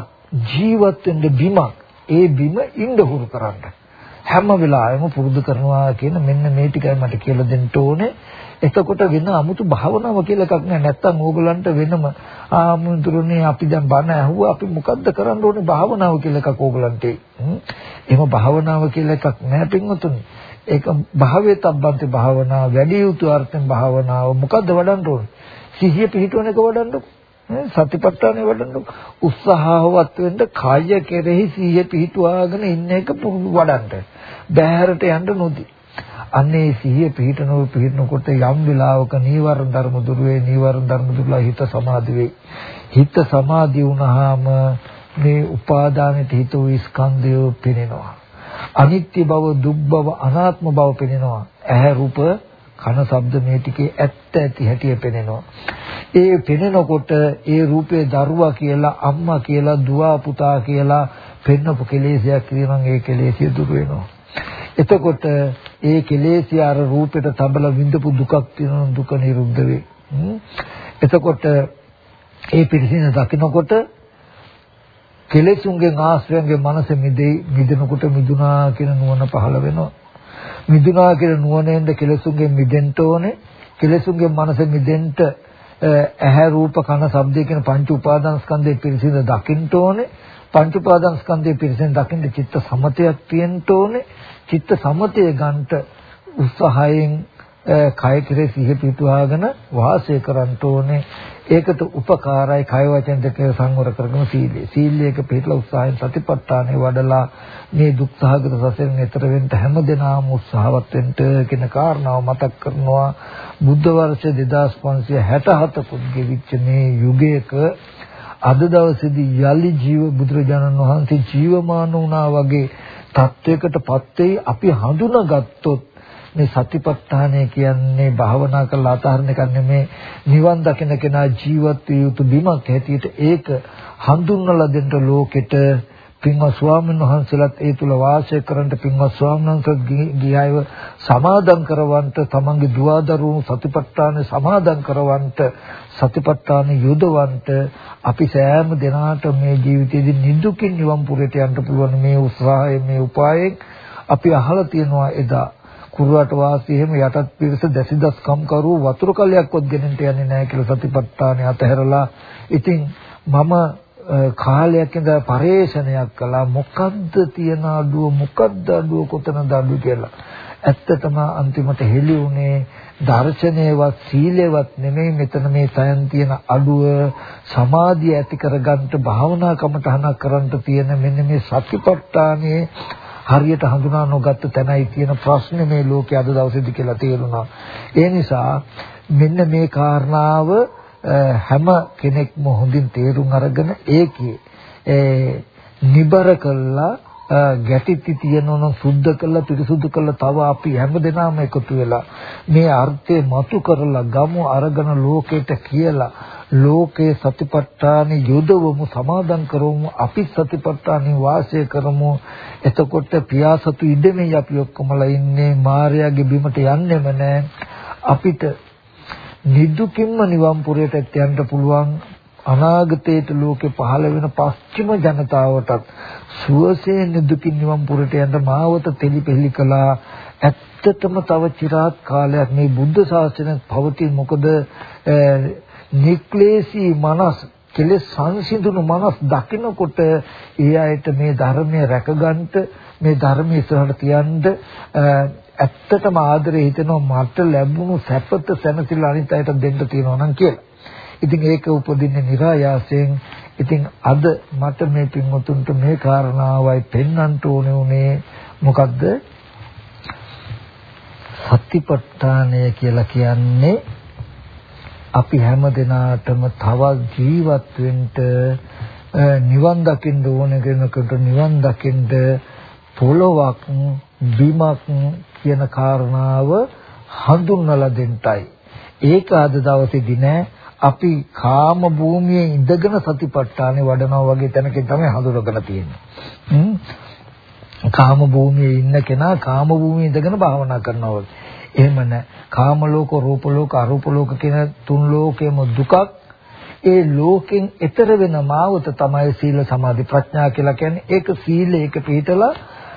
ජීවත් වෙන්න බිමක්. ඒ බිම ඉඳ හුරු කරන්න. හැම වෙලාවෙම පුරුදු කරනවා කියන මෙන්න මේ ටිකයි මට කියලා දෙන්න ඕනේ එතකොට වෙන 아무තු භාවනාව කියලා එකක් නෑ. නැත්තම් ඕගලන්ට වෙනම ආමුදුරනේ අපි දැන් බණ ඇහුවා අපි මොකද්ද කරන්න ඕනේ භාවනාව කියලා එකක් ඕගලන්ට. එහෙම භාවනාව කියලා එකක් නෑ පින්වතුනි. ඒක භාවයේ තබ්බන්ති භාවනාව වැඩි යුතු අර්ථෙන් භාවනාව මොකද්ද වඩන්න ඕනේ? සිහිය පිහිටවන එක වඩන්නකො. සතිපට්ඨානෙ වඩන්න උත්සාහවත් වෙන්න කාය කෙරෙහි සිහිය පිහිටුවාගෙන ඉන්න එක පුරුදු වඩන්න. බෑහරට යන්න නොදී. අන්නේ සිහිය පිහිටනව පිහිටනකොට යම් වෙලාවක නීවරණ ධර්ම දුර වේ නීවරණ ධර්ම දුරලා හිත සමාධි වේ හිත සමාධි වුණාම මේ උපාදානෙට හිත වූ ස්කන්ධය පෙනෙනවා අනිත්‍ය බව දුක් බව අනාත්ම බව පෙනෙනවා ඇහැ රූප කන ශබ්ද මේ ටිකේ ඇත්ත ඇති හැටි පෙනෙනවා ඒ පෙනෙනකොට ඒ රූපේ දරුවා කියලා අම්මා කියලා දුව පුතා කියලා පෙන්නපු කෙලෙසයක් කියනනම් ඒ කෙලෙසිය දුර වෙනවා එතකොට ඒ කෙලෙසිය අර රූපෙට තබල විඳපු දුකක් තියෙනවා දුක නිරුද්ධ වේ. එතකොට ඒ පිරිසින දකිනකොට කෙලෙසුන්ගේ ආශ්‍රයන්ගේ මනස මිදෙයි මිදෙනකොට මිදුනා කියන නුවණ පහළ වෙනවා. මිදුනා කියන නුවණෙන්ද කෙලෙසුන්ගේ මිදෙන්න ඕනේ. කෙලෙසුන්ගේ මනස මිදෙන්න ඇහැ රූප කන ශබ්ද කියන පංච උපාදාන ස්කන්ධේ පිරිසිදු දකින්න ඕනේ. පංච උපාදාන ස්කන්ධේ පිරිසිදු දකින්න චිත්ත සමතයක් තියෙන්න ඕනේ. චිත්ත සමතය ගන්නට උත්සාහයෙන් කය කෙරේ සිහිය පිටුවාගෙන වාසය කරන්න ඕනේ. ඒකට උපකාරයි කය වචන දෙක සංවර කරගෙන සීලය. සීලයක පිටලා උත්සාහයෙන් සතිපට්ඨානෙ වඩලා මේ දුක්සහගත සසරෙන් එතර වෙන්න හැමදෙනාම උත්සාහවත් වෙන්න කියන කාරණාව මතක් කරනවා. බුද්ධ වර්ෂ 2567 පුද්ගවිච්ච මේ යුගයක අද දවසේදී යලි ජීව බුදුරජාණන් වහන්සේ ජීවමාන වුණා වගේ තත්වයකටපත් වෙයි අපි හඳුනාගත්තොත් මේ සතිපට්ඨානය කියන්නේ භාවනා කරලා අතහරින එක නෙමේ. නිවන් දකින කෙනා ජීවත් විය යුතු බිමක් හැටියට ඒක හඳුන්වලා දෙන්න ලෝකෙට පින්වත් ස්වාමීන් වහන්සේලාත් ඒ තුල වාසය කරන්න පින්වත් ස්වාමීන් වහන්සේ ගියයිව සමාදම් කරවන්නට තමන්ගේ දුවදරුවෝ සතිපට්ඨාන සමාදම් කරවන්නට සතිපට්ඨාන යොදවන්නට අපි සෑම දිනාට මේ ජීවිතයේදී නිදුකින් නිවන් පුරයට යන්න පුළුවන් මේ උත්සාහය මේ උපායෙන් අපි අහලා තියෙනවා එදා. කුරුවට වාසී එහෙම යටත් පිරිස දැසිදස් කම් කරු වතුර කලයක්වත් ගෙනෙන්න යන්නේ නැහැ කියලා සතිපට්ඨානය අතහැරලා. ඉතින් මම කාලයක් ඉඳලා පරේෂණයක් කළා. මොකද්ද තියෙන අඩුව? මොකද්ද අඩුව? කොතනද අඩුව කියලා. ඇත්තටම අන්තිමට හෙළි වුණේ දර්ශනයවත් සීලයවත් නෙමෙයි. මෙතන මේ සයන් තියෙන අඩුව සමාධිය ඇති කරගන්න භාවනා කමටහනක් කරන්න තියෙන මෙන්න මේ සතිපට්ඨානයේ හරියට හඳුනා නොගත්ත තැනයි තියෙන ප්‍රශ්නේ මේ ලෝකයේ අද දවසේදී කියලා තේරුණා. ඒ නිසා මෙන්න මේ කාරණාව හැම කෙනෙක්ම හොඳින් තේරුම් අරගෙන ඒකේ නිබර කළා ගැටිති තියෙනවනම් සුද්ධ කළා පිරිසුදු කළා තව අපි හැමදෙනාම එකතු වෙලා මේ අර්ථය මතු කරලා ගමු අරගෙන ලෝකෙට කියලා ලෝකේ සතිපට්ඨාන යොදවමු සමාදන් කරමු අපි සතිපට්ඨාන වාසය කරමු. එතකොට පියාසතු ඉඩමේ අපි ඔක්කොමලා ඉන්නේ මායාවේ බිමට යන්නෙම නෑ. අපිට නිදුකින්ම නිවන් පුරයට යන්න පුළුවන්. අනාගතයේට ලෝකේ පහළ වෙන පස්චිම ජනතාවටත් සුවසේ නිදුකින් නිවන් පුරට යන්න මාවත තෙලිපෙලි කළා ඇත්තටම තව চিරාත් කාලයක් මේ බුද්ධ ශාසනය පවතී මොකද නික්ලේශී මනස් කෙලෙස් සංසිඳුණු මනස් දකිනකොට ඒ අයට මේ ධර්මය රැකගන්න මේ ධර්මය ඉස්සරහට තියන්න ඇත්තටම ආදරේ හිතෙනවා මට ලැබුණු සැපත සැනසෙල්ල අනිත් අයට දෙන්න තියෙනවා නම් කියලා. ඉතින් ඒක උපදින්නේ નિરાයාසයෙන්. ඉතින් අද මට මේ පින්වතුන්ට මේ කාරණාවයි පෙන්වන්න ඕනේ උනේ මොකද්ද? සතිපට්ඨානය කියලා කියන්නේ අපි හැම දිනාටම තවත් ජීවත් වෙන්න නිවන් දකින්න ඕන කෙනෙකුට නිවන් දකින්න පොළොවක් බිමක් කියන කාරණාව හඳුන්වලා දෙන්නයි. ඒක අද දවසේදී නෑ අපි කාම භූමියේ ඉඳගෙන සතිපට්ඨානෙ වඩනවා වගේ තැනකින් තමයි හඳුනගෙන තියෙන්නේ. කාම භූමියේ ඉන්න කෙනා කාම භූමියේ ඉඳගෙන භාවනා කරනවා වගේ. එහෙම නැහැ. කාම ලෝක, රූප ලෝක, අරූප ලෝක කියන තුන් ලෝකෙම දුකක්. ඒ ලෝකෙන් එතර වෙන මාවත තමයි සීල සමාධි ප්‍රඥා කියලා කියන්නේ. ඒක සීල ඒක පිළිතලා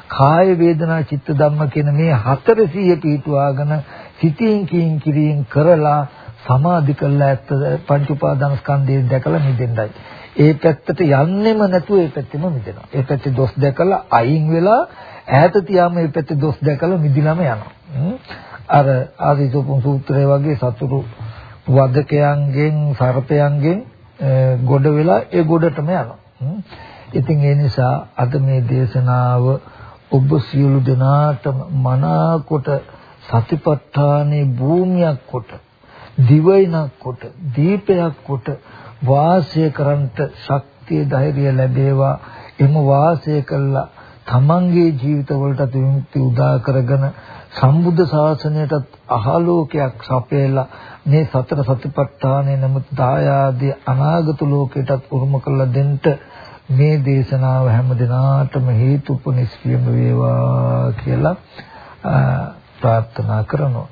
කාය වේදනා චිත්ත ධම්ම කියන මේ හතර සිය පිටුවාගෙන සිතින් කින් කිරින් කරලා සමාධි කළා ඇත්ත පංච උපාදාන ස්කන්ධය දැකලා මිදෙන්නයි. ඒ පැත්තට යන්නෙම නැතුව ඒ පැත්තෙම මිදෙනවා. ඒ පැත්තේ දොස් දැකලා අයින් වෙලා ඈත තියාම ඒ පැත්තේ දොස් දැකලා මිදිලාම යනවා. අර ආදිසෝපුන් සූත්‍රය වගේ සතුරු වදකයන්ගෙන් සර්පයන්ගෙන් ගොඩ වෙලා ඒ ගොඩටම යනවා. ඉතින් ඒ නිසා අද මේ දේශනාව ඔබ සියලු දෙනාටම මනාකොට සතිපට්ඨානේ භූමියක් කොට දිවයිනක් කොට දීපයක් කොට වාසය කරන්නට ශක්තිය ධෛර්යය ලැබේවා එම වාසය කළා තමන්ගේ ජීවිතවලට විමුක්ති උදා කරගෙන සම්බුද්ධ ශාසනයටත් අහලෝකයක් සපයලා මේ සතර සතිපට්ඨානය නමුත් දායාදී අනාගත ලෝකයටත් උරුම කළ දෙන්න මේ දේශනාව හැම දිනාටම හේතුපනිස්කියම වේවා කියලා ප්‍රාර්ථනා කරනවා.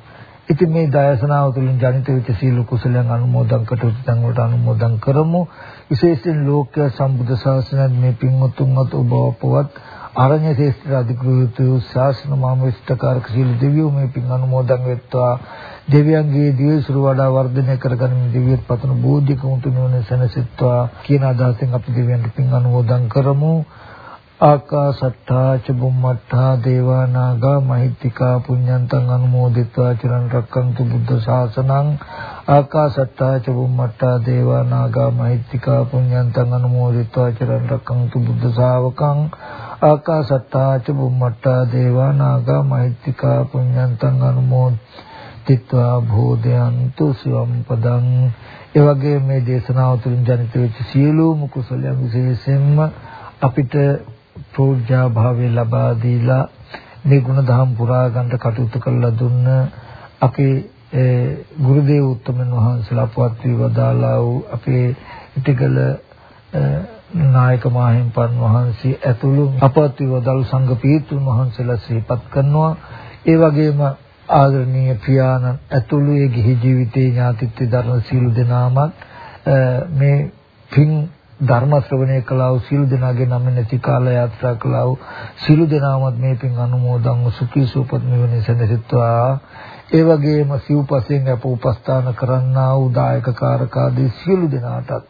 ඉතින් මේ දයසනාව තුළින් ජනිත වෙච්ච සීල කුසලයන් අනුමෝදන් කටයුතු තන් වලට අනුමෝදන් කරමු. විශේෂයෙන් ලෝක්‍ය සම්බුද්ධ ශාසනයත් මේ පින්වතුන්වත් ඔබ අපවත් ආරණ්‍ය ශේෂ්ත්‍ර අධිකෘත ශාසන මාමවිෂ්ඨකාරක සීල දෙවියෝ මේ පින් අනුමෝදන් වෙත්වා දෙවියන්ගේ දිවිසුරු වඩා වර්ධනය කරගන්න දිව්‍යත් පතන බෝධික උතුණුනේ සැනසෙත්වා කියන අදහසෙන් අපි දෙවියන්ට පින් අනුමෝදන් කරමු ආකාසට්ඨා ච බුම්මට්ඨා දේවා නාග මහිත්‍තිකා පුඤ්ඤන්තං අනුමෝදිත්වා චිරන් රැක්කන්තු බුද්ධ ශාසනං ආකාසට්ඨා ච බුම්මට්ඨා දේවා නාග මහිත්‍තිකා පුඤ්ඤන්තං අනුමෝදිත්වා චිරන් රැක්කන්තු බුද්ධ ශාවකං ආකාසත්තා ච බුම්මත්තා දේවා නාග මෛත්‍තිකා පුඤ්ඤන්තං අනුමෝදිත්වා භෝදයන්තු සිවම් පදං ඒ වගේ මේ දේශනාව තුළින් ජනිත වෙච්ච සියලුම කුසලයන් විශේෂයෙන්ම අපිට ප්‍රෝජා භාවය ලබා දීලා මේ ගුණ දහම් පුරා ගන්න කටයුතු කළා දුන්න අපේ ගුරුදේව උත්තමන් වහන්සේලා අපවත් වේවදාලා වූ අපේ ඉතිකල නායක මාහිම්පන් වහන්සේ ඇතුළු අපත් වදල් සංඝ පීතුන් වහන්සේලා සිහිපත් කරනවා. ඒ වගේම ආදරණීය පියාණන් ඇතුළු ඒ ගිහි ජීවිතේ ඥාතිත්ව ධර්ම සීල දෙනාමත් මේ පින් ධර්ම ශ්‍රවණය කළා වූ සීල දෙනාගේ නම් නැති කාල යාත්‍රා කළා වූ සීල දෙනාමත් මේ පින් අනුමෝදන් සුඛී සූපත් මෙවැනි සැනසෙත්වා. ඒ වගේම සිව්පසෙන් අප උපස්ථාන කරන්නා වූ දායක කාරකාදී සියලු දෙනාටත්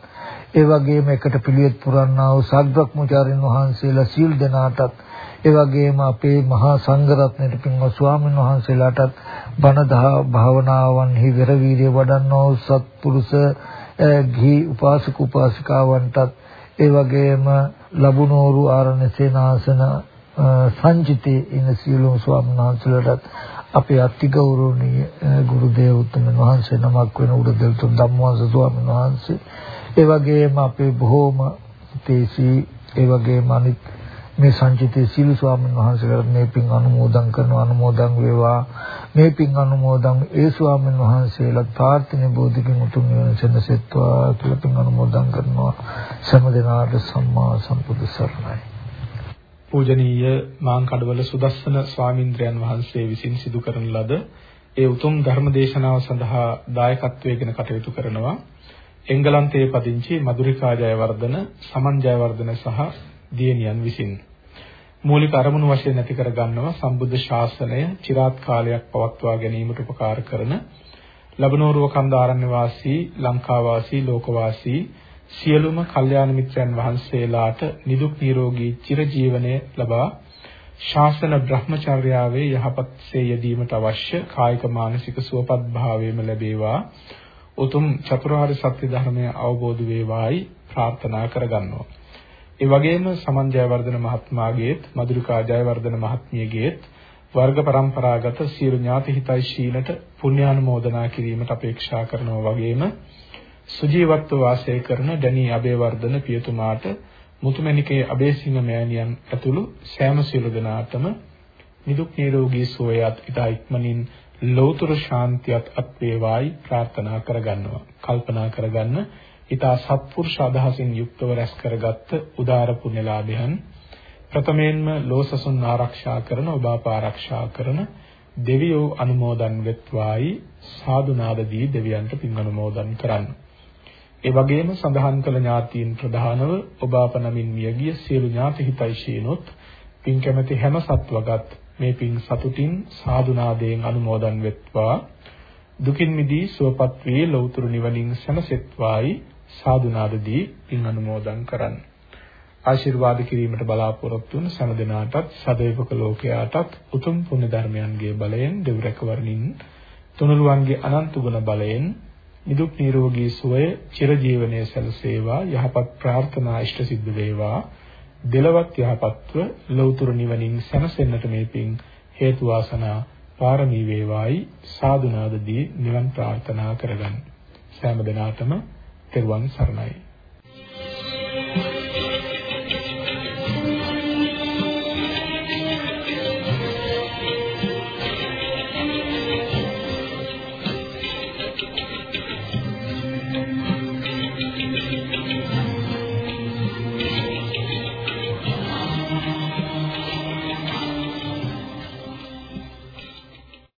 ඒ වගේම එකට පිළිවෙත් පුරන්නා වූ සග්‍රක්මචාරින් වහන්සේලා සීල් දෙනාටත් ඒ වගේම අපේ මහා සංඝරත්නයට පින්වත් ස්වාමීන් වහන්සේලාටත් බණ භාවනාවන්හි වෙරවීර්ය වඩන්නා වූ සත්පුරුෂ ගිහි උපාසක උපාසිකාවන්ටත් ඒ වගේම ලබුනෝරු ආරණ්‍ය සේනාසන සංජිතේ ඉන්න සියලුම ස්වාමීන් වහන්සේලාට අපේ අතිගෞරවනීය ගුරු දේවෝත්තම වහන්සේ නමක් වෙන උඩදෙල්තුන් ධම්මවංශ ස්වාමීන් වහන්සේ. ඒ වගේම අපේ බොහෝම තේසී ඒ වගේම අනිත් මේ සංචිතේ සීල ස්වාමීන් වහන්සේලාට මේ පින් අනුමෝදන් කරන අනුමෝදන් වේවා. මේ පින් අනුමෝදන් ඒ ස්වාමීන් වහන්සේලා ප්‍රාර්ථනා බෝධිකින් උතුම් නිවන සැනසෙත්වා කියලා පින් අනුමෝදන් කරනවා. සෑම දිනාට සම්මා සම්බුදු සරණයි.
පූජනීය මාංකඩවල සුදස්සන ස්වාමින්ද්‍රයන් වහන්සේ විසින් සිදු කරන ලද ඒ උතුම් ධර්ම දේශනාව සඳහා දායකත්වයෙන් කටයුතු කරනවා. එංගලන්තයේ පදිංචි මధుරිකා ජයවර්ධන, සමන් ජයවර්ධන සහ දියණියන් විසින්. මූලික අරමුණු වශයෙන් ඇති කර ගන්නවා සම්බුද්ධ ශාසනය চিරාත් කාලයක් පවත්වා ගැනීමට උපකාර කරන ලබනෝරුව කන්ද ආරණ්‍ය වාසී ලංකා වාසී ලෝක වාසී සියලුම කල්යාණ මිත්‍රයන් වහන්සේලාට නිදුක් නිරෝගී චිරජීවනය ලබා ශාසන බ්‍රහ්මචර්යාවේ යහපත්සේ යෙදීමට අවශ්‍ය කායික මානසික සුවපත් භාවයම ලැබේවා උතුම් චතුරාර්ය සත්‍ය ධර්මය අවබෝධ වේවායි ප්‍රාර්ථනා කරගන්නවා. ඒ වගේම සමන් ජයවර්ධන මහත්මයාගේත් මధుරිකා ජයවර්ධන මහත්මියගේත් වර්ග પરම්පරාගත සියලු ඥාති හිතයිශීලට පුණ්‍යානුමෝදනා කිරීමට අපේක්ෂා කරනවා වගේම සුජීවත්ව වාසය කරන ඩැනී අබේවර්ධන පියතුමාට මුතුමැණිකේ අබේසිංහ මෑණියන් ඇතුළු සෑම සියලු දෙනාටම නිදුක් නිරෝගී සුවයත් ඉතා ඉක්මනින් ලෞතර ශාන්තියත් අත් වේවායි ප්‍රාර්ථනා කරගන්නවා කල්පනා කරගන්න. ඊතා සත්පුරුෂ අදහසින් යුක්තව රැස් කරගත්ත උදාර පුණ්‍යලාභයන් ප්‍රථමයෙන්ම ලෝසසුන් ආරක්ෂා කරන ඔබ අප ආරක්ෂා කරන දෙවියෝ අනුමෝදන් වෙත්වායි සාදුනාදදී දෙවියන්ට පින් අනුමෝදන් කරන්න. ඒ වගේම සඳහන් කළ ඥාතීන් ප්‍රධානව ඔබ අප නමින් මියගිය සියලු ඥාති හිතයිශීනොත් පින් කැමැති හැම සත්වගත් මේ පින් සතුටින් සාදුනාදයෙන් අනුමෝදන් වෙත්වා දුකින් මිදී සුවපත් වී ලෞතර නිවනින් සැනසෙත්වායි සාදුනාදදී පින් අනුමෝදන් කරන්න. ආශිර්වාද කිරීමට බලාපොරොත්තු වන සෑම දිනාටත් සදේවක ලෝකයාටත් උතුම් පුණ්‍ය ධර්මයන්ගේ බලයෙන් දෙව් රැකවරණින් තුනුරුවන්ගේ අනන්ත ගුණ බලයෙන් නිදුක් නිරෝගී සුවය චිරජීවනයේ සැලසේවා යහපත් ප්‍රාර්ථනා ඉෂ්ට සිද්ධ වේවා දෙලවත් යහපත්ව ලෞතර නිවනින් සැනසෙන්නට මේ පින් හේතු වාසනා පාරමී වේවායි සාදුනාදදී නිවන් ප්‍රාර්ථනා කරගන්න. සෑම දිනාටම තෙරුවන් සරණයි.